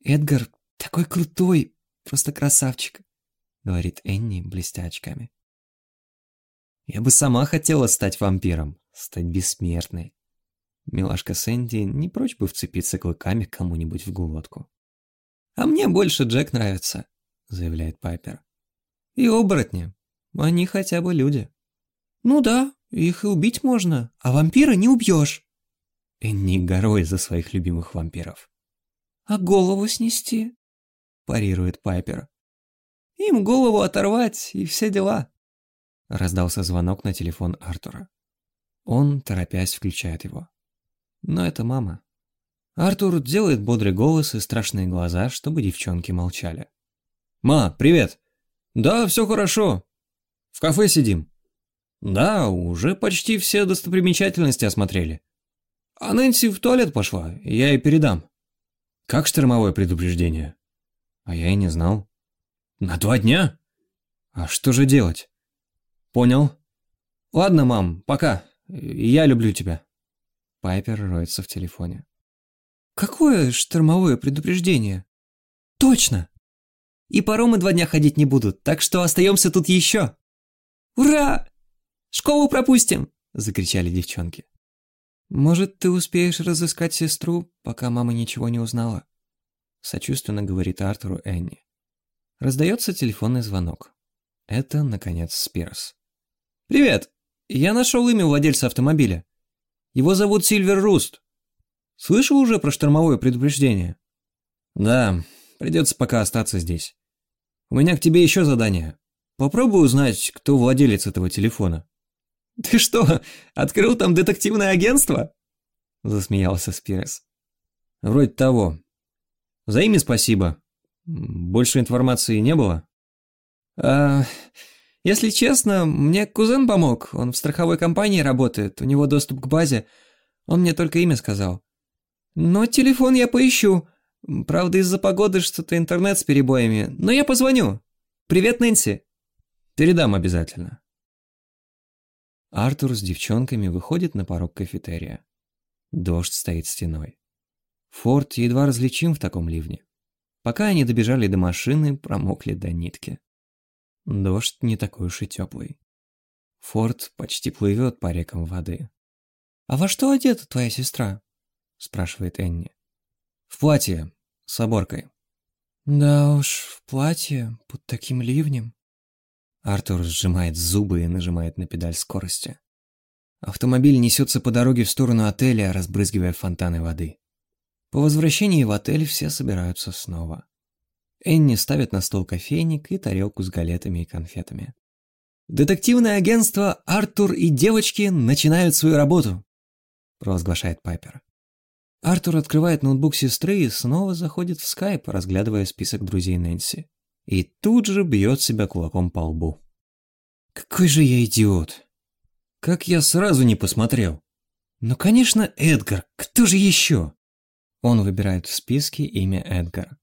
Эдгар такой крутой, просто красавчик», — говорит Энни, блестя очками. «Я бы сама хотела стать вампиром, стать бессмертной». Милашка Сэнди не прочь бы вцепиться клыками кому-нибудь в глотку. «А мне больше Джек нравится», — заявляет Пайпер. «И оборотни. Они хотя бы люди». «Ну да, их и убить можно, а вампира не убьешь. Энни горой за своих любимых вампиров. А голову снести? Парирует Пайпер. Им голову оторвать и все дела. Раздался звонок на телефон Артура. Он, торопясь, включает его. Но это мама. Артур делает бодрый голос и страшные глаза, чтобы девчонки молчали. «Ма, привет!» «Да, все хорошо. В кафе сидим». Да, уже почти все достопримечательности осмотрели. А Нэнси в туалет пошла, я ей передам. Как штормовое предупреждение? А я и не знал. На два дня? А что же делать? Понял. Ладно, мам, пока. Я люблю тебя. Пайпер роется в телефоне. Какое штормовое предупреждение? Точно! И паромы два дня ходить не будут, так что остаемся тут еще. Ура! Школу пропустим!» — закричали девчонки. «Может, ты успеешь разыскать сестру, пока мама ничего не узнала?» Сочувственно говорит Артуру Энни. Раздается телефонный звонок. Это, наконец, Спирс. «Привет! Я нашел имя владельца автомобиля. Его зовут Сильвер Руст. Слышал уже про штормовое предупреждение?» «Да, придется пока остаться здесь. У меня к тебе еще задание. Попробуй узнать, кто владелец этого телефона. «Ты что, открыл там детективное агентство?» Засмеялся Спирес. «Вроде того. За имя спасибо. Больше информации не было?» «А, если честно, мне кузен помог. Он в страховой компании работает, у него доступ к базе. Он мне только имя сказал. Но телефон я поищу. Правда, из-за погоды что-то интернет с перебоями. Но я позвоню. Привет, Нэнси!» «Передам обязательно». Артур с девчонками выходит на порог кафетерия. Дождь стоит стеной. Форд едва различим в таком ливне. Пока они добежали до машины, промокли до нитки. Дождь не такой уж и теплый. Форд почти плывет по рекам воды. «А во что одета твоя сестра?» – спрашивает Энни. «В платье, с оборкой». «Да уж, в платье, под таким ливнем». Артур сжимает зубы и нажимает на педаль скорости. Автомобиль несется по дороге в сторону отеля, разбрызгивая фонтаны воды. По возвращении в отель все собираются снова. Энни ставит на стол кофейник и тарелку с галетами и конфетами. «Детективное агентство «Артур и девочки» начинают свою работу», – провозглашает Пайпер. Артур открывает ноутбук сестры и снова заходит в скайп, разглядывая список друзей Нэнси и тут же бьет себя кулаком по лбу. «Какой же я идиот! Как я сразу не посмотрел! Ну, конечно, Эдгар. Кто же еще? Он выбирает в списке имя Эдгар.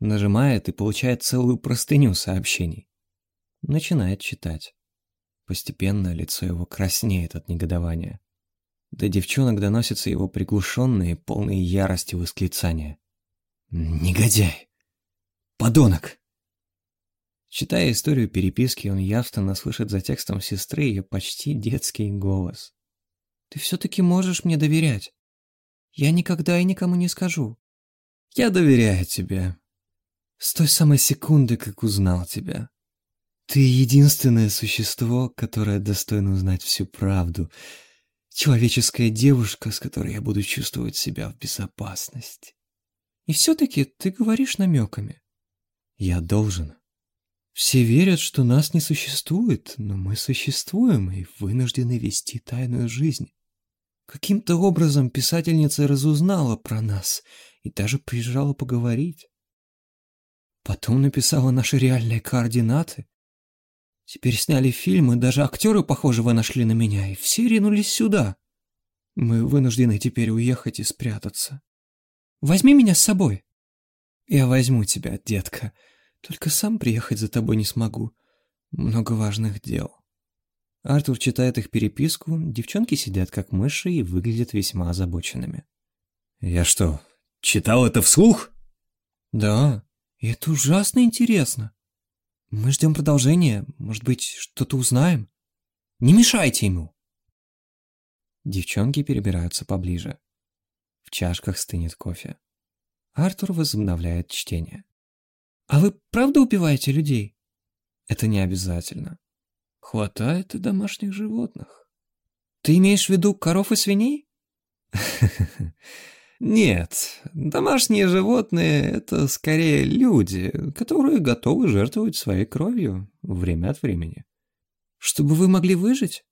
Нажимает и получает целую простыню сообщений. Начинает читать. Постепенно лицо его краснеет от негодования. До девчонок доносятся его приглушенные, полные ярости восклицания. «Негодяй! Подонок!» Читая историю переписки, он явственно слышит за текстом сестры ее почти детский голос. «Ты все-таки можешь мне доверять. Я никогда и никому не скажу». «Я доверяю тебе. С той самой секунды, как узнал тебя. Ты единственное существо, которое достойно узнать всю правду. Человеческая девушка, с которой я буду чувствовать себя в безопасности. И все-таки ты говоришь намеками. Я должен. Все верят, что нас не существует, но мы существуем и вынуждены вести тайную жизнь. Каким-то образом писательница разузнала про нас и даже приезжала поговорить. Потом написала наши реальные координаты. Теперь сняли фильмы, даже актеры похожего нашли на меня, и все ринулись сюда. Мы вынуждены теперь уехать и спрятаться. Возьми меня с собой. Я возьму тебя, детка. Только сам приехать за тобой не смогу. Много важных дел. Артур читает их переписку, девчонки сидят как мыши и выглядят весьма озабоченными. «Я что, читал это вслух?» «Да, это ужасно интересно. Мы ждем продолжения, может быть, что-то узнаем? Не мешайте ему!» Девчонки перебираются поближе. В чашках стынет кофе. Артур возобновляет чтение. «А вы правда убиваете людей?» «Это не обязательно. Хватает и домашних животных». «Ты имеешь в виду коров и свиней?» Нет, домашние животные — это скорее люди, которые готовы жертвовать своей кровью время от времени. Чтобы вы могли выжить?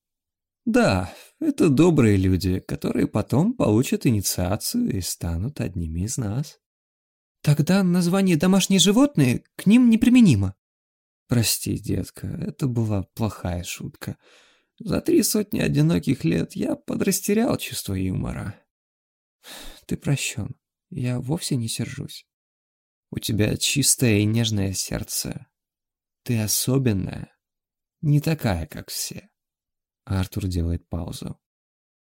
Да, это добрые люди, которые потом получат инициацию и станут одними из нас. Тогда название «домашние животные» к ним неприменимо. Прости, детка, это была плохая шутка. За три сотни одиноких лет я подрастерял чувство юмора. Ты прощен, я вовсе не сержусь. У тебя чистое и нежное сердце. Ты особенная, не такая, как все. Артур делает паузу.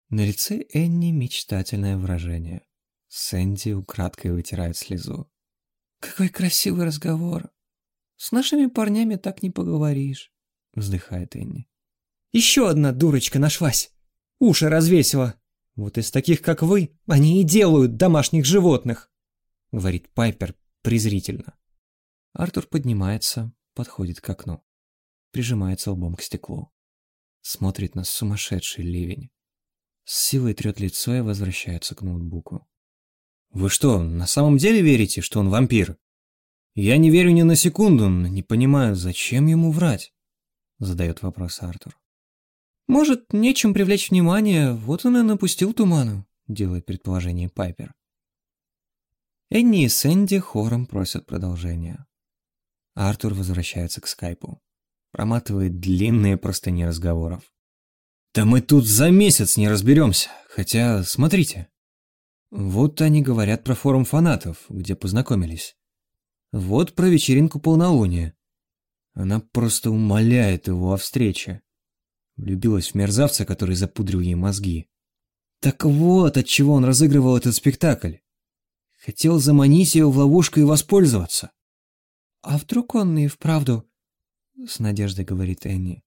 На лице Энни мечтательное выражение. Сэнди украдкой вытирает слезу. «Какой красивый разговор! С нашими парнями так не поговоришь», — вздыхает Энни. «Еще одна дурочка нашлась! Уши развесила! Вот из таких, как вы, они и делают домашних животных!» — говорит Пайпер презрительно. Артур поднимается, подходит к окну, прижимается лбом к стеклу. Смотрит на сумасшедший ливень. С силой трет лицо и возвращается к ноутбуку. Вы что, на самом деле верите, что он вампир? Я не верю ни на секунду, но не понимаю, зачем ему врать? Задает вопрос Артур. Может, нечем привлечь внимание, вот он и напустил туману, делает предположение Пайпер. Энни и Сэнди хором просят продолжения. Артур возвращается к скайпу. Проматывает длинные простыни разговоров. Да мы тут за месяц не разберемся. Хотя, смотрите. Вот они говорят про форум фанатов, где познакомились. Вот про вечеринку полнолуния. Она просто умоляет его о встрече. Влюбилась в мерзавца, который запудрил ей мозги. Так вот, от чего он разыгрывал этот спектакль. Хотел заманить ее в ловушку и воспользоваться. «А вдруг он и вправду...» — с надеждой говорит Энни.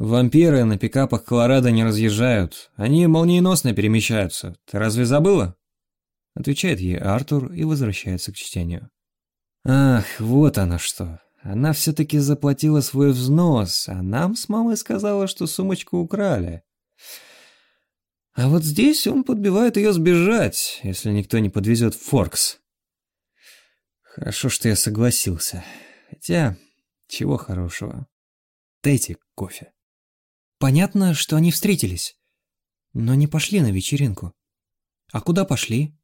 Вампиры на пикапах Колорадо не разъезжают. Они молниеносно перемещаются. Ты разве забыла? Отвечает ей Артур и возвращается к чтению. Ах, вот оно что. Она все-таки заплатила свой взнос, а нам с мамой сказала, что сумочку украли. А вот здесь он подбивает ее сбежать, если никто не подвезет Форкс. Хорошо, что я согласился. Хотя, чего хорошего. Дайте кофе. Понятно, что они встретились, но не пошли на вечеринку. А куда пошли?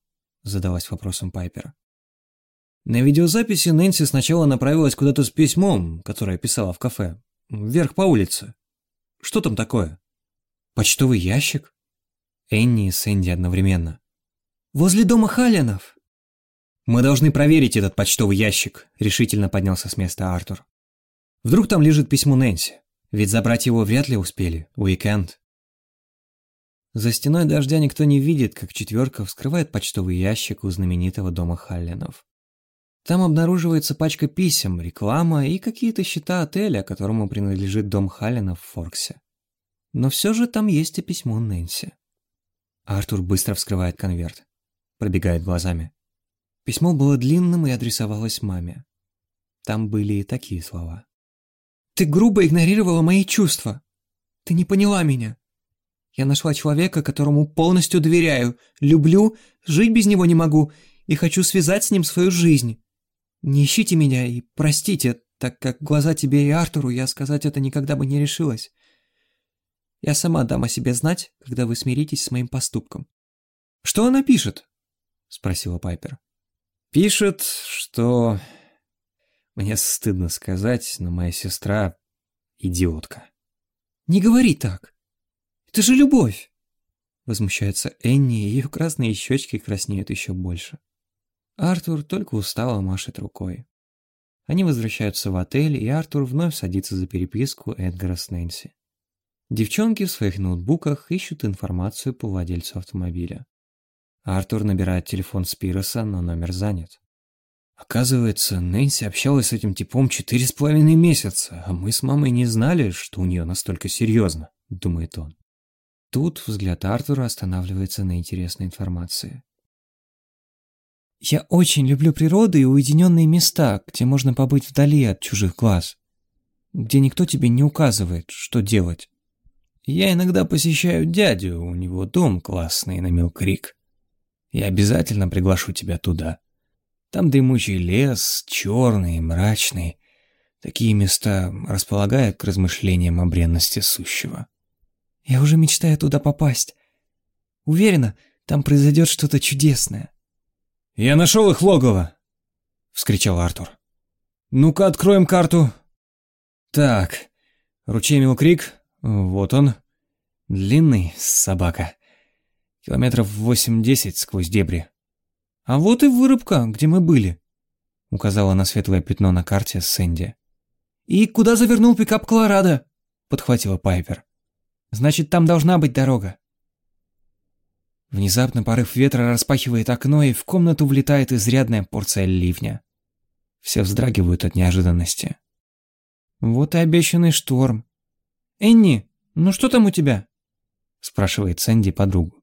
Задалась вопросом Пайпер. На видеозаписи Нэнси сначала направилась куда-то с письмом, которое писала в кафе. Вверх по улице. Что там такое? Почтовый ящик? Энни и Сэнди одновременно. «Возле дома Халленов!» «Мы должны проверить этот почтовый ящик», — решительно поднялся с места Артур. «Вдруг там лежит письмо Нэнси? Ведь забрать его вряд ли успели. Уикенд». За стеной дождя никто не видит, как четверка вскрывает почтовый ящик у знаменитого дома Халленов. Там обнаруживается пачка писем, реклама и какие-то счета отеля, которому принадлежит дом Халленов в Форксе. Но все же там есть и письмо Нэнси. Артур быстро вскрывает конверт. Пробегает глазами. Письмо было длинным и адресовалось маме. Там были и такие слова. «Ты грубо игнорировала мои чувства. Ты не поняла меня. Я нашла человека, которому полностью доверяю, люблю, жить без него не могу и хочу связать с ним свою жизнь. Не ищите меня и простите, так как глаза тебе и Артуру я сказать это никогда бы не решилась. Я сама дам о себе знать, когда вы смиритесь с моим поступком». «Что она пишет?» — спросила Пайпер. «Пишет, что...» Мне стыдно сказать, но моя сестра — идиотка. «Не говори так. Это же любовь!» Возмущается Энни, и ее красные щечки краснеют еще больше. Артур только устало машет рукой. Они возвращаются в отель, и Артур вновь садится за переписку Эдгара с Нэнси. Девчонки в своих ноутбуках ищут информацию по владельцу автомобиля. Артур набирает телефон Спироса, но номер занят. Оказывается, Нэнси общалась с этим типом четыре с половиной месяца, а мы с мамой не знали, что у нее настолько серьезно, думает он. Тут взгляд Артура останавливается на интересной информации. «Я очень люблю природу и уединенные места, где можно побыть вдали от чужих глаз, где никто тебе не указывает, что делать. Я иногда посещаю дядю, у него дом классный на Милкрик. Я обязательно приглашу тебя туда. Там дымучий лес, черный, мрачный. Такие места располагают к размышлениям о бренности сущего. Я уже мечтаю туда попасть. Уверена, там произойдет что-то чудесное. «Я нашел их логово!» — вскричал Артур. «Ну-ка, откроем карту!» «Так, ручей Милкрик, вот он. Длинный собака. Километров восемь-десять сквозь дебри. А вот и вырубка, где мы были. Указала на светлое пятно на карте Сэнди. «И куда завернул пикап Колорадо?» Подхватила Пайпер. «Значит, там должна быть дорога». Внезапно порыв ветра распахивает окно, и в комнату влетает изрядная порция ливня. Все вздрагивают от неожиданности. «Вот и обещанный шторм», «Энни, ну что там у тебя?» спрашивает Сэнди подругу.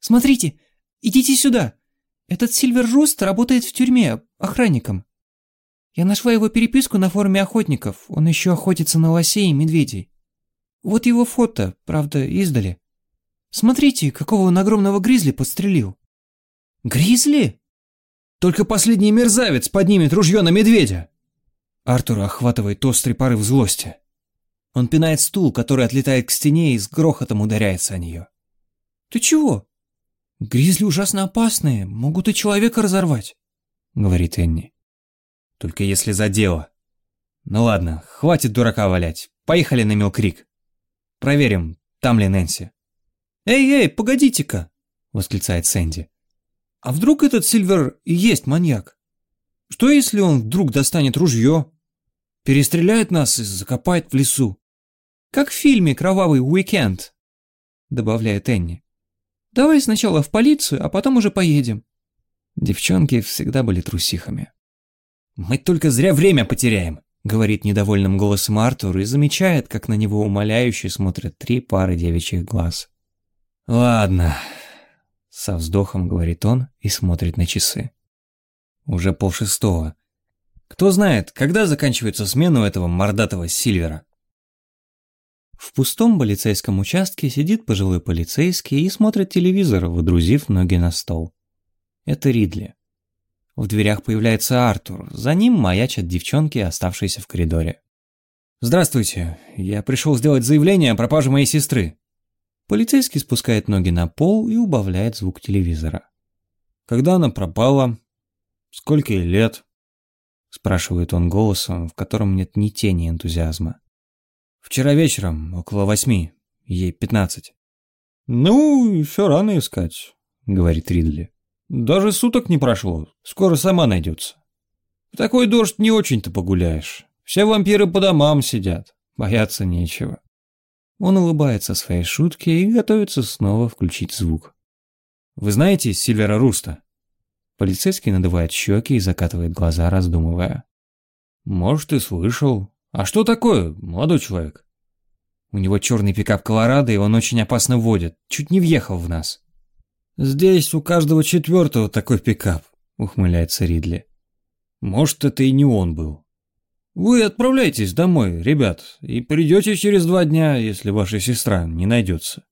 «Смотрите, идите сюда. Этот Сильвер Руст работает в тюрьме охранником. Я нашла его переписку на форуме охотников. Он еще охотится на лосей и медведей. Вот его фото, правда, издали. Смотрите, какого он огромного гризли подстрелил». «Гризли?» «Только последний мерзавец поднимет ружье на медведя!» Артура охватывает острый порыв злости. Он пинает стул, который отлетает к стене и с грохотом ударяется о нее. «Ты чего? Гризли ужасно опасные, могут и человека разорвать», — говорит Энни. «Только если за дело. Ну ладно, хватит дурака валять. Поехали на Милкрик. Проверим, там ли Нэнси». «Эй-эй, погодите-ка!» — восклицает Сэнди. «А вдруг этот Сильвер и есть маньяк? Что если он вдруг достанет ружье, перестреляет нас и закопает в лесу?» Как в фильме «Кровавый уикенд», добавляет Энни. Давай сначала в полицию, а потом уже поедем. Девчонки всегда были трусихами. Мы только зря время потеряем, говорит недовольным голосом Артур и замечает, как на него умоляюще смотрят три пары девичьих глаз. Ладно, со вздохом говорит он и смотрит на часы. Уже полшестого. Кто знает, когда заканчивается смена у этого мордатого Сильвера? В пустом полицейском участке сидит пожилой полицейский и смотрит телевизор, выдрузив ноги на стол. Это Ридли. В дверях появляется Артур, за ним маячат девчонки, оставшиеся в коридоре. «Здравствуйте, я пришел сделать заявление о пропаже моей сестры». Полицейский спускает ноги на пол и убавляет звук телевизора. «Когда она пропала? Сколько ей лет?» Спрашивает он голосом, в котором нет ни тени энтузиазма. Вчера вечером, около восьми, ей пятнадцать. «Ну, еще рано искать», — говорит Ридли. «Даже суток не прошло, скоро сама найдется. В такой дождь не очень-то погуляешь. Все вампиры по домам сидят, бояться нечего». Он улыбается своей шутке и готовится снова включить звук. «Вы знаете Сильвера Руста?» Полицейский надувает щеки и закатывает глаза, раздумывая. «Может, и слышал. А что такое, молодой человек?» «У него черный пикап Колорадо, и он очень опасно водит. Чуть не въехал в нас». «Здесь у каждого четвертого такой пикап», — ухмыляется Ридли. «Может, это и не он был. Вы отправляйтесь домой, ребят, и придете через два дня, если ваша сестра не найдется.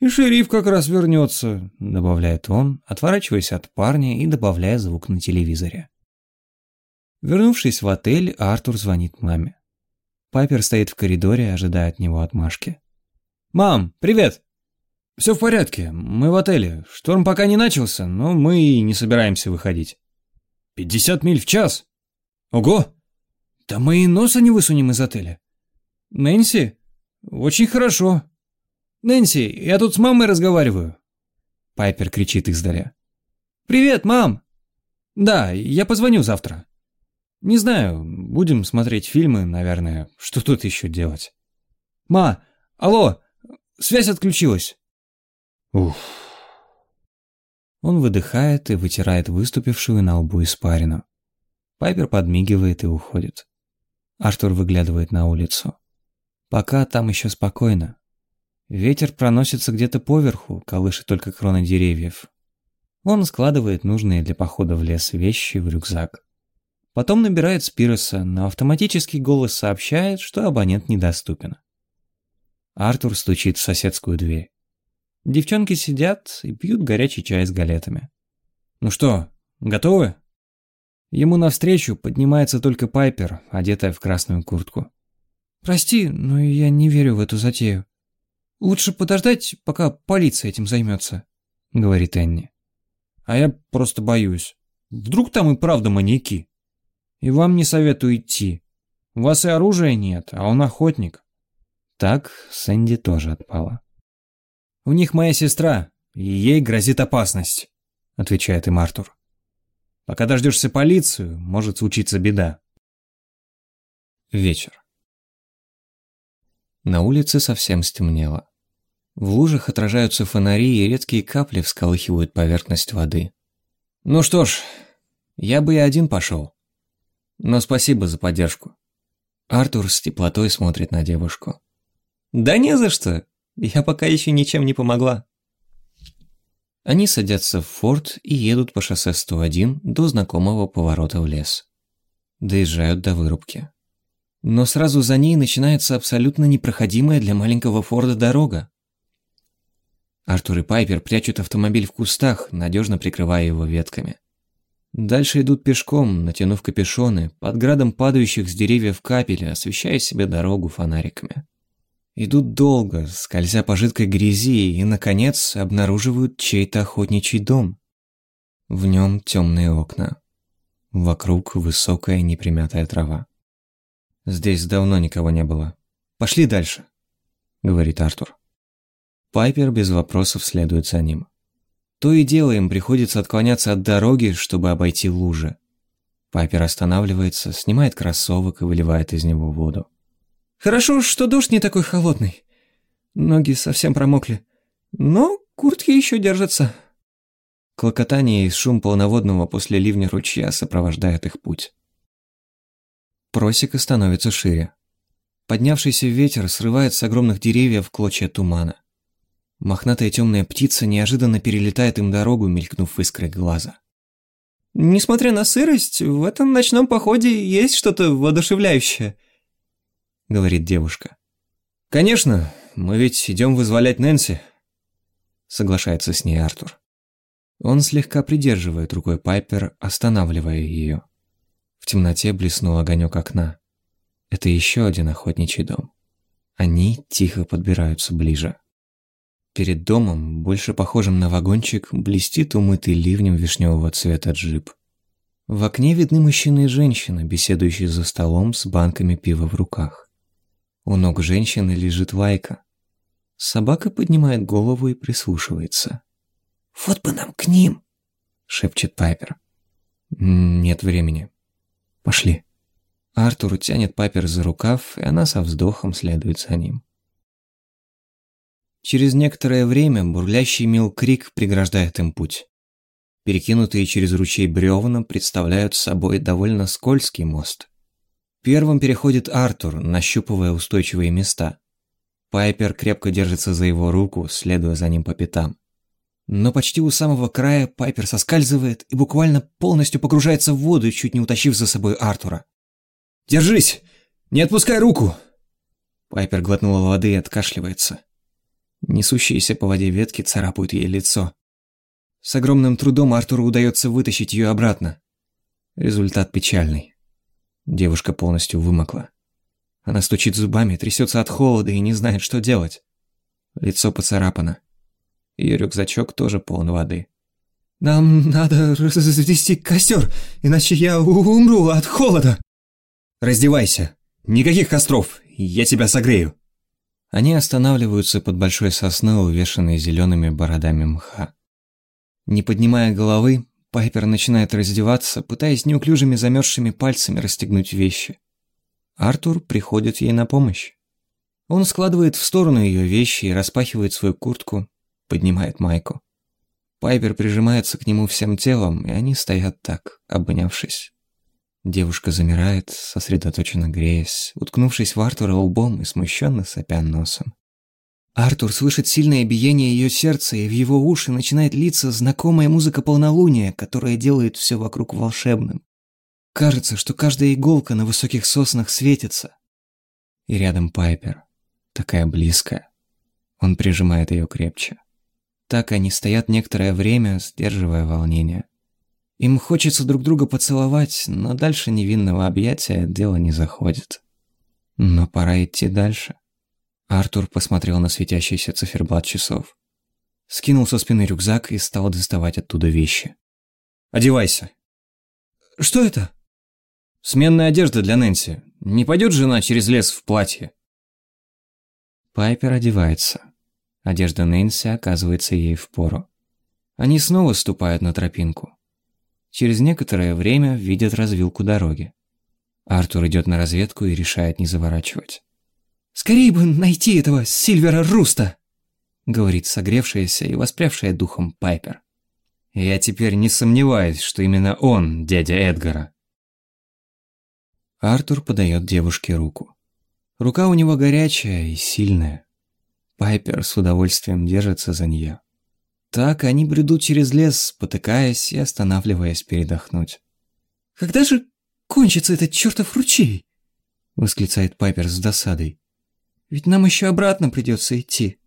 И шериф как раз вернется», — добавляет он, отворачиваясь от парня и добавляя звук на телевизоре. Вернувшись в отель, Артур звонит маме. Пайпер стоит в коридоре, ожидая от него отмашки. «Мам, привет!» «Все в порядке, мы в отеле. Шторм пока не начался, но мы и не собираемся выходить». «Пятьдесят миль в час? Ого! Да мы и носа не высунем из отеля». «Нэнси? Очень хорошо. Нэнси, я тут с мамой разговариваю». Пайпер кричит издаля. «Привет, мам!» «Да, я позвоню завтра». Не знаю, будем смотреть фильмы, наверное. Что тут еще делать? Ма, алло, связь отключилась. Уф. Он выдыхает и вытирает выступившую на лбу испарину. Пайпер подмигивает и уходит. Артур выглядывает на улицу. Пока там еще спокойно. Ветер проносится где-то поверху, колышет только кроны деревьев. Он складывает нужные для похода в лес вещи в рюкзак. Потом набирает Спироса, но автоматический голос сообщает, что абонент недоступен. Артур стучит в соседскую дверь. Девчонки сидят и пьют горячий чай с галетами. «Ну что, готовы?» Ему навстречу поднимается только Пайпер, одетая в красную куртку. «Прости, но я не верю в эту затею. Лучше подождать, пока полиция этим займется», — говорит Энни. «А я просто боюсь. Вдруг там и правда маньяки?» И вам не советую идти. У вас и оружия нет, а он охотник. Так Сэнди тоже отпала. У них моя сестра, и ей грозит опасность, отвечает им Артур. Пока дождешься полицию, может случиться беда. Вечер. На улице совсем стемнело. В лужах отражаются фонари, и редкие капли всколыхивают поверхность воды. Ну что ж, я бы и один пошел. Но спасибо за поддержку. Артур с теплотой смотрит на девушку. Да не за что. Я пока еще ничем не помогла. Они садятся в форт и едут по шоссе 101 до знакомого поворота в лес. Доезжают до вырубки. Но сразу за ней начинается абсолютно непроходимая для маленького Форда дорога. Артур и Пайпер прячут автомобиль в кустах, надежно прикрывая его ветками. Дальше идут пешком, натянув капюшоны, под градом падающих с деревьев капель, освещая себе дорогу фонариками. Идут долго, скользя по жидкой грязи, и, наконец, обнаруживают чей-то охотничий дом. В нем темные окна. Вокруг высокая непримятая трава. «Здесь давно никого не было. Пошли дальше», — говорит Артур. Пайпер без вопросов следует за ним. То и дело им приходится отклоняться от дороги, чтобы обойти лужи. Пайпер останавливается, снимает кроссовок и выливает из него воду. «Хорошо, что дождь не такой холодный. Ноги совсем промокли. Но куртки еще держатся». Клокотание и шум полноводного после ливня ручья сопровождают их путь. Просека становится шире. Поднявшийся ветер срывает с огромных деревьев клочья тумана. Мохнатая темная птица неожиданно перелетает им дорогу, мелькнув искрой глаза. «Несмотря на сырость, в этом ночном походе есть что-то воодушевляющее», — говорит девушка. «Конечно, мы ведь идем вызволять Нэнси», — соглашается с ней Артур. Он слегка придерживает рукой Пайпер, останавливая ее. В темноте блеснул огонек окна. Это еще один охотничий дом. Они тихо подбираются ближе. Перед домом, больше похожим на вагончик, блестит умытый ливнем вишневого цвета джип. В окне видны мужчина и женщина, беседующие за столом с банками пива в руках. У ног женщины лежит лайка. Собака поднимает голову и прислушивается. «Вот бы нам к ним!» — шепчет Пайпер. «Нет времени. Пошли». Артур тянет Пайпер за рукав, и она со вздохом следует за ним. Через некоторое время бурлящий мил крик преграждает им путь. Перекинутые через ручей бревна представляют собой довольно скользкий мост. Первым переходит Артур, нащупывая устойчивые места. Пайпер крепко держится за его руку, следуя за ним по пятам. Но почти у самого края Пайпер соскальзывает и буквально полностью погружается в воду, чуть не утащив за собой Артура. «Держись! Не отпускай руку!» Пайпер глотнула воды и откашливается. Несущиеся по воде ветки царапают ей лицо. С огромным трудом Артуру удается вытащить ее обратно. Результат печальный. Девушка полностью вымокла. Она стучит зубами, трясется от холода и не знает, что делать. Лицо поцарапано. Ее рюкзачок тоже полон воды. «Нам надо развести костер, иначе я умру от холода!» «Раздевайся! Никаких костров! Я тебя согрею!» Они останавливаются под большой сосной, увешанной зелеными бородами мха. Не поднимая головы, Пайпер начинает раздеваться, пытаясь неуклюжими замерзшими пальцами расстегнуть вещи. Артур приходит ей на помощь. Он складывает в сторону ее вещи и распахивает свою куртку, поднимает майку. Пайпер прижимается к нему всем телом, и они стоят так, обнявшись. Девушка замирает, сосредоточенно греясь, уткнувшись в Артура лбом и смущенно сопя носом. Артур слышит сильное биение ее сердца, и в его уши начинает литься знакомая музыка полнолуния, которая делает все вокруг волшебным. Кажется, что каждая иголка на высоких соснах светится. И рядом Пайпер, такая близкая. Он прижимает ее крепче. Так они стоят некоторое время, сдерживая волнение. Им хочется друг друга поцеловать, но дальше невинного объятия дело не заходит. Но пора идти дальше. Артур посмотрел на светящийся циферблат часов. Скинул со спины рюкзак и стал доставать оттуда вещи. «Одевайся». «Что это?» «Сменная одежда для Нэнси. Не пойдет жена через лес в платье?» Пайпер одевается. Одежда Нэнси оказывается ей в пору. Они снова ступают на тропинку. Через некоторое время видят развилку дороги. Артур идет на разведку и решает не заворачивать. «Скорее бы найти этого Сильвера Руста!» говорит согревшаяся и воспрявшая духом Пайпер. «Я теперь не сомневаюсь, что именно он дядя Эдгара». Артур подает девушке руку. Рука у него горячая и сильная. Пайпер с удовольствием держится за нее. Так они бредут через лес, спотыкаясь и останавливаясь передохнуть. «Когда же кончится этот чертов ручей?» восклицает Пайпер с досадой. «Ведь нам еще обратно придется идти».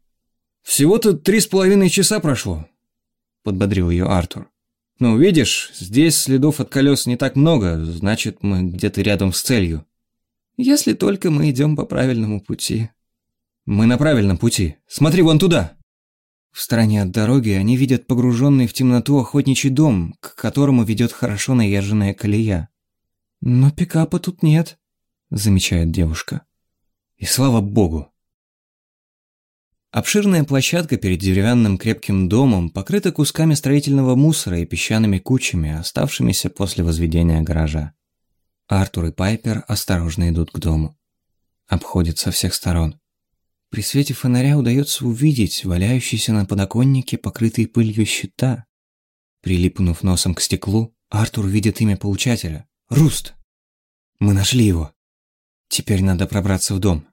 «Всего-то три с половиной часа прошло», подбодрил ее Артур. «Ну, видишь, здесь следов от колес не так много, значит, мы где-то рядом с целью». «Если только мы идем по правильному пути». «Мы на правильном пути. Смотри вон туда!» В стороне от дороги они видят погруженный в темноту охотничий дом, к которому ведет хорошо наезженная колея. «Но пикапа тут нет», — замечает девушка. «И слава богу!» Обширная площадка перед деревянным крепким домом покрыта кусками строительного мусора и песчаными кучами, оставшимися после возведения гаража. Артур и Пайпер осторожно идут к дому. Обходят со всех сторон. При свете фонаря удается увидеть валяющиеся на подоконнике покрытые пылью щита. Прилипнув носом к стеклу, Артур видит имя получателя — Руст. Мы нашли его. Теперь надо пробраться в дом.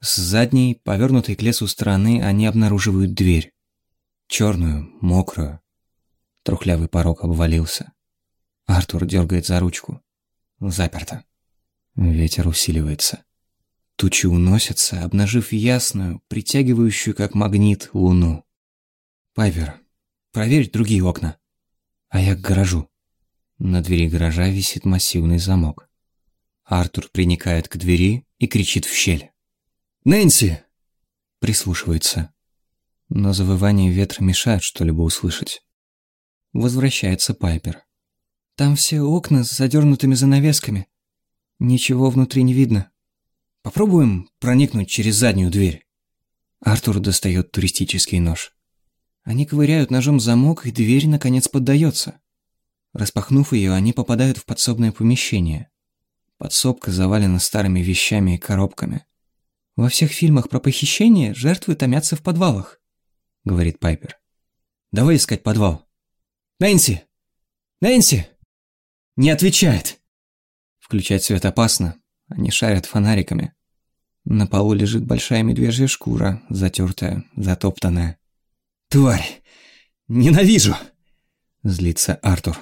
С задней, повернутой к лесу стороны, они обнаруживают дверь. Черную, мокрую. Трухлявый порог обвалился. Артур дергает за ручку. Заперто. Ветер усиливается. Тучи уносятся, обнажив ясную, притягивающую как магнит луну. Пайвер, проверь другие окна. А я к гаражу. На двери гаража висит массивный замок. Артур приникает к двери и кричит в щель. «Нэнси!» Прислушивается. Но завывание ветра мешает что-либо услышать. Возвращается Пайпер. Там все окна с задернутыми занавесками. Ничего внутри не видно. Попробуем проникнуть через заднюю дверь. Артур достает туристический нож. Они ковыряют ножом замок, и дверь, наконец, поддается. Распахнув ее, они попадают в подсобное помещение. Подсобка завалена старыми вещами и коробками. «Во всех фильмах про похищение жертвы томятся в подвалах», — говорит Пайпер. «Давай искать подвал». «Нэнси! Нэнси!» «Не отвечает!» Включать свет опасно. Они шарят фонариками. На полу лежит большая медвежья шкура, затертая, затоптанная. «Тварь! Ненавижу!» Злится Артур.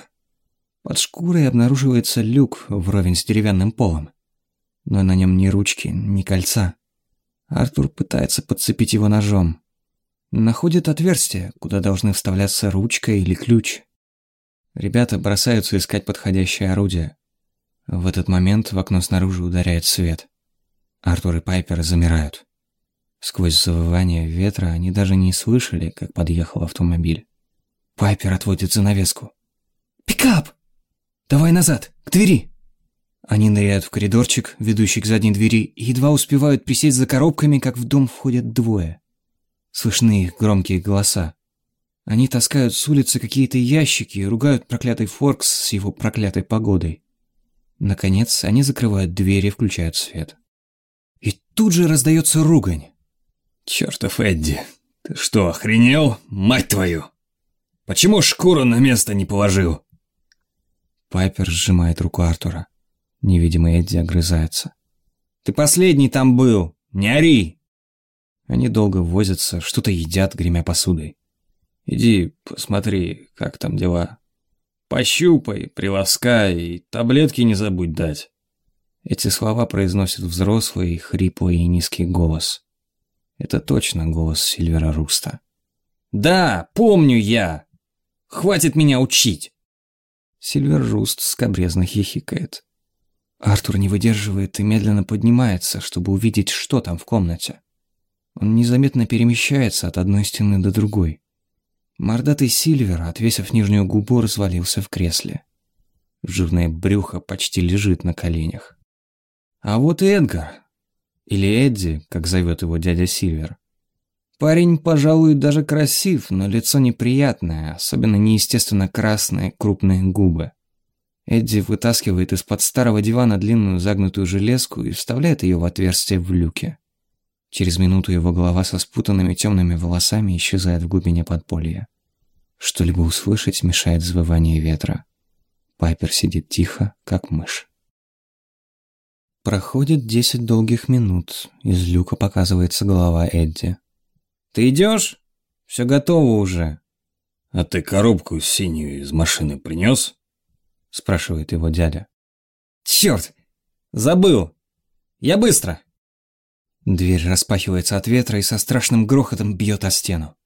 Под шкурой обнаруживается люк вровень с деревянным полом. Но на нем ни ручки, ни кольца. Артур пытается подцепить его ножом. Находит отверстие, куда должны вставляться ручка или ключ. Ребята бросаются искать подходящее орудие. В этот момент в окно снаружи ударяет свет. Артур и Пайпер замирают. Сквозь завывание ветра они даже не слышали, как подъехал автомобиль. Пайпер отводит занавеску. «Пикап! Давай назад, к двери!» Они ныряют в коридорчик, ведущий к задней двери, и едва успевают присесть за коробками, как в дом входят двое. Слышны их громкие голоса. Они таскают с улицы какие-то ящики и ругают проклятый Форкс с его проклятой погодой. Наконец, они закрывают дверь и включают свет. И тут же раздается ругань. «Чёртов Эдди, ты что, охренел, мать твою? Почему шкуру на место не положил?» Пайпер сжимает руку Артура. Невидимый Эдди огрызается. «Ты последний там был! Не ори!» Они долго возятся, что-то едят, гремя посудой. «Иди, посмотри, как там дела. Пощупай, приласкай и таблетки не забудь дать». Эти слова произносит взрослый, хриплый и низкий голос. Это точно голос Сильвера Руста. «Да, помню я! Хватит меня учить!» Сильвер Руст скобрезно хихикает. Артур не выдерживает и медленно поднимается, чтобы увидеть, что там в комнате. Он незаметно перемещается от одной стены до другой. Мордатый Сильвер, отвесив нижнюю губу, развалился в кресле. Жирное брюхо почти лежит на коленях. А вот и Эдгар, или Эдди, как зовет его дядя Сильвер. Парень, пожалуй, даже красив, но лицо неприятное, особенно неестественно красные крупные губы. Эдди вытаскивает из-под старого дивана длинную загнутую железку и вставляет ее в отверстие в люке. Через минуту его голова со спутанными темными волосами исчезает в глубине подполья. Что-либо услышать мешает завывание ветра. Пайпер сидит тихо, как мышь. Проходит десять долгих минут. Из люка показывается голова Эдди. «Ты идешь? Все готово уже». «А ты коробку синюю из машины принес?» Спрашивает его дядя. «Черт! Забыл! Я быстро!» Дверь распахивается от ветра и со страшным грохотом бьет о стену.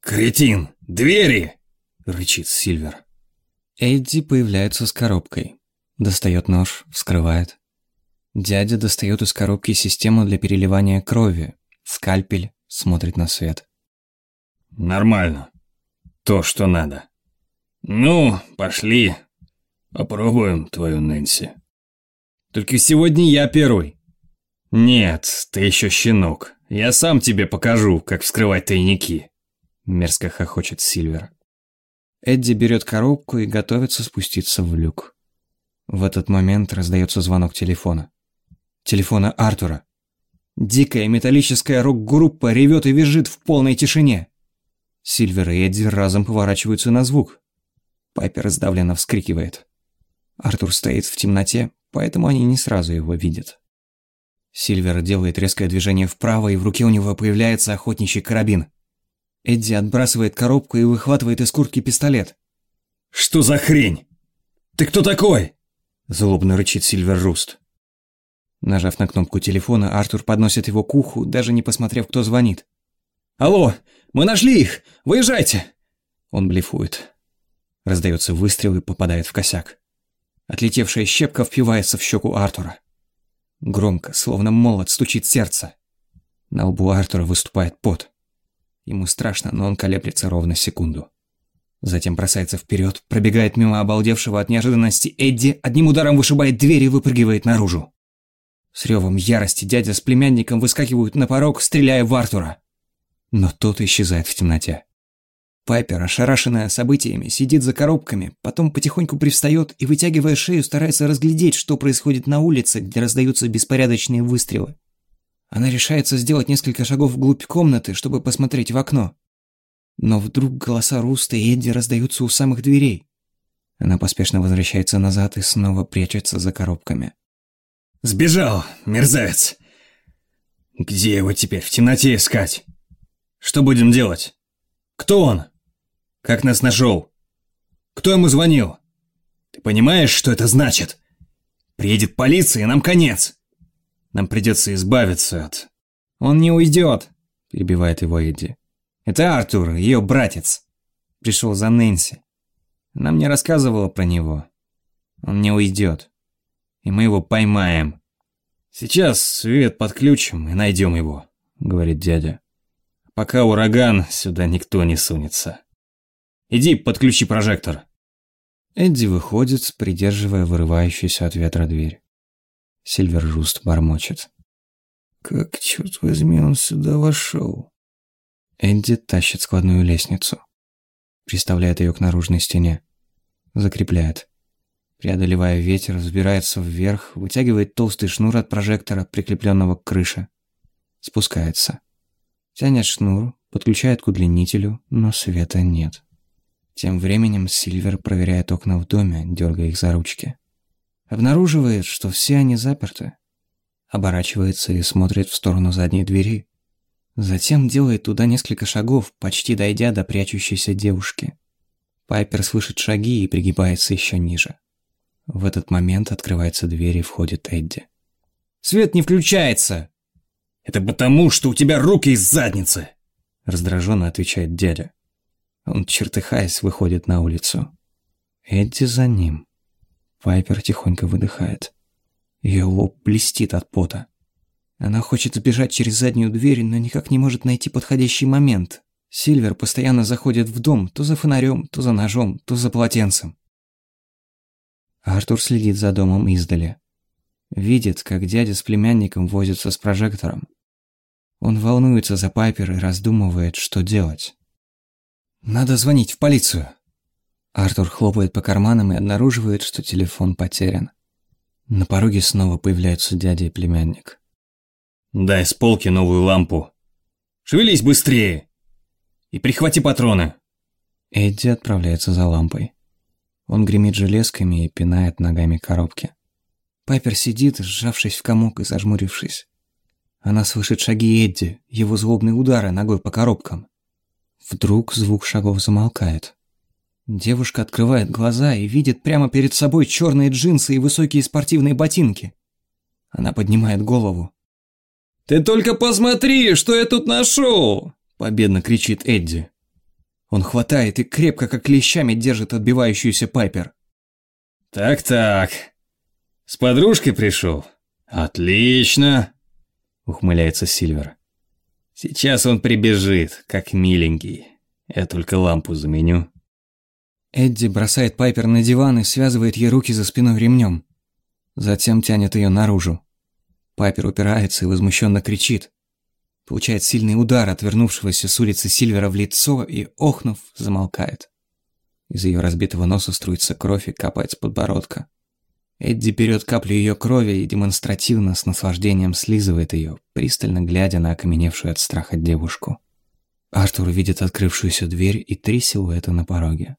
«Кретин! Двери!» — рычит Сильвер. Эдди появляется с коробкой. Достает нож, вскрывает. Дядя достает из коробки систему для переливания крови. Скальпель смотрит на свет. «Нормально. То, что надо. Ну, пошли. Попробуем твою Нэнси. Только сегодня я первый. Нет, ты еще щенок. Я сам тебе покажу, как вскрывать тайники». Мерзко хохочет Сильвер. Эдди берет коробку и готовится спуститься в люк. В этот момент раздается звонок телефона телефона Артура. Дикая металлическая рок-группа ревет и визжит в полной тишине. Сильвер и Эдди разом поворачиваются на звук. Пайпер раздавленно вскрикивает. Артур стоит в темноте, поэтому они не сразу его видят. Сильвер делает резкое движение вправо, и в руке у него появляется охотничий карабин. Эдди отбрасывает коробку и выхватывает из куртки пистолет. «Что за хрень? Ты кто такой?» Злобно рычит Сильвер Руст. Нажав на кнопку телефона, Артур подносит его к уху, даже не посмотрев, кто звонит. «Алло, мы нашли их! Выезжайте!» Он блефует. Раздается выстрел и попадает в косяк. Отлетевшая щепка впивается в щеку Артура. Громко, словно молот, стучит сердце. На лбу Артура выступает пот. Ему страшно, но он колеблется ровно секунду. Затем бросается вперед, пробегает мимо обалдевшего от неожиданности Эдди, одним ударом вышибает дверь и выпрыгивает наружу. С ревом ярости дядя с племянником выскакивают на порог, стреляя в Артура. но тот исчезает в темноте. Пайпер, ошарашенная событиями, сидит за коробками, потом потихоньку привстает и, вытягивая шею, старается разглядеть, что происходит на улице, где раздаются беспорядочные выстрелы. Она решается сделать несколько шагов вглубь комнаты, чтобы посмотреть в окно. Но вдруг голоса Руста и Эдди раздаются у самых дверей. Она поспешно возвращается назад и снова прячется за коробками. «Сбежал, мерзавец! Где его теперь в темноте искать? Что будем делать? Кто он?» Как нас нашел? Кто ему звонил? Ты понимаешь, что это значит? Приедет полиция, и нам конец. Нам придется избавиться от... Он не уйдет, перебивает его Эдди. Это Артур, ее братец. Пришел за Нэнси. Она мне рассказывала про него. Он не уйдет. И мы его поймаем. Сейчас свет подключим и найдем его, говорит дядя. Пока ураган, сюда никто не сунется. Иди, подключи прожектор». Эдди выходит, придерживая вырывающуюся от ветра дверь. Сильвер Жуст бормочет. «Как, черт возьми, он сюда вошел?» Эдди тащит складную лестницу. Приставляет ее к наружной стене. Закрепляет. Преодолевая ветер, взбирается вверх, вытягивает толстый шнур от прожектора, прикрепленного к крыше. Спускается. Тянет шнур, подключает к удлинителю, но света нет. Тем временем Сильвер проверяет окна в доме, дергая их за ручки. Обнаруживает, что все они заперты. Оборачивается и смотрит в сторону задней двери. Затем делает туда несколько шагов, почти дойдя до прячущейся девушки. Пайпер слышит шаги и пригибается еще ниже. В этот момент открывается дверь и входит Эдди. «Свет не включается!» «Это потому, что у тебя руки из задницы!» Раздраженно отвечает дядя. Он, чертыхаясь, выходит на улицу. Эдди за ним. Пайпер тихонько выдыхает. Ее лоб блестит от пота. Она хочет сбежать через заднюю дверь, но никак не может найти подходящий момент. Сильвер постоянно заходит в дом, то за фонарем, то за ножом, то за полотенцем. Артур следит за домом издали. Видит, как дядя с племянником возится с прожектором. Он волнуется за Пайпер и раздумывает, что делать. Надо звонить в полицию. Артур хлопает по карманам и обнаруживает, что телефон потерян. На пороге снова появляются дядя и племянник. «Дай с полки новую лампу. Шевелись быстрее! И прихвати патроны!» Эдди отправляется за лампой. Он гремит железками и пинает ногами коробки. Пайпер сидит, сжавшись в комок и зажмурившись. Она слышит шаги Эдди, его злобные удары ногой по коробкам. Вдруг звук шагов замолкает. Девушка открывает глаза и видит прямо перед собой черные джинсы и высокие спортивные ботинки. Она поднимает голову. «Ты только посмотри, что я тут нашел!» Победно кричит Эдди. Он хватает и крепко, как клещами, держит отбивающуюся Пайпер. «Так-так, с подружкой пришел? Отлично!» Ухмыляется Сильвер. Сейчас он прибежит, как миленький. Я только лампу заменю. Эдди бросает Пайпер на диван и связывает ей руки за спиной ремнем. Затем тянет ее наружу. Пайпер упирается и возмущенно кричит. Получает сильный удар отвернувшегося с улицы Сильвера в лицо и, охнув, замолкает. Из ее разбитого носа струится кровь и капает с подбородка. Эдди берет каплю ее крови и демонстративно с наслаждением слизывает ее, пристально глядя на окаменевшую от страха девушку. Артур видит открывшуюся дверь и три силуэта на пороге.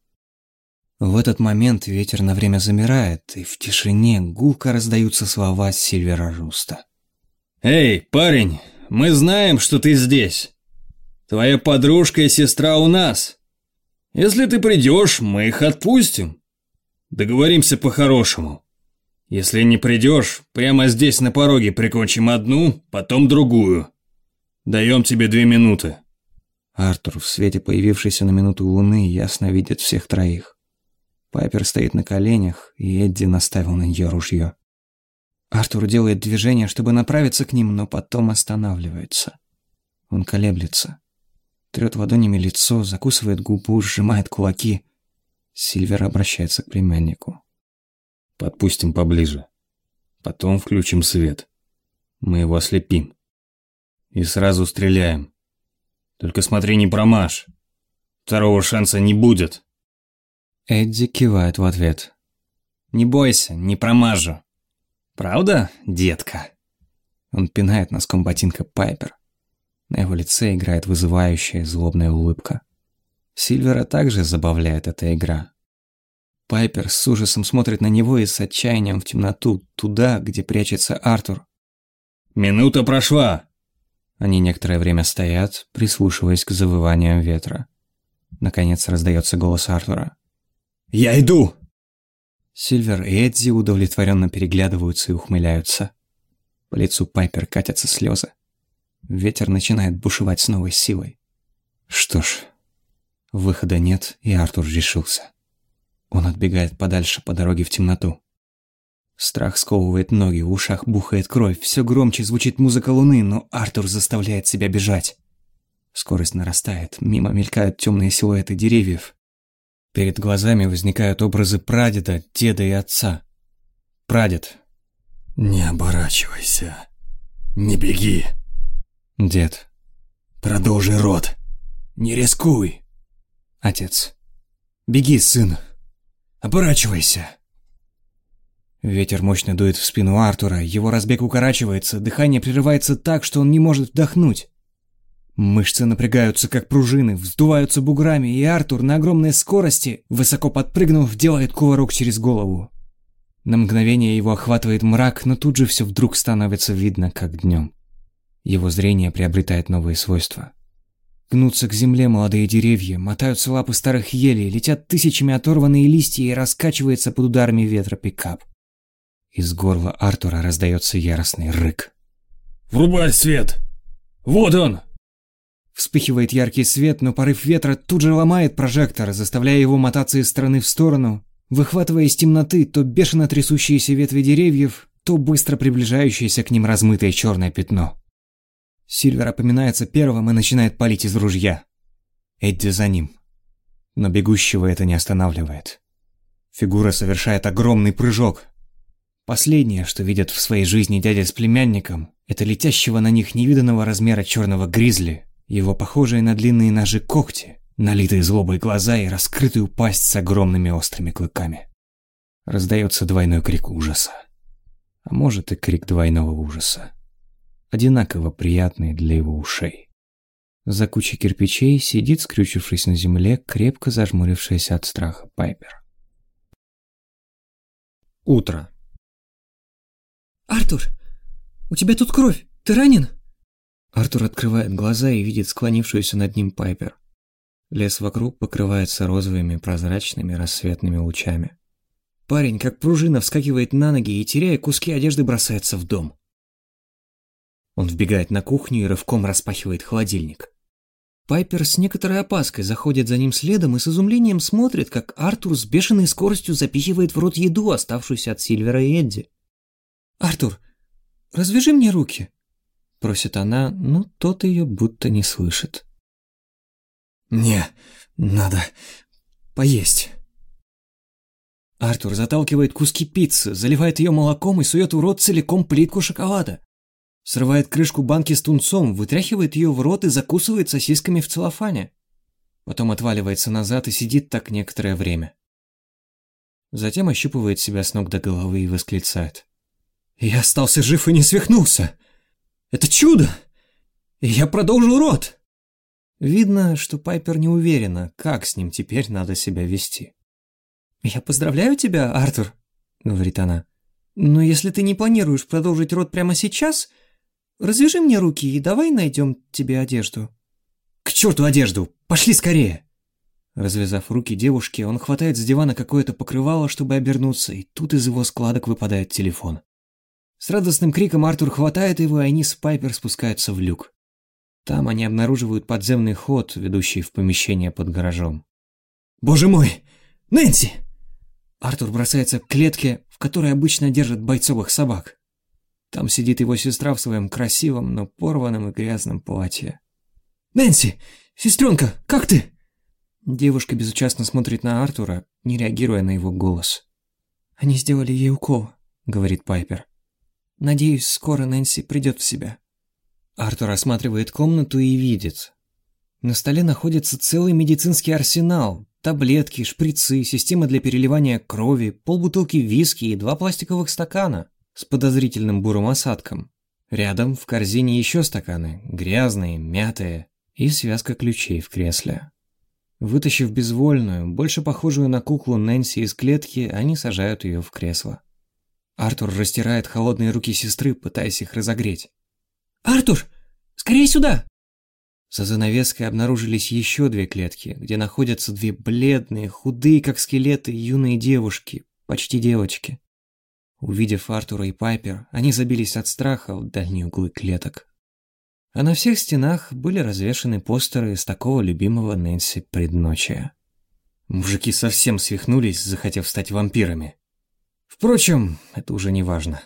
В этот момент ветер на время замирает, и в тишине гулко раздаются слова Сильвера Руста. «Эй, парень, мы знаем, что ты здесь. Твоя подружка и сестра у нас. Если ты придешь, мы их отпустим. Договоримся по-хорошему». Если не придешь, прямо здесь на пороге прикончим одну, потом другую. Даем тебе две минуты». Артур в свете появившейся на минуту луны ясно видит всех троих. Пайпер стоит на коленях, и Эдди наставил на нее ружье. Артур делает движение, чтобы направиться к ним, но потом останавливается. Он колеблется. Трет ладонями лицо, закусывает губу, сжимает кулаки. Сильвер обращается к племяннику. Подпустим поближе. Потом включим свет. Мы его ослепим. И сразу стреляем. Только смотри, не промажь. Второго шанса не будет. Эдди кивает в ответ. Не бойся, не промажу. Правда, детка? Он пинает носком ботинка Пайпер. На его лице играет вызывающая злобная улыбка. Сильвера также забавляет эта игра. Пайпер с ужасом смотрит на него и с отчаянием в темноту, туда, где прячется Артур. «Минута прошла!» Они некоторое время стоят, прислушиваясь к завываниям ветра. Наконец раздается голос Артура. «Я иду!» Сильвер и Эдди удовлетворенно переглядываются и ухмыляются. По лицу Пайпер катятся слезы. Ветер начинает бушевать с новой силой. Что ж, выхода нет, и Артур решился. Он отбегает подальше по дороге в темноту. Страх сковывает ноги, в ушах бухает кровь, все громче звучит музыка луны, но Артур заставляет себя бежать. Скорость нарастает, мимо мелькают темные силуэты деревьев. Перед глазами возникают образы прадеда, деда и отца. Прадед. «Не оборачивайся. Не беги». Дед. «Продолжи рот. Не рискуй». Отец. «Беги, сын. Оборачивайся!» Ветер мощно дует в спину Артура, его разбег укорачивается, дыхание прерывается так, что он не может вдохнуть. Мышцы напрягаются, как пружины, вздуваются буграми, и Артур на огромной скорости, высоко подпрыгнув, делает кувырок через голову. На мгновение его охватывает мрак, но тут же все вдруг становится видно, как днем. Его зрение приобретает новые свойства. Гнутся к земле молодые деревья, мотаются лапы старых елей, летят тысячами оторванные листья и раскачивается под ударами ветра пикап. Из горла Артура раздается яростный рык. «Врубай свет! Вот он!» Вспыхивает яркий свет, но порыв ветра тут же ломает прожектор, заставляя его мотаться из стороны в сторону, выхватывая из темноты то бешено трясущиеся ветви деревьев, то быстро приближающееся к ним размытое черное пятно. Сильвер опоминается первым и начинает палить из ружья. Эдди за ним. Но бегущего это не останавливает. Фигура совершает огромный прыжок. Последнее, что видят в своей жизни дядя с племянником, это летящего на них невиданного размера черного гризли, его похожие на длинные ножи когти, налитые злобой глаза и раскрытую пасть с огромными острыми клыками. Раздается двойной крик ужаса. А может и крик двойного ужаса одинаково приятные для его ушей. За кучей кирпичей сидит, скрючившись на земле, крепко зажмурившаяся от страха Пайпер. Утро. «Артур, у тебя тут кровь. Ты ранен?» Артур открывает глаза и видит склонившуюся над ним Пайпер. Лес вокруг покрывается розовыми прозрачными рассветными лучами. Парень, как пружина, вскакивает на ноги и, теряя куски одежды, бросается в дом. Он вбегает на кухню и рывком распахивает холодильник. Пайпер с некоторой опаской заходит за ним следом и с изумлением смотрит, как Артур с бешеной скоростью запихивает в рот еду, оставшуюся от Сильвера и Эдди. «Артур, развяжи мне руки», — просит она, но тот ее будто не слышит. «Не, надо поесть». Артур заталкивает куски пиццы, заливает ее молоком и сует в рот целиком плитку шоколада. Срывает крышку банки с тунцом, вытряхивает ее в рот и закусывает сосисками в целлофане. Потом отваливается назад и сидит так некоторое время. Затем ощупывает себя с ног до головы и восклицает. «Я остался жив и не свихнулся! Это чудо! И я продолжил рот!» Видно, что Пайпер не уверена, как с ним теперь надо себя вести. «Я поздравляю тебя, Артур», — говорит она. «Но если ты не планируешь продолжить рот прямо сейчас, Развяжи мне руки и давай найдем тебе одежду». «К черту одежду! Пошли скорее!» Развязав руки девушки, он хватает с дивана какое-то покрывало, чтобы обернуться, и тут из его складок выпадает телефон. С радостным криком Артур хватает его, и они с Пайпер спускаются в люк. Там они обнаруживают подземный ход, ведущий в помещение под гаражом. «Боже мой! Нэнси!» Артур бросается к клетке, в которой обычно держат бойцовых собак. Там сидит его сестра в своем красивом, но порванном и грязном платье. «Нэнси! Сестренка, как ты?» Девушка безучастно смотрит на Артура, не реагируя на его голос. «Они сделали ей укол», — говорит Пайпер. «Надеюсь, скоро Нэнси придет в себя». Артур осматривает комнату и видит. На столе находится целый медицинский арсенал. Таблетки, шприцы, система для переливания крови, полбутылки виски и два пластиковых стакана с подозрительным бурым осадком. Рядом в корзине еще стаканы, грязные, мятые, и связка ключей в кресле. Вытащив безвольную, больше похожую на куклу Нэнси из клетки, они сажают ее в кресло. Артур растирает холодные руки сестры, пытаясь их разогреть. «Артур, скорее сюда!» За занавеской обнаружились еще две клетки, где находятся две бледные, худые, как скелеты, юные девушки, почти девочки. Увидев Артура и Пайпер, они забились от страха в дальние углы клеток. А на всех стенах были развешаны постеры из такого любимого Нэнси предночия. Мужики совсем свихнулись, захотев стать вампирами. Впрочем, это уже не важно.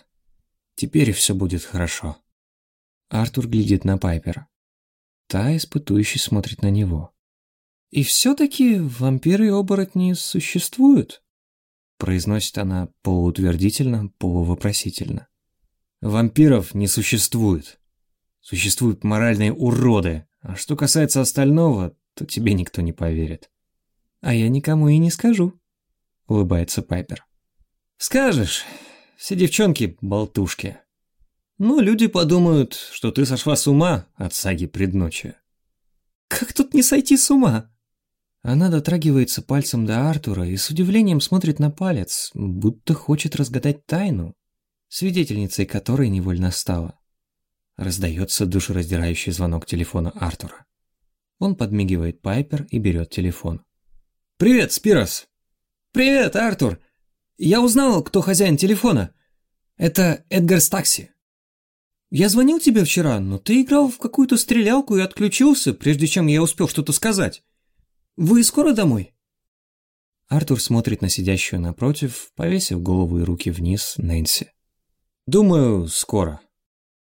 Теперь все будет хорошо. Артур глядит на Пайпера. Та испытующе смотрит на него. «И все-таки вампиры и оборотни существуют?» Произносит она полуутвердительно, полувопросительно. «Вампиров не существует. Существуют моральные уроды, а что касается остального, то тебе никто не поверит». «А я никому и не скажу», — улыбается Пайпер. «Скажешь, все девчонки — болтушки». Ну, люди подумают, что ты сошла с ума от саги предночия. Как тут не сойти с ума? Она дотрагивается пальцем до Артура и с удивлением смотрит на палец, будто хочет разгадать тайну, свидетельницей которой невольно стала. Раздается душераздирающий звонок телефона Артура. Он подмигивает Пайпер и берет телефон. «Привет, Спирос!» «Привет, Артур! Я узнал, кто хозяин телефона. Это Эдгар Стакси. Я звонил тебе вчера, но ты играл в какую-то стрелялку и отключился, прежде чем я успел что-то сказать. Вы скоро домой?» Артур смотрит на сидящую напротив, повесив голову и руки вниз, Нэнси. «Думаю, скоро».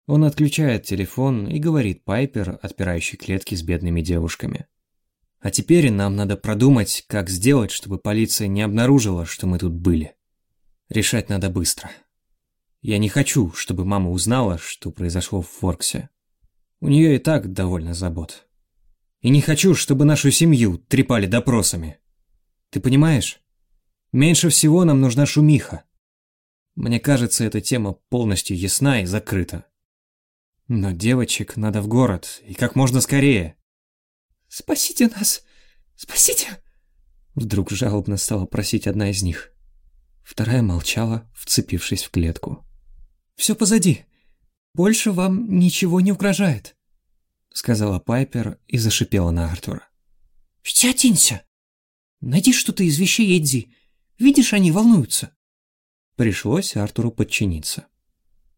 Он отключает телефон и говорит Пайпер, отпирающий клетки с бедными девушками. «А теперь нам надо продумать, как сделать, чтобы полиция не обнаружила, что мы тут были. Решать надо быстро». Я не хочу, чтобы мама узнала, что произошло в Форксе. У нее и так довольно забот. И не хочу, чтобы нашу семью трепали допросами. Ты понимаешь? Меньше всего нам нужна шумиха. Мне кажется, эта тема полностью ясна и закрыта. Но девочек надо в город, и как можно скорее. «Спасите нас! Спасите!» Вдруг жалобно стала просить одна из них. Вторая молчала, вцепившись в клетку. Все позади. Больше вам ничего не угрожает», — сказала Пайпер и зашипела на Артура. «Щетинься! Найди что-то из вещей Эдди. Видишь, они волнуются». Пришлось Артуру подчиниться.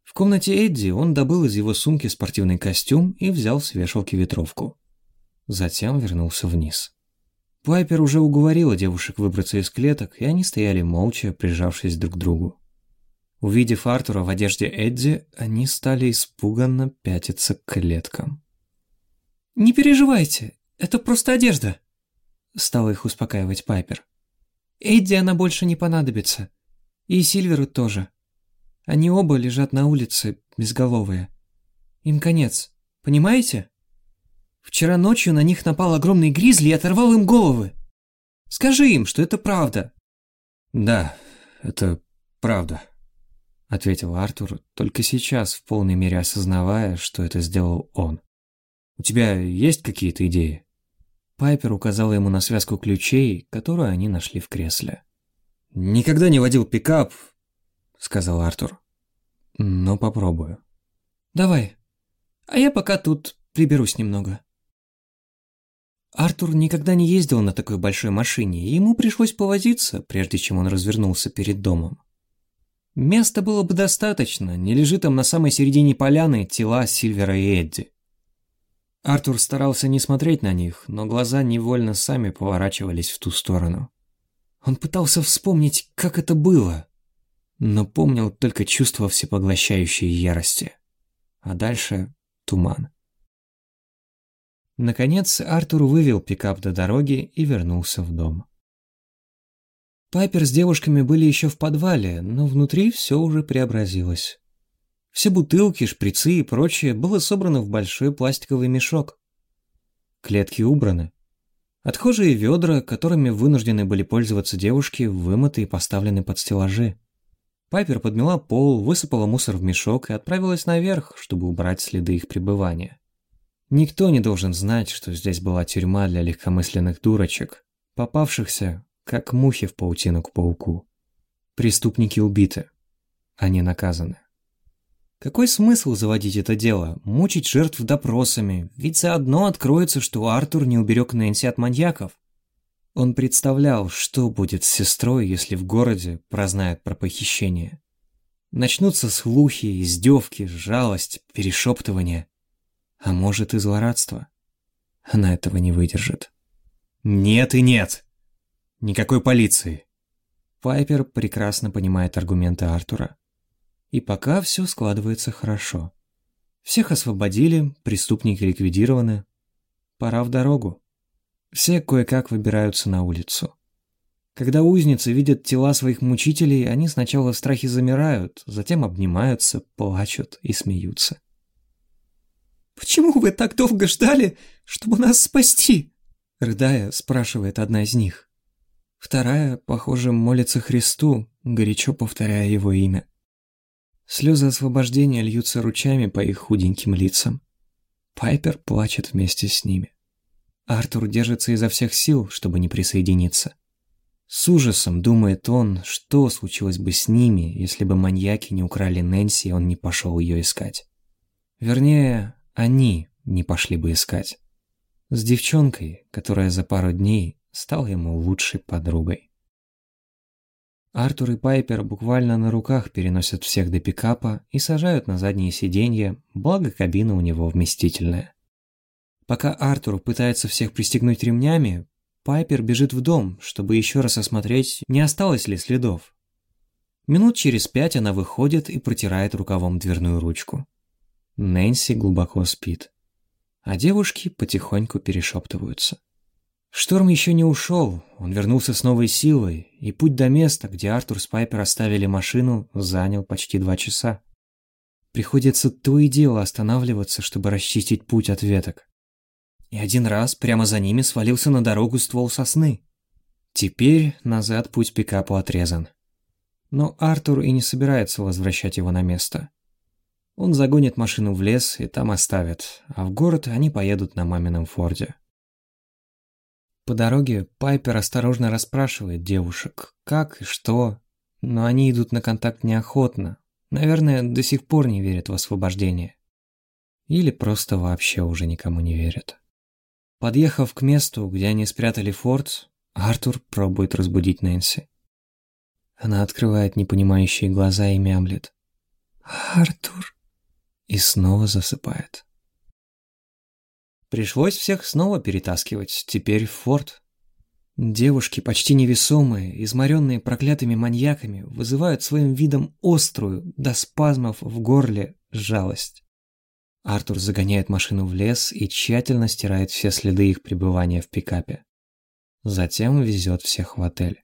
В комнате Эдди он добыл из его сумки спортивный костюм и взял с вешалки ветровку. Затем вернулся вниз. Пайпер уже уговорила девушек выбраться из клеток, и они стояли молча, прижавшись друг к другу. Увидев Артура в одежде Эдди, они стали испуганно пятиться к клеткам. «Не переживайте, это просто одежда», — стала их успокаивать Пайпер. «Эдди она больше не понадобится. И Сильверу тоже. Они оба лежат на улице, безголовые. Им конец, понимаете? Вчера ночью на них напал огромный гризли и оторвал им головы. Скажи им, что это правда». «Да, это правда», ответил Артур, только сейчас в полной мере осознавая, что это сделал он. У тебя есть какие-то идеи? Пайпер указал ему на связку ключей, которую они нашли в кресле. Никогда не водил пикап, сказал Артур. Но попробую. Давай. А я пока тут приберусь немного. Артур никогда не ездил на такой большой машине, и ему пришлось повозиться, прежде чем он развернулся перед домом. Места было бы достаточно, не лежит там на самой середине поляны тела Сильвера и Эдди. Артур старался не смотреть на них, но глаза невольно сами поворачивались в ту сторону. Он пытался вспомнить, как это было, но помнил только чувство всепоглощающей ярости. А дальше туман. Наконец Артур вывел пикап до дороги и вернулся в дом. Пайпер с девушками были еще в подвале, но внутри все уже преобразилось. Все бутылки, шприцы и прочее было собрано в большой пластиковый мешок. Клетки убраны. Отхожие ведра, которыми вынуждены были пользоваться девушки, вымыты и поставлены под стеллажи. Пайпер подмела пол, высыпала мусор в мешок и отправилась наверх, чтобы убрать следы их пребывания. Никто не должен знать, что здесь была тюрьма для легкомысленных дурочек, попавшихся, как мухи в паутину к пауку. Преступники убиты. Они наказаны. Какой смысл заводить это дело, мучить жертв допросами, ведь заодно откроется, что Артур не уберег Нэнси от маньяков. Он представлял, что будет с сестрой, если в городе прознают про похищение. Начнутся слухи, издевки, жалость, перешептывания. А может и злорадство. Она этого не выдержит. Нет и нет. Никакой полиции. Пайпер прекрасно понимает аргументы Артура. И пока все складывается хорошо. Всех освободили, преступники ликвидированы. Пора в дорогу. Все кое-как выбираются на улицу. Когда узницы видят тела своих мучителей, они сначала в страхе замирают, затем обнимаются, плачут и смеются. «Почему вы так долго ждали, чтобы нас спасти?» Рыдая, спрашивает одна из них. Вторая, похоже, молится Христу, горячо повторяя его имя. Слезы освобождения льются ручами по их худеньким лицам. Пайпер плачет вместе с ними. Артур держится изо всех сил, чтобы не присоединиться. С ужасом думает он, что случилось бы с ними, если бы маньяки не украли Нэнси, и он не пошел ее искать. Вернее, они не пошли бы искать. С девчонкой, которая за пару дней стала ему лучшей подругой. Артур и Пайпер буквально на руках переносят всех до пикапа и сажают на задние сиденья, благо кабина у него вместительная. Пока Артур пытается всех пристегнуть ремнями, Пайпер бежит в дом, чтобы еще раз осмотреть, не осталось ли следов. Минут через пять она выходит и протирает рукавом дверную ручку. Нэнси глубоко спит, а девушки потихоньку перешептываются. Шторм еще не ушел, он вернулся с новой силой, и путь до места, где Артур с Пайпер оставили машину, занял почти два часа. Приходится то и дело останавливаться, чтобы расчистить путь от веток и один раз прямо за ними свалился на дорогу ствол сосны. Теперь назад путь пикапу отрезан. Но Артур и не собирается возвращать его на место. Он загонит машину в лес и там оставит, а в город они поедут на мамином Форде. По дороге Пайпер осторожно расспрашивает девушек, как и что, но они идут на контакт неохотно, наверное, до сих пор не верят в освобождение. Или просто вообще уже никому не верят. Подъехав к месту, где они спрятали форт, Артур пробует разбудить Нэнси. Она открывает непонимающие глаза и мямлет. «Артур!» И снова засыпает. Пришлось всех снова перетаскивать, теперь в форт. Девушки, почти невесомые, изморенные проклятыми маньяками, вызывают своим видом острую, до спазмов в горле, жалость. Артур загоняет машину в лес и тщательно стирает все следы их пребывания в пикапе. Затем везет всех в отель.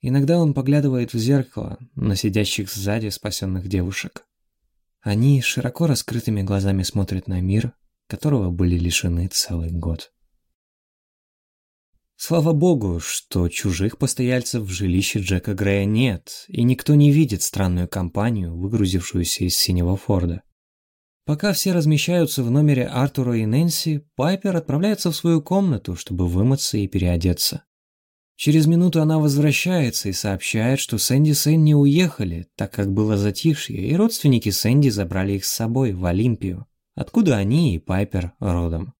Иногда он поглядывает в зеркало на сидящих сзади спасенных девушек. Они широко раскрытыми глазами смотрят на мир, которого были лишены целый год. Слава богу, что чужих постояльцев в жилище Джека Грея нет, и никто не видит странную компанию, выгрузившуюся из синего Форда. Пока все размещаются в номере Артура и Нэнси, Пайпер отправляется в свою комнату, чтобы вымыться и переодеться. Через минуту она возвращается и сообщает, что Сэнди и Сэнни уехали, так как было затишье, и родственники Сэнди забрали их с собой в Олимпию, откуда они и Пайпер родом.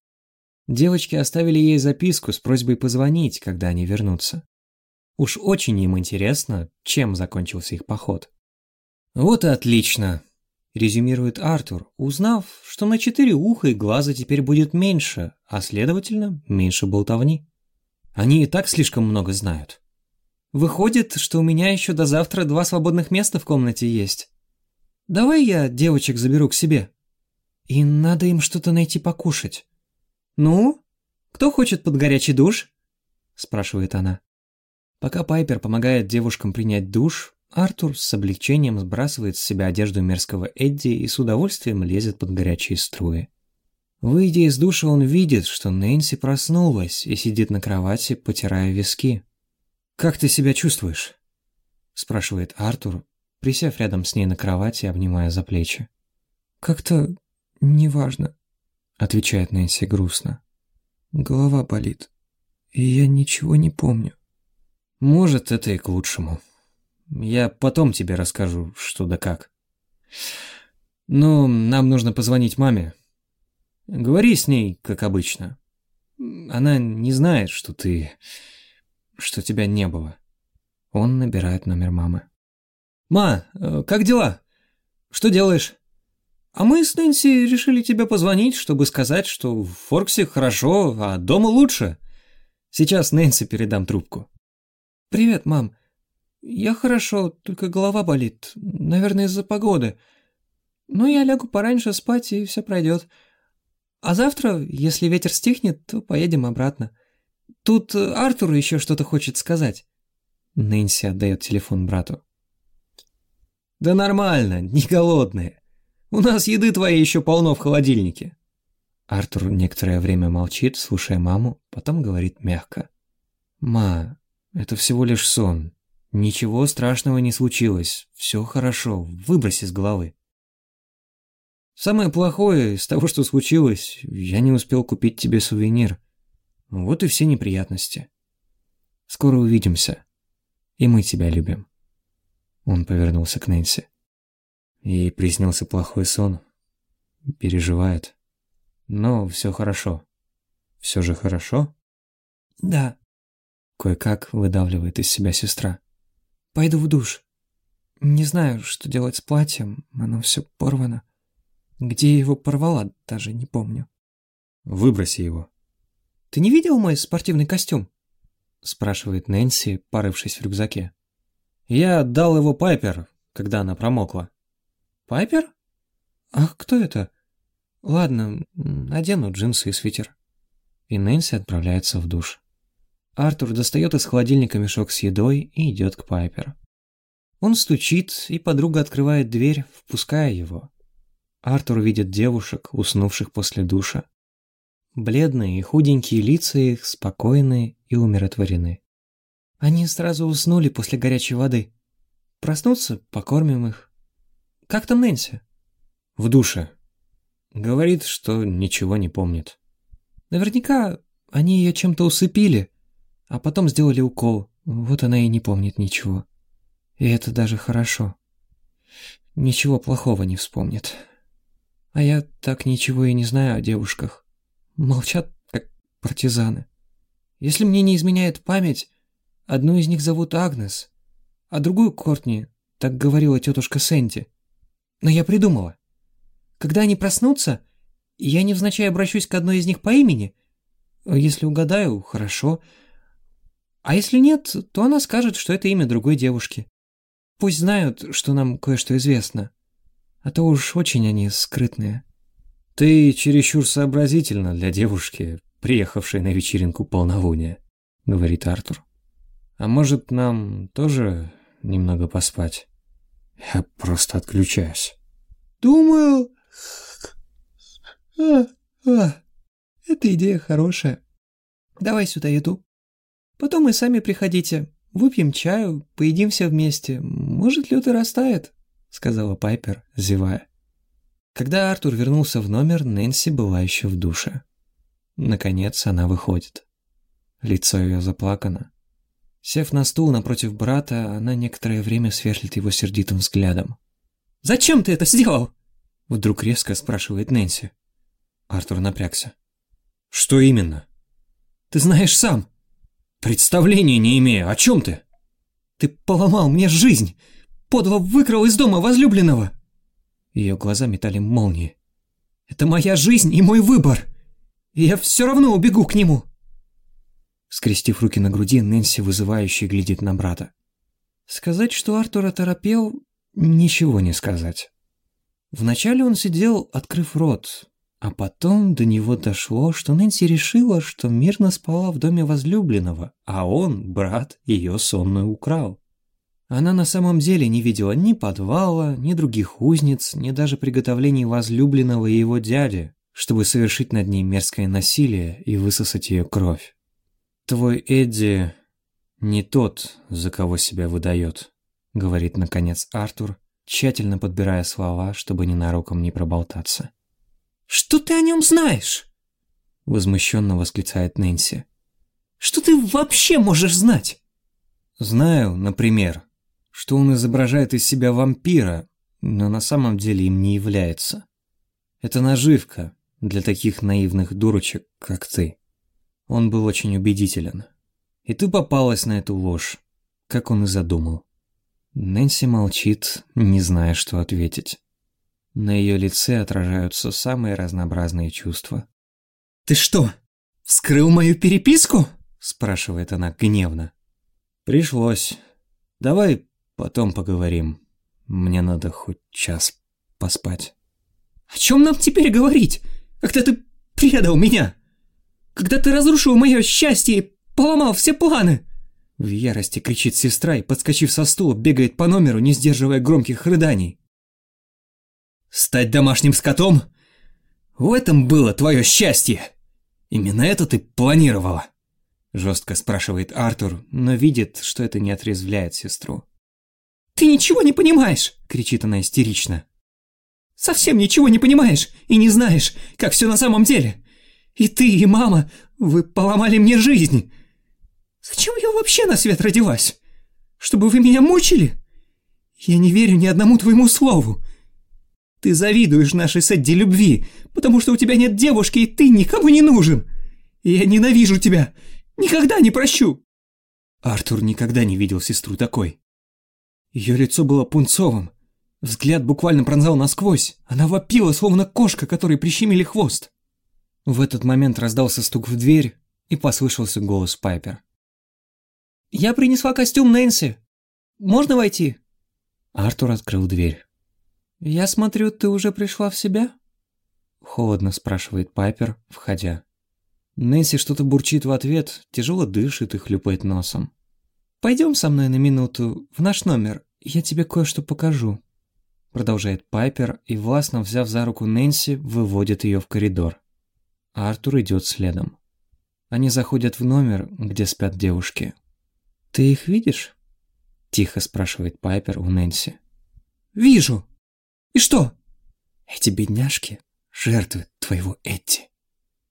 Девочки оставили ей записку с просьбой позвонить, когда они вернутся. Уж очень им интересно, чем закончился их поход. «Вот и отлично», резюмирует Артур, узнав, что на четыре уха и глаза теперь будет меньше, а следовательно, меньше болтовни. Они и так слишком много знают. Выходит, что у меня еще до завтра два свободных места в комнате есть. Давай я девочек заберу к себе. И надо им что-то найти покушать. Ну, кто хочет под горячий душ? спрашивает она. Пока Пайпер помогает девушкам принять душ, Артур с облегчением сбрасывает с себя одежду мерзкого Эдди и с удовольствием лезет под горячие струи. Выйдя из душа, он видит, что Нэнси проснулась и сидит на кровати, потирая виски. «Как ты себя чувствуешь?» – спрашивает Артур, присев рядом с ней на кровати, обнимая за плечи. «Как-то неважно», – отвечает Нэнси грустно. «Голова болит, и я ничего не помню». «Может, это и к лучшему. Я потом тебе расскажу, что да как. Но нам нужно позвонить маме. Говори с ней, как обычно. Она не знает, что ты... что тебя не было». Он набирает номер мамы. «Ма, э, как дела? Что делаешь?» «А мы с Нэнси решили тебе позвонить, чтобы сказать, что в Форксе хорошо, а дома лучше. Сейчас Нэнси передам трубку». «Привет, мам. Я хорошо, только голова болит. Наверное, из-за погоды. Но я лягу пораньше спать, и все пройдет. А завтра, если ветер стихнет, то поедем обратно. Тут Артур еще что-то хочет сказать». Нэнси отдает телефон брату. «Да нормально, не голодные. У нас еды твоей еще полно в холодильнике». Артур некоторое время молчит, слушая маму, потом говорит мягко. «Ма, это всего лишь сон. Ничего страшного не случилось. Все хорошо, выбрось из головы». «Самое плохое из того, что случилось, я не успел купить тебе сувенир. Вот и все неприятности. Скоро увидимся. И мы тебя любим». Он повернулся к Нэнси. Ей приснился плохой сон. Переживает. Но все хорошо. Все же хорошо? Да. Кое-как выдавливает из себя сестра. Пойду в душ. Не знаю, что делать с платьем, оно все порвано. Где я его порвала, даже не помню. Выброси его. Ты не видел мой спортивный костюм? Спрашивает Нэнси, порывшись в рюкзаке. Я отдал его Пайпер, когда она промокла. Пайпер? Ах, кто это? Ладно, надену джинсы и свитер. И Нэнси отправляется в душ. Артур достает из холодильника мешок с едой и идет к Пайпер. Он стучит, и подруга открывает дверь, впуская его. Артур видит девушек, уснувших после душа. Бледные и худенькие лица их спокойные и умиротворены. Они сразу уснули после горячей воды. Проснутся, покормим их. Как там Нэнси? В душе. Говорит, что ничего не помнит. Наверняка они ее чем-то усыпили, а потом сделали укол. Вот она и не помнит ничего. И это даже хорошо. Ничего плохого не вспомнит. А я так ничего и не знаю о девушках. Молчат, как партизаны. Если мне не изменяет память, Одну из них зовут Агнес, а другую Кортни, так говорила тетушка Сэнди. Но я придумала. Когда они проснутся, я невзначай обращусь к одной из них по имени. Если угадаю, хорошо. А если нет, то она скажет, что это имя другой девушки. Пусть знают, что нам кое-что известно. А то уж очень они скрытные. Ты чересчур сообразительна для девушки, приехавшей на вечеринку полнолуния, говорит Артур. А может, нам тоже немного поспать? Я просто отключаюсь. Думаю... А, а, эта идея хорошая. Давай сюда еду. Потом и сами приходите. Выпьем чаю, поедим все вместе. Может, и растает, сказала Пайпер, зевая. Когда Артур вернулся в номер, Нэнси была еще в душе. Наконец она выходит. Лицо ее заплакано. Сев на стул напротив брата, она некоторое время сверлит его сердитым взглядом. «Зачем ты это сделал?» Вдруг резко спрашивает Нэнси. Артур напрягся. «Что именно?» «Ты знаешь сам». «Представления не имею. О чем ты?» «Ты поломал мне жизнь. Подло выкрал из дома возлюбленного». Ее глаза метали молнии. «Это моя жизнь и мой выбор. И я все равно убегу к нему». Скрестив руки на груди, Нэнси вызывающе глядит на брата. Сказать, что Артур оторопел, ничего не сказать. Вначале он сидел, открыв рот, а потом до него дошло, что Нэнси решила, что мирно спала в доме возлюбленного, а он, брат, ее сонную украл. Она на самом деле не видела ни подвала, ни других узниц, ни даже приготовлений возлюбленного и его дяди, чтобы совершить над ней мерзкое насилие и высосать ее кровь. Твой Эдди не тот, за кого себя выдает, говорит наконец Артур, тщательно подбирая слова, чтобы ненароком не проболтаться. «Что ты о нем знаешь?» Возмущенно восклицает Нэнси. «Что ты вообще можешь знать?» Знаю, например, что он изображает из себя вампира, но на самом деле им не является. Это наживка для таких наивных дурочек, как ты. Он был очень убедителен. И ты попалась на эту ложь, как он и задумал. Нэнси молчит, не зная, что ответить. На ее лице отражаются самые разнообразные чувства. «Ты что, вскрыл мою переписку?» спрашивает она гневно. Пришлось. Давай потом поговорим. Мне надо хоть час поспать. О чем нам теперь говорить, когда ты предал меня? Когда ты разрушил мое счастье и поломал все планы?» В ярости кричит сестра и, подскочив со стула, бегает по номеру, не сдерживая громких рыданий. «Стать домашним скотом? В этом было твое счастье! Именно это ты планировала?» Жестко спрашивает Артур, но видит, что это не отрезвляет сестру. «Ты ничего не понимаешь!» – кричит она истерично. «Совсем ничего не понимаешь и не знаешь, как все на самом деле. И ты, и мама, вы поломали мне жизнь. Зачем я вообще на свет родилась? Чтобы вы меня мучили? Я не верю ни одному твоему слову. Ты завидуешь нашей с Эдди любви, потому что у тебя нет девушки, и ты никому не нужен. Я ненавижу тебя. Никогда не прощу. Артур никогда не видел сестру такой. Ее лицо было пунцовым. Взгляд буквально пронзал насквозь. Она вопила, словно кошка, которой прищемили хвост. В этот момент раздался стук в дверь, и послышался голос Пайпер. «Я принесла костюм Нэнси. Можно войти?» Артур открыл дверь. «Я смотрю, ты уже пришла в себя?» Холодно спрашивает Пайпер, входя. Нэнси что-то бурчит в ответ, тяжело дышит и хлюпает носом. «Пойдем со мной на минуту в наш номер, я тебе кое-что покажу», продолжает Пайпер и, властно взяв за руку Нэнси, выводит ее в коридор. Артур идет следом. Они заходят в номер, где спят девушки. «Ты их видишь?» Тихо спрашивает Пайпер у Нэнси. «Вижу. И что?» «Эти бедняжки — жертвы твоего Эдди.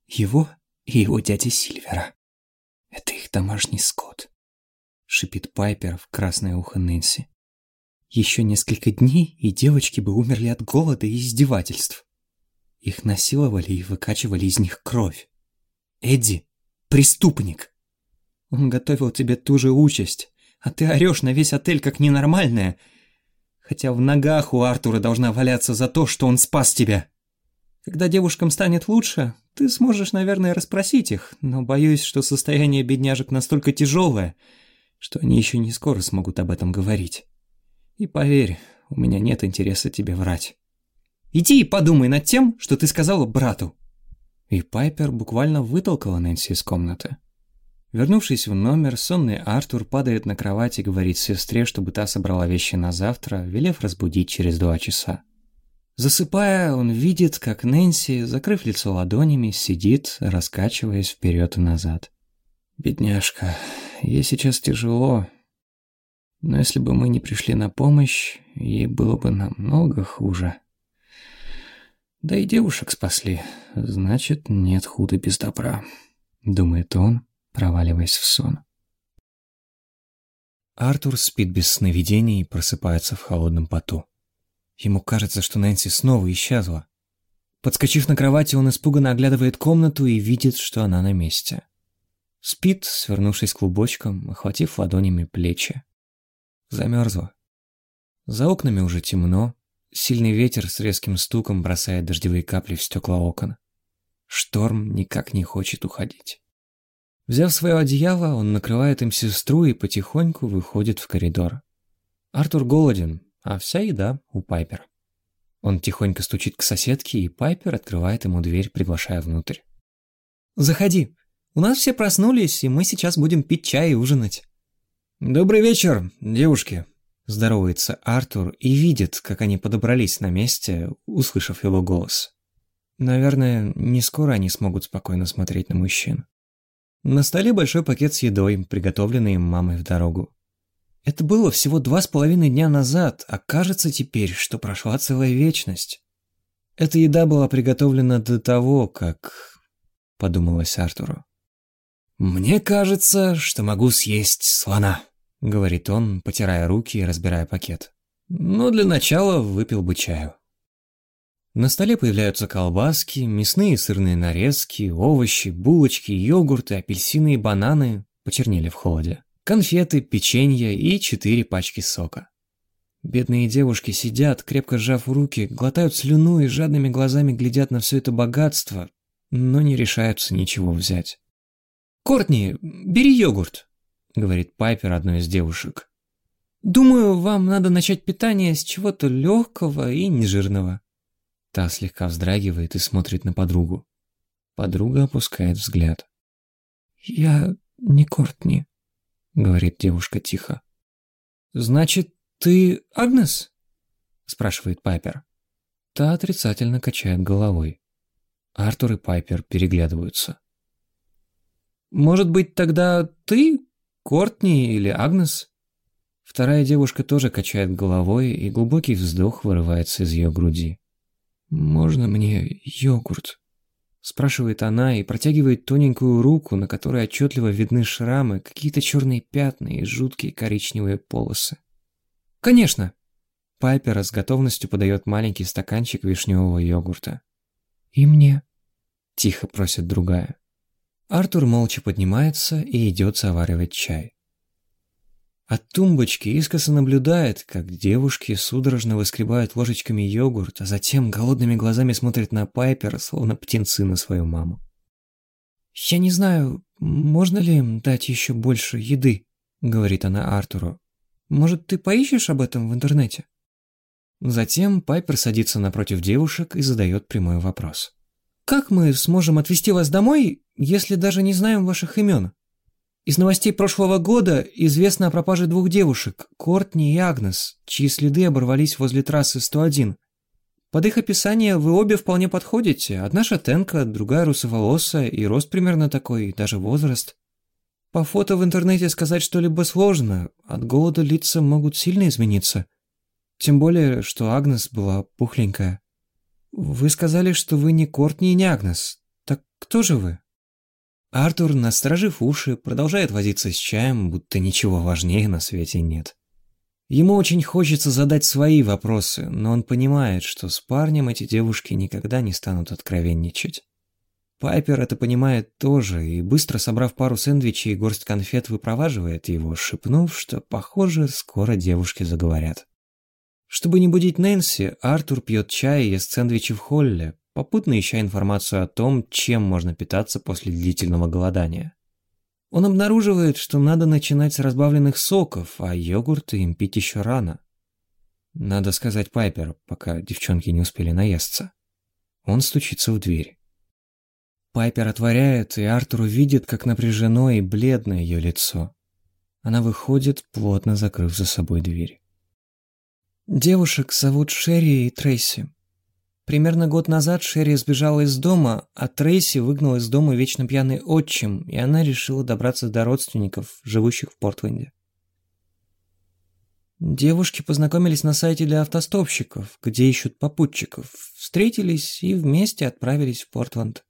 Его и его дяди Сильвера. Это их домашний скот шипит Пайпер в красное ухо Нэнси. Еще несколько дней, и девочки бы умерли от голода и издевательств. Их насиловали и выкачивали из них кровь. Эдди — преступник. Он готовил тебе ту же участь, а ты орешь на весь отель как ненормальная, хотя в ногах у Артура должна валяться за то, что он спас тебя. Когда девушкам станет лучше, ты сможешь, наверное, расспросить их, но боюсь, что состояние бедняжек настолько тяжелое, что они еще не скоро смогут об этом говорить. И поверь, у меня нет интереса тебе врать. Иди и подумай над тем, что ты сказала брату». И Пайпер буквально вытолкала Нэнси из комнаты. Вернувшись в номер, сонный Артур падает на кровать и говорит сестре, чтобы та собрала вещи на завтра, велев разбудить через два часа. Засыпая, он видит, как Нэнси, закрыв лицо ладонями, сидит, раскачиваясь вперед и назад. «Бедняжка, ей сейчас тяжело. Но если бы мы не пришли на помощь, ей было бы намного хуже. Да и девушек спасли, значит, нет худа без добра, думает он, проваливаясь в сон. Артур спит без сновидений и просыпается в холодном поту. Ему кажется, что Нэнси снова исчезла. Подскочив на кровати, он испуганно оглядывает комнату и видит, что она на месте. Спит, свернувшись клубочком, охватив ладонями плечи. Замерзла. За окнами уже темно, сильный ветер с резким стуком бросает дождевые капли в стекла окон. Шторм никак не хочет уходить. Взяв свое одеяло, он накрывает им сестру и потихоньку выходит в коридор. Артур голоден, а вся еда у Пайпер. Он тихонько стучит к соседке, и Пайпер открывает ему дверь, приглашая внутрь. «Заходи», у нас все проснулись, и мы сейчас будем пить чай и ужинать». «Добрый вечер, девушки», – здоровается Артур и видит, как они подобрались на месте, услышав его голос. Наверное, не скоро они смогут спокойно смотреть на мужчин. На столе большой пакет с едой, приготовленный им мамой в дорогу. Это было всего два с половиной дня назад, а кажется теперь, что прошла целая вечность. Эта еда была приготовлена до того, как... Подумалось Артуру. «Мне кажется, что могу съесть слона», — говорит он, потирая руки и разбирая пакет. «Но для начала выпил бы чаю». На столе появляются колбаски, мясные и сырные нарезки, овощи, булочки, йогурты, апельсины и бананы почернели в холоде, конфеты, печенье и четыре пачки сока. Бедные девушки сидят, крепко сжав руки, глотают слюну и жадными глазами глядят на все это богатство, но не решаются ничего взять. «Кортни, бери йогурт», — говорит Пайпер одной из девушек. «Думаю, вам надо начать питание с чего-то легкого и нежирного». Та слегка вздрагивает и смотрит на подругу. Подруга опускает взгляд. «Я не Кортни», — говорит девушка тихо. «Значит, ты Агнес?» — спрашивает Пайпер. Та отрицательно качает головой. Артур и Пайпер переглядываются. Может быть, тогда ты, Кортни или Агнес? Вторая девушка тоже качает головой, и глубокий вздох вырывается из ее груди. «Можно мне йогурт?» Спрашивает она и протягивает тоненькую руку, на которой отчетливо видны шрамы, какие-то черные пятна и жуткие коричневые полосы. «Конечно!» Пайпер с готовностью подает маленький стаканчик вишневого йогурта. «И мне?» Тихо просит другая. Артур молча поднимается и идет заваривать чай. От тумбочки искоса наблюдает, как девушки судорожно выскребают ложечками йогурт, а затем голодными глазами смотрят на Пайпер, словно птенцы на свою маму. «Я не знаю, можно ли им дать еще больше еды?» — говорит она Артуру. «Может, ты поищешь об этом в интернете?» Затем Пайпер садится напротив девушек и задает прямой вопрос. Как мы сможем отвезти вас домой, если даже не знаем ваших имен? Из новостей прошлого года известно о пропаже двух девушек, Кортни и Агнес, чьи следы оборвались возле трассы 101. Под их описание вы обе вполне подходите. Одна шатенка, другая русоволосая, и рост примерно такой, даже возраст. По фото в интернете сказать что-либо сложно, от голода лица могут сильно измениться. Тем более, что Агнес была пухленькая. «Вы сказали, что вы не Кортни и не Агнес. Так кто же вы?» Артур, насторожив уши, продолжает возиться с чаем, будто ничего важнее на свете нет. Ему очень хочется задать свои вопросы, но он понимает, что с парнем эти девушки никогда не станут откровенничать. Пайпер это понимает тоже, и быстро собрав пару сэндвичей и горсть конфет, выпроваживает его, шепнув, что, похоже, скоро девушки заговорят. Чтобы не будить Нэнси, Артур пьет чай и ест сэндвичи в холле, попутно ища информацию о том, чем можно питаться после длительного голодания. Он обнаруживает, что надо начинать с разбавленных соков, а йогурт им пить еще рано. Надо сказать Пайпер, пока девчонки не успели наесться. Он стучится в дверь. Пайпер отворяет, и Артур видит, как напряжено и бледно ее лицо. Она выходит, плотно закрыв за собой дверь. Девушек зовут Шерри и Трейси. Примерно год назад Шерри сбежала из дома, а Трейси выгнал из дома вечно пьяный отчим, и она решила добраться до родственников, живущих в Портленде. Девушки познакомились на сайте для автостопщиков, где ищут попутчиков, встретились и вместе отправились в Портленд.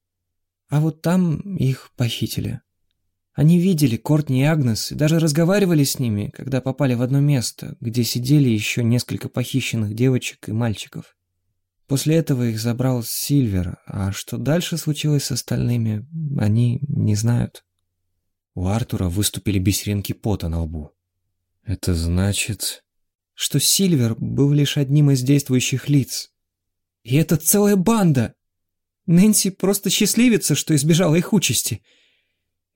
А вот там их похитили. Они видели Кортни и Агнес и даже разговаривали с ними, когда попали в одно место, где сидели еще несколько похищенных девочек и мальчиков. После этого их забрал Сильвер, а что дальше случилось с остальными, они не знают. У Артура выступили бисеринки пота на лбу. Это значит, что Сильвер был лишь одним из действующих лиц. И это целая банда! Нэнси просто счастливится, что избежала их участи —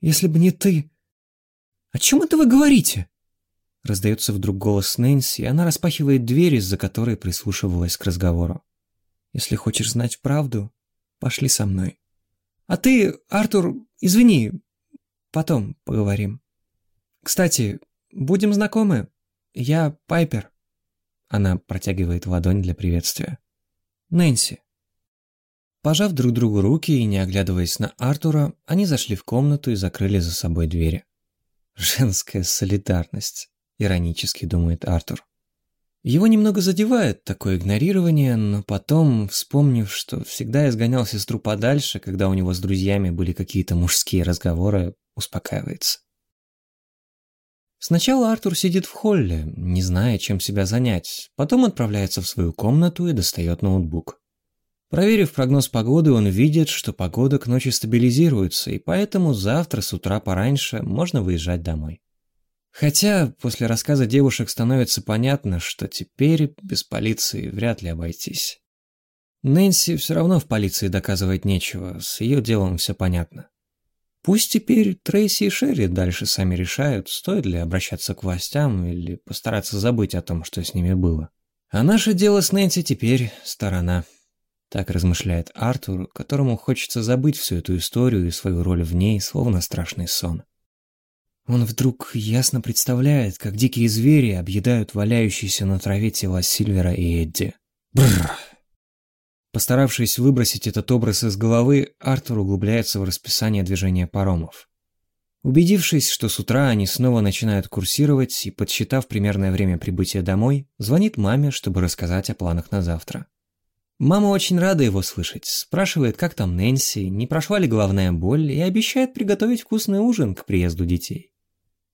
если бы не ты... О чем это вы говорите? Раздается вдруг голос Нэнси, и она распахивает дверь, из-за которой прислушивалась к разговору. Если хочешь знать правду, пошли со мной. А ты, Артур, извини, потом поговорим. Кстати, будем знакомы. Я Пайпер. Она протягивает ладонь для приветствия. Нэнси. Пожав друг другу руки и не оглядываясь на Артура, они зашли в комнату и закрыли за собой двери. «Женская солидарность», — иронически думает Артур. Его немного задевает такое игнорирование, но потом, вспомнив, что всегда изгонял сестру подальше, когда у него с друзьями были какие-то мужские разговоры, успокаивается. Сначала Артур сидит в холле, не зная, чем себя занять, потом отправляется в свою комнату и достает ноутбук. Проверив прогноз погоды, он видит, что погода к ночи стабилизируется, и поэтому завтра с утра пораньше можно выезжать домой. Хотя после рассказа девушек становится понятно, что теперь без полиции вряд ли обойтись. Нэнси все равно в полиции доказывать нечего, с ее делом все понятно. Пусть теперь Трейси и Шерри дальше сами решают, стоит ли обращаться к властям или постараться забыть о том, что с ними было. А наше дело с Нэнси теперь сторона. Так размышляет Артур, которому хочется забыть всю эту историю и свою роль в ней, словно страшный сон. Он вдруг ясно представляет, как дикие звери объедают валяющиеся на траве тела Сильвера и Эдди. Бррр. Постаравшись выбросить этот образ из головы, Артур углубляется в расписание движения паромов. Убедившись, что с утра они снова начинают курсировать и подсчитав примерное время прибытия домой, звонит маме, чтобы рассказать о планах на завтра. Мама очень рада его слышать, спрашивает, как там Нэнси, не прошла ли головная боль и обещает приготовить вкусный ужин к приезду детей.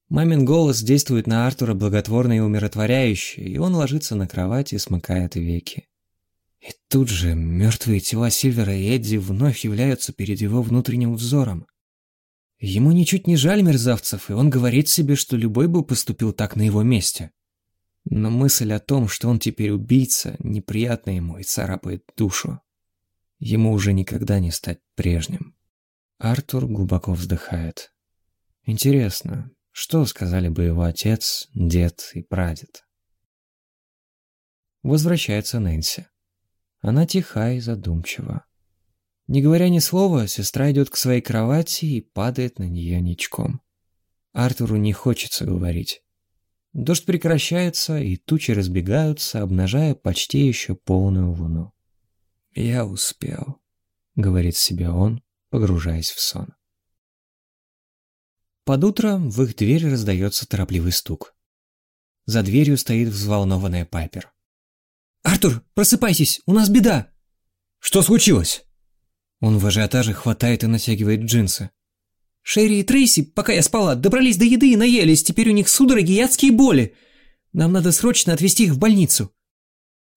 Мамин голос действует на Артура благотворно и умиротворяюще, и он ложится на кровать и смыкает веки. И тут же мертвые тела Сильвера и Эдди вновь являются перед его внутренним взором. Ему ничуть не жаль мерзавцев, и он говорит себе, что любой бы поступил так на его месте. Но мысль о том, что он теперь убийца, неприятна ему и царапает душу. Ему уже никогда не стать прежним. Артур глубоко вздыхает. Интересно, что сказали бы его отец, дед и прадед? Возвращается Нэнси. Она тиха и задумчива. Не говоря ни слова, сестра идет к своей кровати и падает на нее ничком. Артуру не хочется говорить. Дождь прекращается, и тучи разбегаются, обнажая почти еще полную луну. «Я успел», — говорит себе он, погружаясь в сон. Под утро в их дверь раздается торопливый стук. За дверью стоит взволнованная Пайпер. «Артур, просыпайтесь, у нас беда!» «Что случилось?» Он в ажиотаже хватает и натягивает джинсы. «Шерри и Трейси, пока я спала, добрались до еды и наелись, теперь у них судороги и адские боли. Нам надо срочно отвезти их в больницу».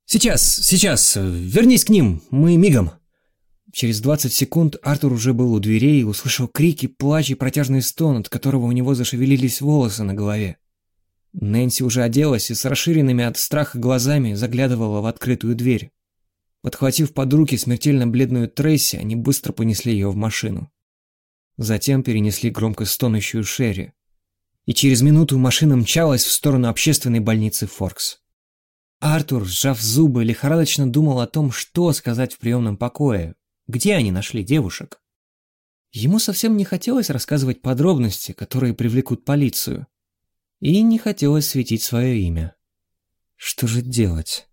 «Сейчас, сейчас, вернись к ним, мы мигом». Через 20 секунд Артур уже был у дверей и услышал крики, плач и протяжный стон, от которого у него зашевелились волосы на голове. Нэнси уже оделась и с расширенными от страха глазами заглядывала в открытую дверь. Подхватив под руки смертельно бледную Трейси, они быстро понесли ее в машину. Затем перенесли громко стонущую Шерри. И через минуту машина мчалась в сторону общественной больницы Форкс. Артур, сжав зубы, лихорадочно думал о том, что сказать в приемном покое, где они нашли девушек? Ему совсем не хотелось рассказывать подробности, которые привлекут полицию. И не хотелось светить свое имя. Что же делать?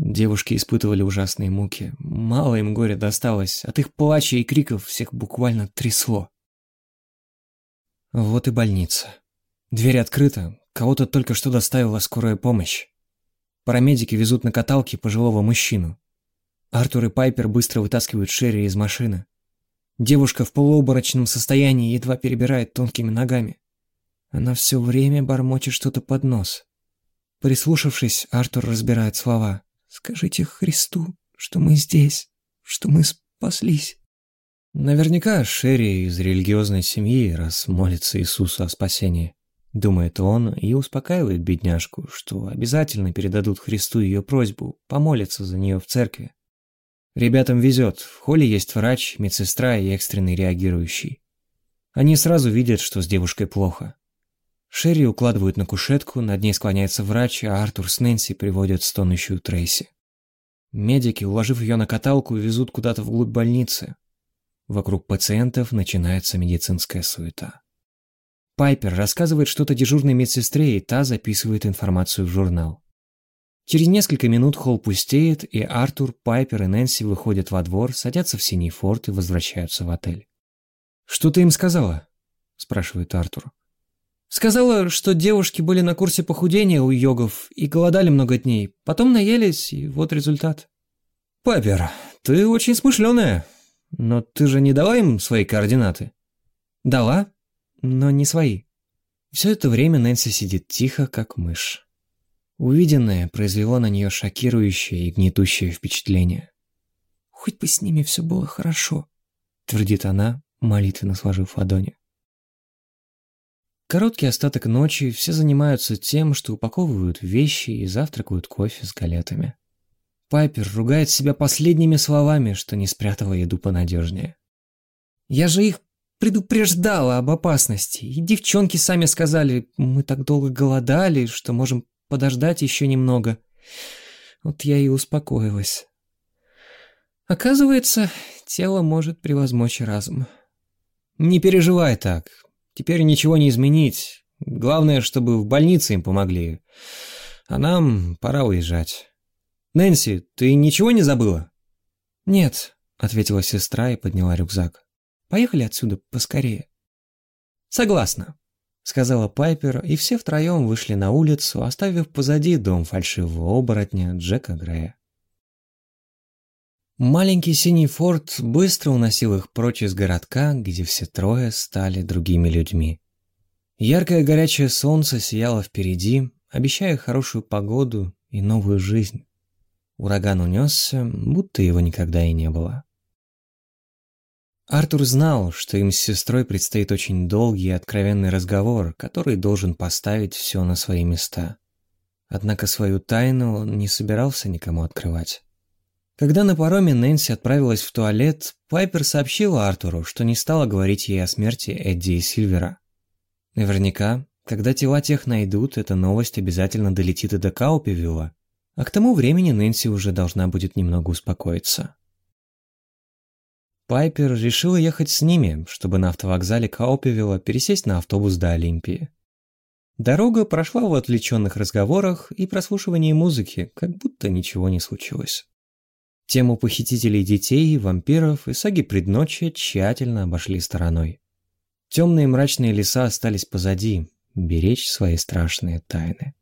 Девушки испытывали ужасные муки. Мало им горя досталось. От их плача и криков всех буквально трясло. Вот и больница. Дверь открыта. Кого-то только что доставила скорая помощь. Парамедики везут на каталке пожилого мужчину. Артур и Пайпер быстро вытаскивают Шерри из машины. Девушка в полуоборочном состоянии едва перебирает тонкими ногами. Она все время бормочет что-то под нос. Прислушавшись, Артур разбирает слова. «Скажите Христу, что мы здесь, что мы спаслись». Наверняка Шерри из религиозной семьи, раз молится Иисусу о спасении. Думает он и успокаивает бедняжку, что обязательно передадут Христу ее просьбу, помолиться за нее в церкви. Ребятам везет, в холле есть врач, медсестра и экстренный реагирующий. Они сразу видят, что с девушкой плохо. Шерри укладывают на кушетку, над ней склоняется врач, а Артур с Нэнси приводят стонущую Трейси. Медики, уложив ее на каталку, везут куда-то вглубь больницы. Вокруг пациентов начинается медицинская суета. Пайпер рассказывает что-то дежурной медсестре, и та записывает информацию в журнал. Через несколько минут холл пустеет, и Артур, Пайпер и Нэнси выходят во двор, садятся в синий форт и возвращаются в отель. «Что ты им сказала?» – спрашивает Артур. Сказала, что девушки были на курсе похудения у йогов и голодали много дней. Потом наелись, и вот результат. «Пайпер, ты очень смышленая. Но ты же не дала им свои координаты?» «Дала, но не свои». Все это время Нэнси сидит тихо, как мышь. Увиденное произвело на нее шокирующее и гнетущее впечатление. «Хоть бы с ними все было хорошо», — твердит она, молитвенно сложив ладони. Короткий остаток ночи все занимаются тем, что упаковывают вещи и завтракают кофе с галетами. Пайпер ругает себя последними словами, что не спрятала еду понадежнее. «Я же их предупреждала об опасности, и девчонки сами сказали, мы так долго голодали, что можем подождать еще немного. Вот я и успокоилась. Оказывается, тело может превозмочь разум. Не переживай так. Теперь ничего не изменить. Главное, чтобы в больнице им помогли. А нам пора уезжать. Нэнси, ты ничего не забыла? Нет, ответила сестра и подняла рюкзак. Поехали отсюда поскорее. Согласна сказала Пайпер, и все втроем вышли на улицу, оставив позади дом фальшивого оборотня Джека Грея. Маленький синий форт быстро уносил их прочь из городка, где все трое стали другими людьми. Яркое горячее солнце сияло впереди, обещая хорошую погоду и новую жизнь. Ураган унесся, будто его никогда и не было. Артур знал, что им с сестрой предстоит очень долгий и откровенный разговор, который должен поставить все на свои места. Однако свою тайну он не собирался никому открывать. Когда на пароме Нэнси отправилась в туалет, Пайпер сообщила Артуру, что не стала говорить ей о смерти Эдди и Сильвера. Наверняка, когда тела тех найдут, эта новость обязательно долетит и до Каупивилла, а к тому времени Нэнси уже должна будет немного успокоиться. Пайпер решила ехать с ними, чтобы на автовокзале Каупивилла пересесть на автобус до Олимпии. Дорога прошла в отвлеченных разговорах и прослушивании музыки, как будто ничего не случилось. Тему похитителей детей, вампиров и саги предночья тщательно обошли стороной. Темные мрачные леса остались позади, беречь свои страшные тайны.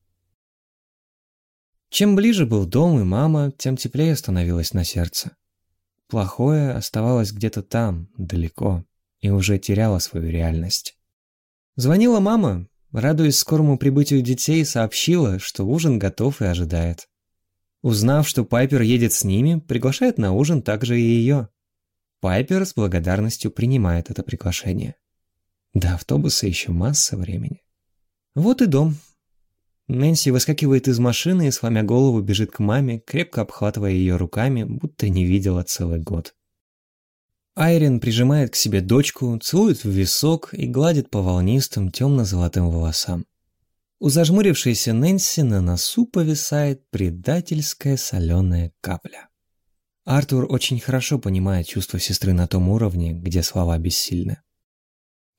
Чем ближе был дом и мама, тем теплее становилось на сердце. Плохое оставалось где-то там, далеко, и уже теряло свою реальность. Звонила мама, радуясь скорому прибытию детей, сообщила, что ужин готов и ожидает. Узнав, что Пайпер едет с ними, приглашает на ужин также и ее. Пайпер с благодарностью принимает это приглашение. До автобуса еще масса времени. Вот и дом, Нэнси выскакивает из машины и, сломя голову, бежит к маме, крепко обхватывая ее руками, будто не видела целый год. Айрин прижимает к себе дочку, целует в висок и гладит по волнистым темно-золотым волосам. У зажмурившейся Нэнси на носу повисает предательская соленая капля. Артур очень хорошо понимает чувства сестры на том уровне, где слова бессильны.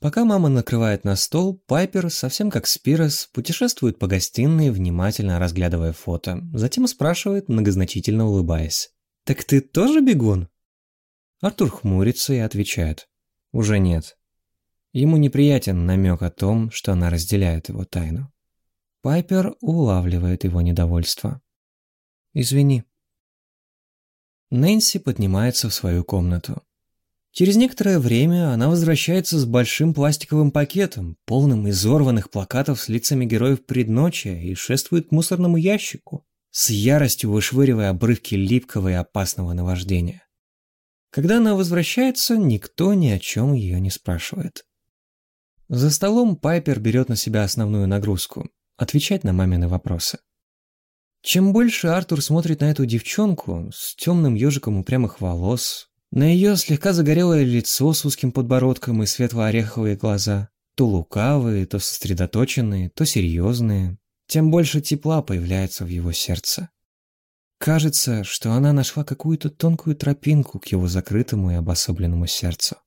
Пока мама накрывает на стол, Пайпер, совсем как Спирос, путешествует по гостиной, внимательно разглядывая фото, затем спрашивает, многозначительно улыбаясь. «Так ты тоже бегун?» Артур хмурится и отвечает. «Уже нет». Ему неприятен намек о том, что она разделяет его тайну. Пайпер улавливает его недовольство. «Извини». Нэнси поднимается в свою комнату. Через некоторое время она возвращается с большим пластиковым пакетом, полным изорванных плакатов с лицами героев предночия, и шествует к мусорному ящику, с яростью вышвыривая обрывки липкого и опасного наваждения. Когда она возвращается, никто ни о чем ее не спрашивает. За столом Пайпер берет на себя основную нагрузку – отвечать на мамины вопросы. Чем больше Артур смотрит на эту девчонку с темным ежиком упрямых волос, на ее слегка загорелое лицо с узким подбородком и светло-ореховые глаза, то лукавые, то сосредоточенные, то серьезные, тем больше тепла появляется в его сердце. Кажется, что она нашла какую-то тонкую тропинку к его закрытому и обособленному сердцу.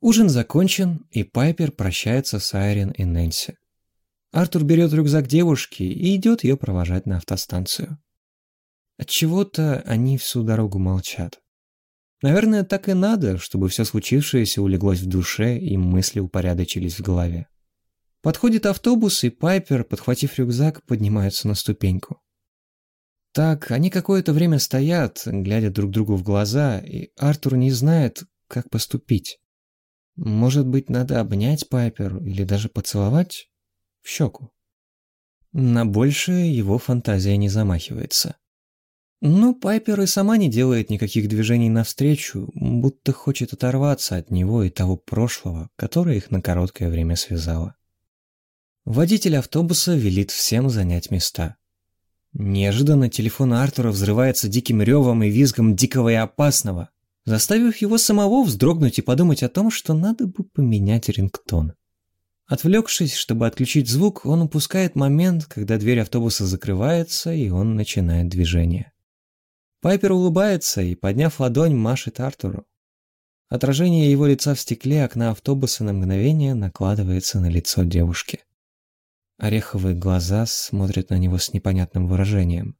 Ужин закончен, и Пайпер прощается с Айрин и Нэнси. Артур берет рюкзак девушки и идет ее провожать на автостанцию. От чего то они всю дорогу молчат. Наверное, так и надо, чтобы все случившееся улеглось в душе и мысли упорядочились в голове. Подходит автобус, и Пайпер, подхватив рюкзак, поднимаются на ступеньку. Так, они какое-то время стоят, глядя друг другу в глаза, и Артур не знает, как поступить. Может быть, надо обнять Пайпер или даже поцеловать? В щеку. На большее его фантазия не замахивается. Но Пайпер и сама не делает никаких движений навстречу, будто хочет оторваться от него и того прошлого, которое их на короткое время связало. Водитель автобуса велит всем занять места. Неожиданно телефон Артура взрывается диким ревом и визгом дикого и опасного, заставив его самого вздрогнуть и подумать о том, что надо бы поменять рингтон. Отвлекшись, чтобы отключить звук, он упускает момент, когда дверь автобуса закрывается, и он начинает движение. Пайпер улыбается и, подняв ладонь, машет Артуру. Отражение его лица в стекле окна автобуса на мгновение накладывается на лицо девушки. Ореховые глаза смотрят на него с непонятным выражением.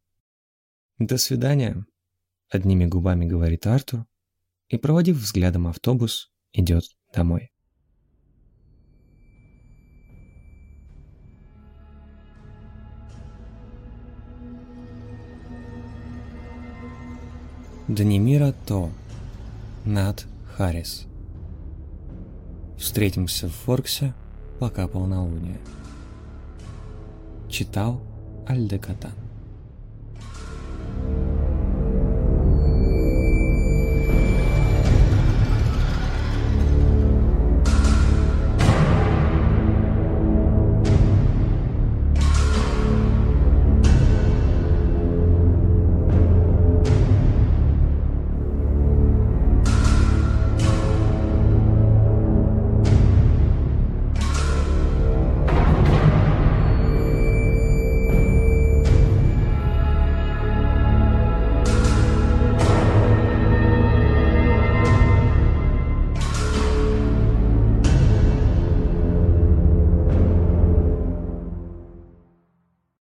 «До свидания», — одними губами говорит Артур, и, проводив взглядом автобус, идет домой. Данимира То. Над Харрис. Встретимся в Форксе, пока полнолуние. Читал Альдекатан.